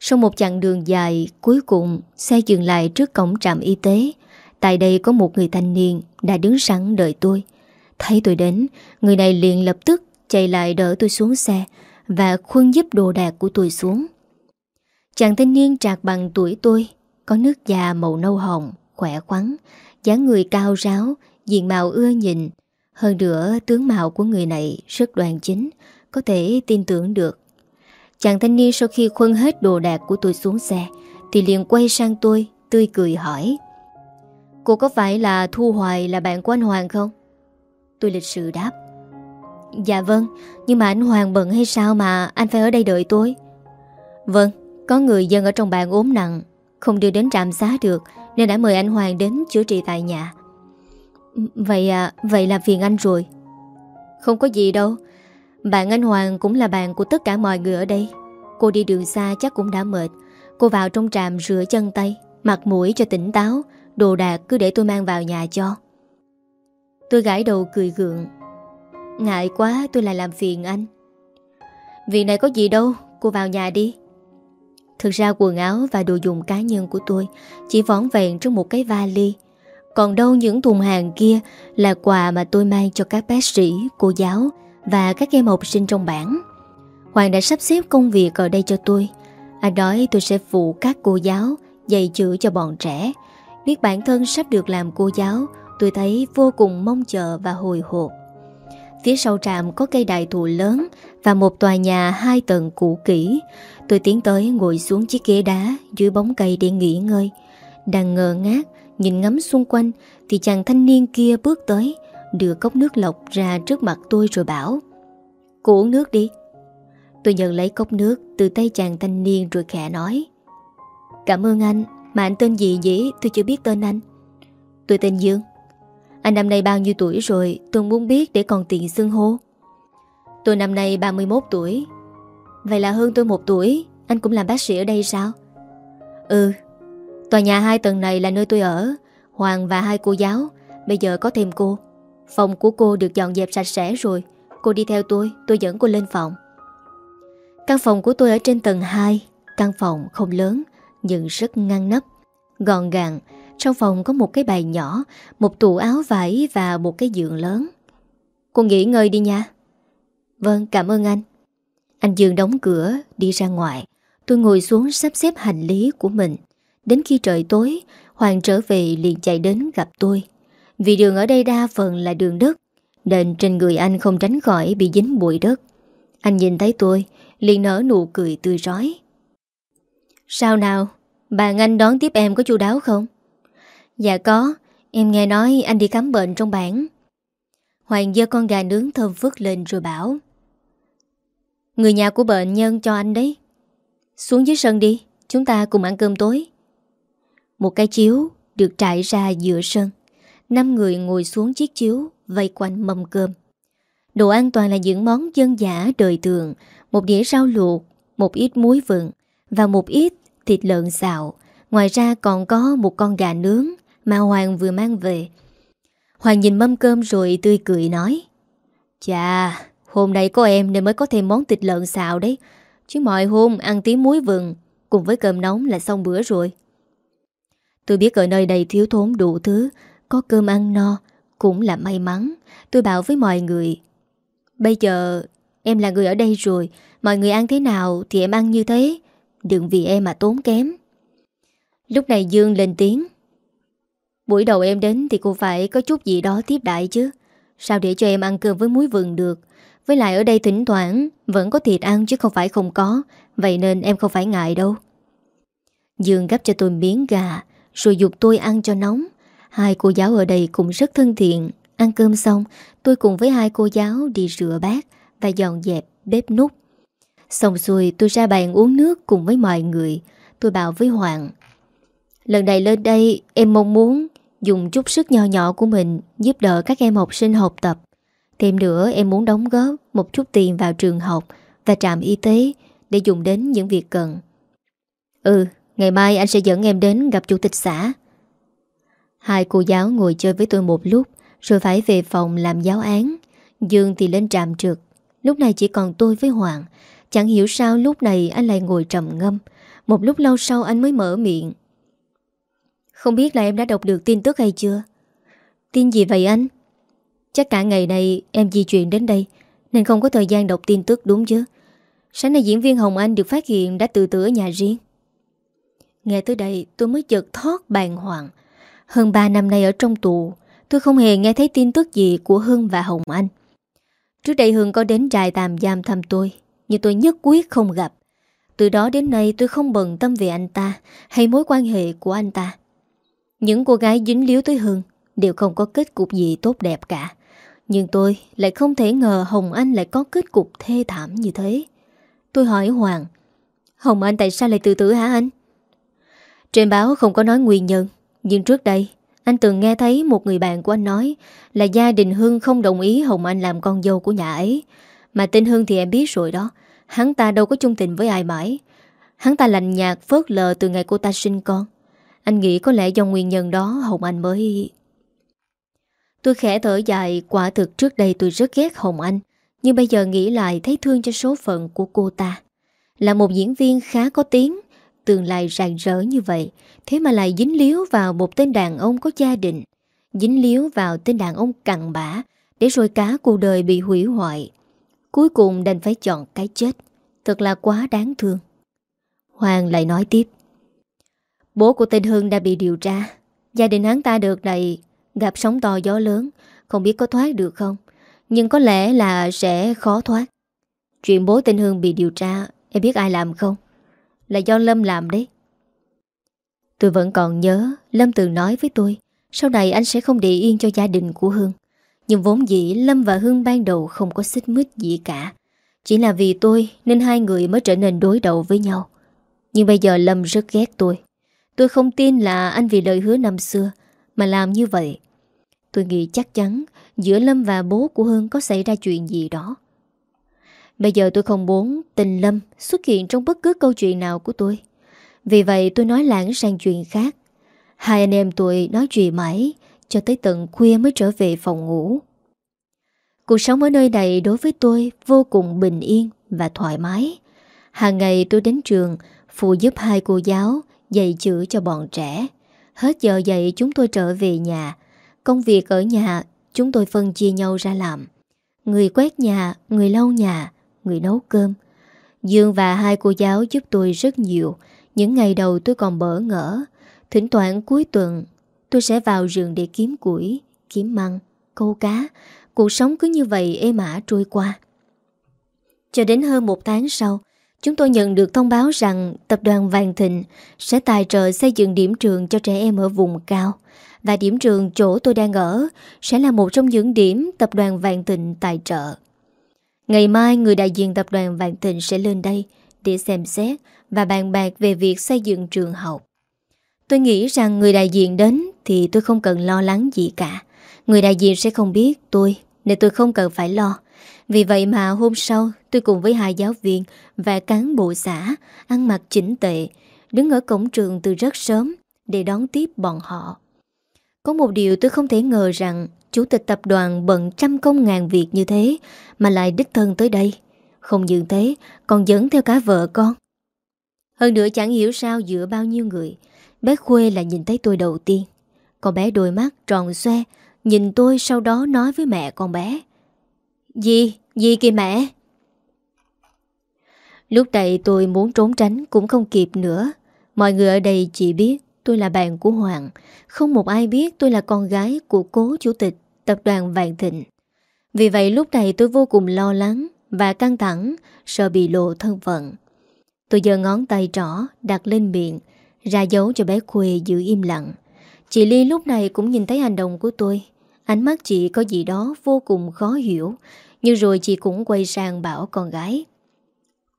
Sau một chặng đường dài Cuối cùng xe dừng lại trước cổng trạm y tế. Tại đây có một người thanh niên Đã đứng sẵn đợi tôi. Thấy tôi đến Người này liền lập tức chạy lại đỡ tôi xuống xe. Và khuân giúp đồ đạc của tôi xuống. Chàng thanh niên trạc bằng tuổi tôi, Có nước da màu nâu hồng, Khỏe khoắn, dáng người cao ráo, Diện mạo ưa nhìn. Hơn nữa, tướng mạo của người này Rất đoàn chính, Có thể tin tưởng được. Chàng thanh niên sau khi khuân hết đồ đạc của tôi xuống xe, Thì liền quay sang tôi, Tươi cười hỏi, Cô có phải là Thu Hoài là bạn của anh Hoàng không? Tôi lịch sự đáp Dạ vâng Nhưng mà anh Hoàng bận hay sao mà Anh phải ở đây đợi tôi? Vâng Có người dân ở trong bàn ốm nặng, Không đưa đến trạm xá được, Nên đã mời anh Hoàng đến chữa trị tại nhà. Vậy à Vậy là phiền anh rồi. Không có gì đâu, Bạn anh Hoàng cũng là bạn của tất cả mọi người ở đây. Cô đi đường xa chắc cũng đã mệt, Cô vào trong trạm rửa chân tay, Mặt mũi cho tỉnh táo, Đồ đạc cứ để tôi mang vào nhà cho. Tôi gãi đầu cười gượng. Ngại quá, tôi lại làm phiền anh. Việc này có gì đâu, Cô vào nhà đi. Thực ra quần áo và đồ dùng cá nhân của tôi Chỉ vỏn vẹn trong một cái vali. Còn đâu những thùng hàng kia Là quà mà tôi mang cho các bác sĩ, Cô giáo Và các em học sinh trong bản Hoàng đã sắp xếp công việc ở đây cho tôi. Anh nói tôi sẽ phụ các cô giáo, Dạy chữ cho bọn trẻ. Biết bản thân sắp được làm cô giáo, Tôi thấy vô cùng mong chờ và hồi hộp. Phía sau trạm có cây đại thụ lớn Và một tòa nhà hai tầng cũ kỹ. Tôi tiến tới ngồi xuống chiếc ghế đá Dưới bóng cây để nghỉ ngơi. Đang ngờ ngác, Nhìn ngắm xung quanh, Thì chàng thanh niên kia bước tới, Đưa cốc nước lọc ra trước mặt tôi rồi bảo, Cô uống nước đi. Tôi nhận lấy cốc nước Từ tay chàng thanh niên rồi khẽ nói, Cảm ơn anh, Mà anh tên gì vậy tôi chưa biết tên anh. Tôi tên Dương anh năm nay bao nhiêu tuổi rồi, Tôi muốn biết để còn tiện xưng hô. Tôi năm nay 31 tuổi. Vậy là hơn tôi một tuổi, Anh cũng làm bác sĩ ở đây sao? Ừ Tòa nhà hai tầng này là nơi tôi ở, Hoàng và hai cô giáo. Bây giờ có thêm cô. Phòng của cô được dọn dẹp sạch sẽ rồi. Cô đi theo tôi Tôi dẫn cô lên phòng. Căn phòng của tôi ở trên tầng 2 Căn phòng không lớn, Nhưng rất ngăn nắp, Gọn gàng trong phòng có một cái bàn nhỏ, Một tủ áo vải và một cái giường lớn. Cô nghỉ ngơi đi nha. Vâng cảm ơn anh. Anh Dương đóng cửa, đi ra ngoài. Tôi ngồi xuống sắp xếp hành lý của mình. Đến khi trời tối, Hoàng trở về liền chạy đến gặp tôi. Vì đường ở đây đa phần là đường đất, Nên trên người anh không tránh khỏi bị dính bụi đất. Anh nhìn thấy tôi, liền nở nụ cười tươi rói. Sao nào? Bạn anh đón tiếp em có chu đáo không? Dạ có, Em nghe nói anh đi khám bệnh trong bản Hoàng dơ con gà nướng thơm phức lên rồi bảo, Người nhà của bệnh nhân cho anh đấy. Xuống dưới sân đi, Chúng ta cùng ăn cơm tối. Một cái chiếu được trải ra giữa sân. Năm người ngồi xuống chiếc chiếu Vây quanh mâm cơm. Đồ ăn toàn là những món dân dã đời thường, Một đĩa rau luộc, Một ít muối vừng Và một ít thịt lợn xào. Ngoài ra còn có một con gà nướng mà Hoàng vừa mang về. Hoàng nhìn mâm cơm rồi tươi cười nói Chà, hôm nay có em nên mới có thêm món thịt lợn xào đấy. Chứ mọi hôm ăn tí muối vừng cùng với cơm nóng là xong bữa rồi. Tôi biết ở nơi đây thiếu thốn đủ thứ, có cơm ăn no cũng là may mắn. Tôi bảo với mọi người Bây giờ em là người ở đây rồi Mọi người ăn thế nào thì em ăn như thế Đừng vì em mà tốn kém Lúc này Dương lên tiếng Buổi đầu em đến thì cô phải có chút gì đó tiếp đại chứ. Sao để cho em ăn cơm với muối vừng được? Với lại ở đây thỉnh thoảng Vẫn có thịt ăn chứ không phải không có. Vậy nên em không phải ngại đâu. Dương gấp cho tôi miếng gà, Rồi dục tôi ăn cho nóng. Hai cô giáo ở đây cũng rất thân thiện. Ăn cơm xong, Tôi cùng với hai cô giáo đi rửa bát Và dọn dẹp, bếp nút Xong xuôi tôi ra bàn uống nước cùng với mọi người. Tôi bảo với Hoàng, Lần này lên đây em mong muốn dùng chút sức nhỏ nhỏ của mình giúp đỡ các em học sinh học tập. Thêm nữa em muốn đóng góp một chút tiền vào trường học và trạm y tế để dùng đến những việc cần. Ừ, ngày mai anh sẽ dẫn em đến gặp chủ tịch xã. Hai cô giáo ngồi chơi với tôi một lúc rồi phải về phòng làm giáo án. Dương thì lên trạm trực. Lúc này chỉ còn tôi với Hoàng. Chẳng hiểu sao lúc này anh lại ngồi trầm ngâm. Một lúc lâu sau anh mới mở miệng. Không biết là em đã đọc được tin tức hay chưa? Tin gì vậy anh? Chắc cả ngày này em di chuyển đến đây, Nên không có thời gian đọc tin tức đúng chứ. Sáng nay diễn viên Hồng Anh được phát hiện Đã tự tử ở nhà riêng. Nghe tới đây, tôi mới chợt thoát bàn hoàng. Hơn 3 năm nay ở trong tù, Tôi không hề nghe thấy tin tức gì Của Hưng và Hồng Anh. Trước đây Hưng có đến trại tạm giam thăm tôi, Nhưng tôi nhất quyết không gặp. Từ đó đến nay tôi không bận tâm về anh ta Hay mối quan hệ của anh ta. Những cô gái dính líu tới Hương Đều không có kết cục gì tốt đẹp cả nhưng tôi lại không thể ngờ Hồng Anh lại có kết cục thê thảm như thế. Tôi hỏi Hoàng, Hồng Anh tại sao lại tự tử hả anh? Trên báo không có nói nguyên nhân, nhưng trước đây anh từng nghe thấy một người bạn của anh nói là gia đình Hưng không đồng ý Hồng Anh làm con dâu của nhà ấy. Mà tên Hưng thì em biết rồi đó, hắn ta đâu có chung tình với ai mãi. Hắn ta lạnh nhạt phớt lờ từ ngày cô ta sinh con. Anh nghĩ có lẽ do nguyên nhân đó Hồng Anh mới Tôi khẽ thở dài, Quả thực trước đây tôi rất ghét Hồng Anh, Nhưng bây giờ nghĩ lại thấy thương cho số phận của cô ta. Là một diễn viên khá có tiếng, Tương lai rạng rỡ như vậy, Thế mà lại dính líu vào một tên đàn ông có gia đình, Dính líu vào tên đàn ông cặn bã, Để rồi cả cuộc đời bị hủy hoại. Cuối cùng đành phải chọn cái chết, Thật là quá đáng thương. Hoàng lại nói tiếp. Bố của tên Hưng đã bị điều tra. Gia đình hắn ta được đầy Gặp sóng to gió lớn, Không biết có thoát được không, Nhưng có lẽ là sẽ khó thoát. Chuyện bố tên Hương bị điều tra, Em biết ai làm không? Là do Lâm làm đấy. Tôi vẫn còn nhớ, Lâm từng nói với tôi, Sau này anh sẽ không để yên cho gia đình của Hương Nhưng vốn dĩ Lâm và Hương ban đầu Không có xích mít gì cả. Chỉ là vì tôi nên hai người mới trở nên đối đầu với nhau. Nhưng bây giờ Lâm rất ghét tôi. Tôi không tin là anh vì lời hứa năm xưa Mà làm như vậy Tôi nghĩ chắc chắn giữa Lâm và bố của Hương có xảy ra chuyện gì đó. Bây giờ tôi không muốn tình Lâm xuất hiện trong bất cứ câu chuyện nào của tôi. Vì vậy tôi nói lãng sang chuyện khác. Hai anh em tôi nói chuyện mãi cho tới tận khuya mới trở về phòng ngủ. Cuộc sống ở nơi này đối với tôi vô cùng bình yên và thoải mái. Hàng ngày tôi đến trường, phụ giúp hai cô giáo dạy chữ cho bọn trẻ. Hết giờ dạy chúng tôi trở về nhà Công việc ở nhà chúng tôi phân chia nhau ra làm. Người quét nhà, người lau nhà, người nấu cơm. Dương và hai cô giáo giúp tôi rất nhiều. Những ngày đầu tôi còn bỡ ngỡ. Thỉnh thoảng cuối tuần tôi sẽ vào rừng để kiếm củi, kiếm măng, câu cá. Cuộc sống cứ như vậy êm ả trôi qua. Cho đến hơn một tháng sau, chúng tôi nhận được thông báo rằng tập đoàn Vàng Thịnh sẽ tài trợ xây dựng điểm trường cho trẻ em ở vùng cao và điểm trường chỗ tôi đang ở sẽ là một trong những điểm tập đoàn vàng Thịnh tài trợ. Ngày mai, người đại diện tập đoàn Vạn Thịnh sẽ lên đây để xem xét và bàn bạc về việc xây dựng trường học. Tôi nghĩ rằng người đại diện đến thì tôi không cần lo lắng gì cả. Người đại diện sẽ không biết tôi, nên tôi không cần phải lo. Vì vậy mà hôm sau tôi cùng với hai giáo viên và cán bộ xã ăn mặc chỉnh tệ, đứng ở cổng trường từ rất sớm để đón tiếp bọn họ. Có một điều tôi không thể ngờ rằng Chủ tịch tập đoàn bận trăm công ngàn việc như thế Mà lại đích thân tới đây Không dừng thế, Còn dẫn theo cả vợ con Hơn nữa chẳng hiểu sao giữa bao nhiêu người, Bé Khuê là nhìn thấy tôi đầu tiên Con bé đôi mắt tròn xoe, Nhìn tôi sau đó nói với mẹ con bé Gì? Gì kìa mẹ? Lúc này tôi muốn trốn tránh cũng không kịp nữa. Mọi người ở đây chỉ biết tôi là bạn của Hoàng. Không một ai biết tôi là con gái của cố chủ tịch tập đoàn Vạn Thịnh. Vì vậy lúc này tôi vô cùng lo lắng Và căng thẳng, Sợ bị lộ thân phận. Tôi giơ ngón tay trỏ đặt lên miệng, Ra dấu cho bé Khuê giữ im lặng. Chị Ly lúc này cũng nhìn thấy hành động của tôi. Ánh mắt chị có gì đó vô cùng khó hiểu, Nhưng rồi chị cũng quay sang bảo con gái.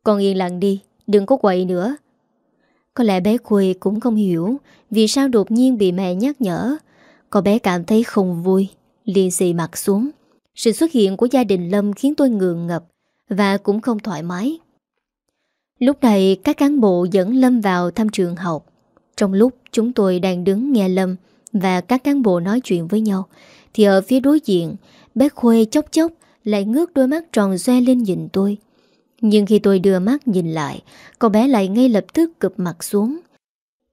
Con yên lặng đi, Đừng có quậy nữa. Có lẽ bé Khuê cũng không hiểu Vì sao đột nhiên bị mẹ nhắc nhở. Cô bé cảm thấy không vui, liền xì mặt xuống. Sự xuất hiện của gia đình Lâm khiến tôi ngượng ngập Và cũng không thoải mái. Lúc này, các cán bộ dẫn Lâm vào thăm trường học. Trong lúc chúng tôi đang đứng nghe Lâm Và các cán bộ nói chuyện với nhau, Thì ở phía đối diện, Bé Khuê chốc chốc Lại ngước đôi mắt tròn xoe lên nhìn tôi. Nhưng khi tôi đưa mắt nhìn lại, Con bé lại ngay lập tức cụp mặt xuống.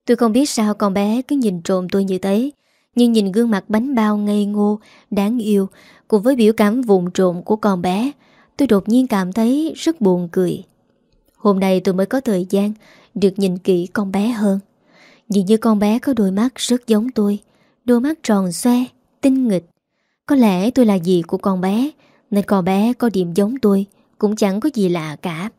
Tôi không biết sao con bé cứ nhìn trộm tôi như thế, Nhưng nhìn gương mặt bánh bao ngây ngô, Đáng yêu, Cùng với biểu cảm vụn trộm của con bé, Tôi đột nhiên cảm thấy rất buồn cười. Hôm nay tôi mới có thời gian Được nhìn kỹ con bé hơn. Dường như con bé có đôi mắt rất giống tôi, Đôi mắt tròn xoe, Tinh nghịch. Có lẽ tôi là dì của con bé, Nên con bé có điểm giống tôi. Cũng chẳng có gì lạ cả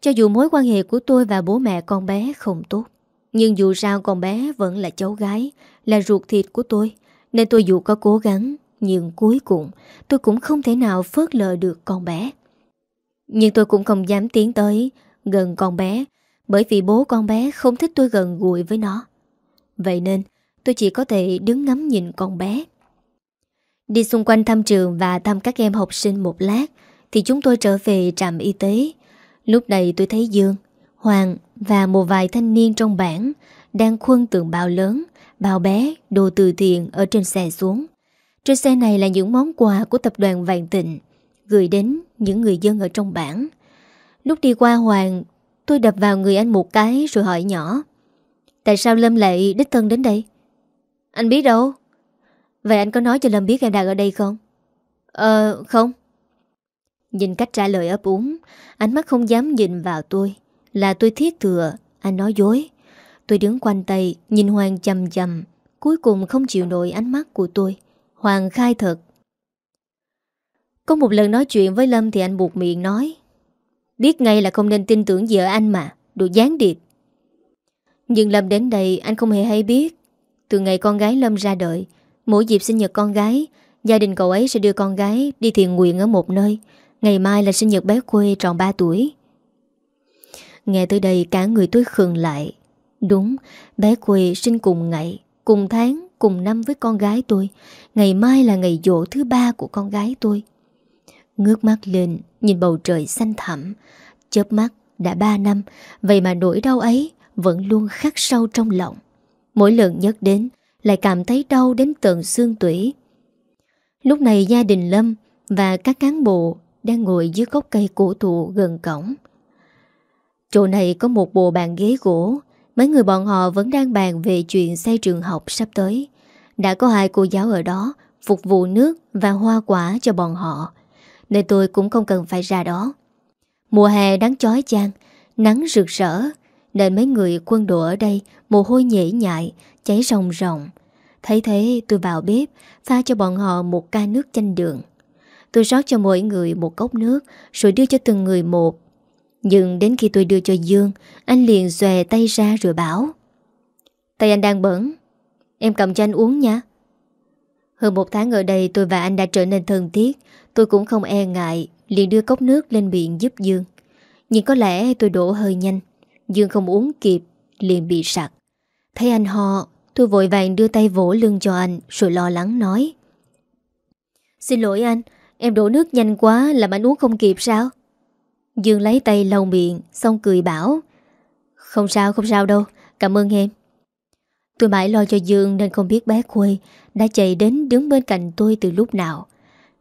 Cho dù mối quan hệ của tôi và bố mẹ con bé không tốt, Nhưng dù sao con bé vẫn là cháu gái, Là ruột thịt của tôi, Nên tôi dù có cố gắng, Nhưng cuối cùng tôi cũng không thể nào phớt lờ được con bé nhưng tôi cũng không dám tiến tới gần con bé, bởi vì bố con bé không thích tôi gần gũi với nó. Vậy nên tôi chỉ có thể đứng ngắm nhìn con bé. Đi xung quanh thăm trường và thăm các em học sinh một lát thì chúng tôi trở về trạm y tế. Lúc này tôi thấy Dương, Hoàng và một vài thanh niên trong bản đang khuân tượng bao lớn, bao bé, đồ từ thiện ở trên xe xuống. Trên xe này là những món quà của tập đoàn Vạn Tịnh gửi đến những người dân ở trong bản. Lúc đi qua Hoàng, tôi đập vào người anh một cái rồi hỏi nhỏ. Tại sao Lâm lại đích thân đến đây? Anh biết đâu. Vậy anh có nói cho Lâm biết em đang ở đây không? Ờ, không. Nhìn cách trả lời ấp úng, ánh mắt không dám nhìn vào tôi. Là tôi thiết thừa, anh nói dối. Tôi đứng quanh tay, nhìn Hoàng chầm chầm, cuối cùng không chịu nổi ánh mắt của tôi. Hoàng khai thật. Có một lần nói chuyện với Lâm thì anh buộc miệng nói Biết ngay là không nên tin tưởng gì ở anh mà Đồ gián điệp Nhưng Lâm đến đây anh không hề hay biết Từ ngày con gái Lâm ra đời Mỗi dịp sinh nhật con gái Gia đình cậu ấy sẽ đưa con gái đi thiền nguyện ở một nơi Ngày mai là sinh nhật bé quê tròn 3 tuổi. Nghe tới đây cả người tôi khường lại. Đúng, bé quê sinh cùng ngày Cùng tháng, cùng năm với con gái tôi. Ngày mai là ngày dỗ thứ ba của con gái tôi. Ngước mắt lên Nhìn bầu trời xanh thẳm. Chớp mắt đã 3 năm. Vậy mà nỗi đau ấy Vẫn luôn khắc sâu trong lòng. Mỗi lần nhắc đến Lại cảm thấy đau đến tận xương tủy. Lúc này gia đình Lâm Và các cán bộ đang ngồi dưới gốc cây cổ thụ gần cổng. Chỗ này có một bộ bàn ghế gỗ. Mấy người bọn họ vẫn đang bàn về chuyện xây trường học sắp tới. Đã có hai cô giáo ở đó, Phục vụ nước và hoa quả cho bọn họ, nên tôi cũng không cần phải ra đó. Mùa hè đáng chói chang, Nắng rực rỡ, Nên mấy người quân đội ở đây Mồ hôi nhễ nhại, Cháy rồng rồng Thấy thế, tôi vào bếp, Pha cho bọn họ một ca nước chanh đường. Tôi rót cho mỗi người một cốc nước, Rồi đưa cho từng người một. Nhưng đến khi tôi đưa cho Dương, Anh liền xòe tay ra rồi bảo, Tay anh đang bẩn, Em cầm cho anh uống nha. Hơn một tháng ở đây tôi và anh đã trở nên thân thiết, Tôi cũng không e ngại, liền đưa cốc nước lên miệng giúp Dương. Nhưng có lẽ tôi đổ hơi nhanh, Dương không uống kịp, Liền bị sặc. Thấy anh ho, Tôi vội vàng đưa tay vỗ lưng cho anh, Rồi lo lắng nói, Xin lỗi anh Em đổ nước nhanh quá, làm anh uống không kịp sao? Dương lấy tay lau miệng, Xong cười bảo, Không sao không sao đâu, Cảm ơn em. Tôi mãi lo cho Dương nên không biết bé Khuê Đã chạy đến đứng bên cạnh tôi từ lúc nào.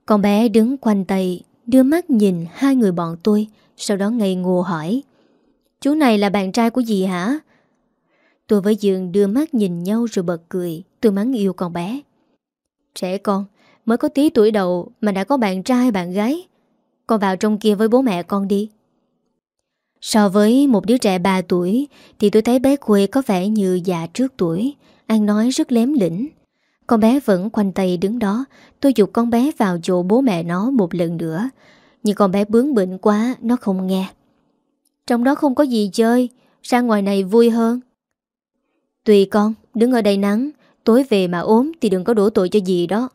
Con bé đứng quanh tay, Đưa mắt nhìn hai người bọn tôi, Sau đó ngây ngô hỏi, Chú này là bạn trai của dì hả? Tôi với Dương đưa mắt nhìn nhau rồi bật cười, Tôi mắng yêu con bé, Trẻ con Mới có tí tuổi đầu mà đã có bạn trai bạn gái. Con vào trong kia với bố mẹ con đi. So với một đứa trẻ 3 tuổi Thì tôi thấy bé Khuê có vẻ như già trước tuổi. Ăn nói rất lém lĩnh con bé vẫn quanh tay đứng đó. Tôi dục con bé vào chỗ bố mẹ nó một lần nữa. Nhưng con bé bướng bỉnh quá Nó không nghe. Trong đó không có gì chơi. Ra ngoài này vui hơn. Tùy con, đứng ở đây nắng. Tối về mà ốm thì đừng có đổ tội cho gì đó.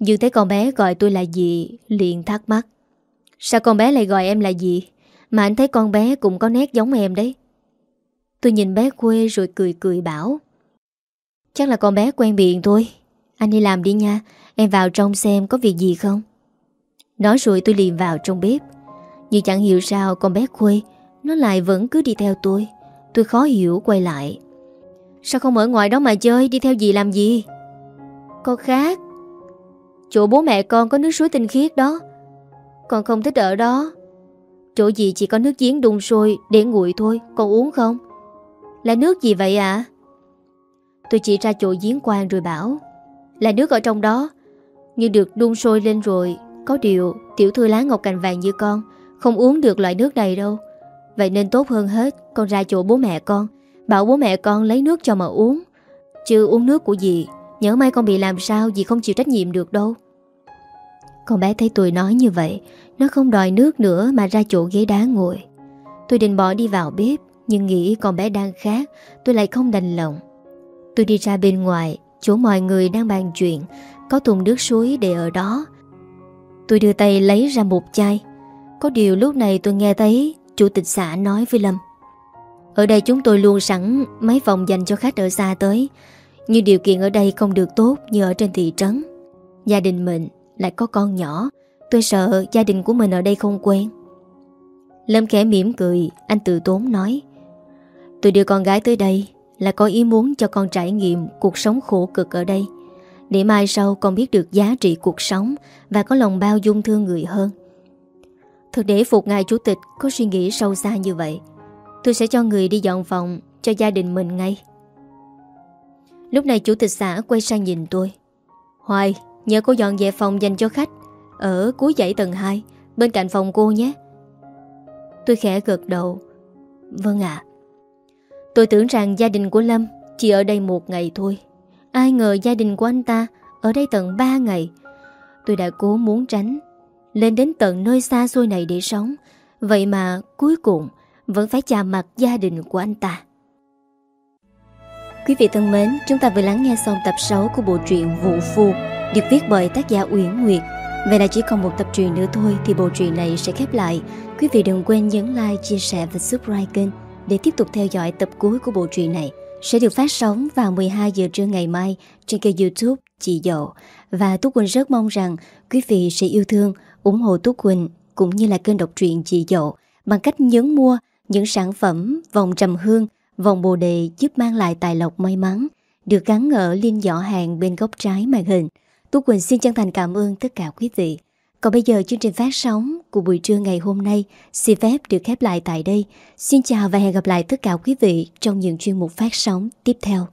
Dương thấy con bé gọi tôi là gì? Liền thắc mắc. Sao con bé lại gọi em là gì? Mà anh thấy con bé cũng có nét giống em đấy. Tôi nhìn bé quê rồi cười cười bảo. Chắc là con bé quen miệng thôi. Anh đi làm đi nha. Em vào trong xem có việc gì không? Nói rồi tôi liền vào trong bếp. Nhưng chẳng hiểu sao con bé quê, Nó lại vẫn cứ đi theo tôi. Tôi khó hiểu quay lại. Sao không ở ngoài đó mà chơi? Đi theo gì làm gì? Con khác. Chỗ bố mẹ con có nước suối tinh khiết đó. Con không thích ở đó. Chỗ gì chỉ có nước giếng đun sôi Để nguội thôi. Con uống không? Là nước gì vậy ạ? Tôi chỉ ra chỗ giếng quang rồi bảo, Là nước ở trong đó. Như được đun sôi lên rồi, Có điều tiểu thư lá ngọc cành vàng như con Không uống được loại nước này đâu. Vậy nên tốt hơn hết, Con ra chỗ bố mẹ con, Bảo bố mẹ con lấy nước cho mà uống. Chứ uống nước của dì Nhớ mai con bị làm sao dì không chịu trách nhiệm được đâu. Con bé thấy tôi nói như vậy, Nó không đòi nước nữa mà ra chỗ ghế đá ngồi. Tôi định bỏ đi vào bếp, Nhưng nghĩ con bé đang khác Tôi lại không đành lòng. Tôi đi ra bên ngoài, Chỗ mọi người đang bàn chuyện, Có thùng nước suối để ở đó. Tôi đưa tay lấy ra một chai. Có điều lúc này tôi nghe thấy Chủ tịch xã nói với Lâm, Ở đây chúng tôi luôn sẵn Mấy phòng dành cho khách ở xa tới. Nhưng điều kiện ở đây không được tốt Như ở trên thị trấn. Gia đình mình lại có con nhỏ. Tôi sợ gia đình của mình ở đây không quen. Lâm khẽ mỉm cười, Anh tự tốn nói. Tôi đưa con gái tới đây Là có ý muốn cho con trải nghiệm Cuộc sống khổ cực ở đây. Để mai sau con biết được giá trị cuộc sống Và có lòng bao dung thương người hơn. Thật để phục ngài chủ tịch Có suy nghĩ sâu xa như vậy, Tôi sẽ cho người đi dọn phòng Cho gia đình mình ngay. Lúc này chủ tịch xã quay sang nhìn tôi. Hoài, Nhờ cô dọn dẹp phòng dành cho khách. Ở cuối dãy tầng 2 Bên cạnh phòng cô nhé. Tôi khẽ gật đầu. Vâng ạ. Tôi tưởng rằng gia đình của Lâm Chỉ ở đây một ngày thôi. Ai ngờ gia đình của anh ta Ở đây tận 3 ngày. Tôi đã cố muốn tránh, Lên đến tận nơi xa xôi này để sống. Vậy mà cuối cùng Vẫn phải chạm mặt gia đình của anh ta. Quý vị thân mến Chúng ta vừa lắng nghe xong tập 6 của bộ truyện Vụ Phu được viết bởi tác giả Uyển Nguyệt. Vậy là chỉ còn một tập truyện nữa thôi thì bộ truyện này sẽ khép lại. Quý vị đừng quên nhấn like, chia sẻ và subscribe kênh để tiếp tục theo dõi tập cuối của bộ truyện này. Sẽ được phát sóng vào 12 giờ trưa ngày mai trên kênh youtube Chị Dậu. Và Tú Quỳnh rất mong rằng quý vị sẽ yêu thương, ủng hộ Tú Quỳnh cũng như là kênh đọc truyện Chị Dậu bằng cách nhấn mua những sản phẩm vòng trầm hương, vòng bồ đề giúp mang lại tài lộc may mắn, được gắn ở liên giỏ hàng bên góc trái màn hình. Tú Quỳnh xin chân thành cảm ơn tất cả quý vị. Còn bây giờ chương trình phát sóng của buổi trưa ngày hôm nay xin phép được khép lại tại đây. Xin chào và hẹn gặp lại tất cả quý vị trong những chuyên mục phát sóng tiếp theo.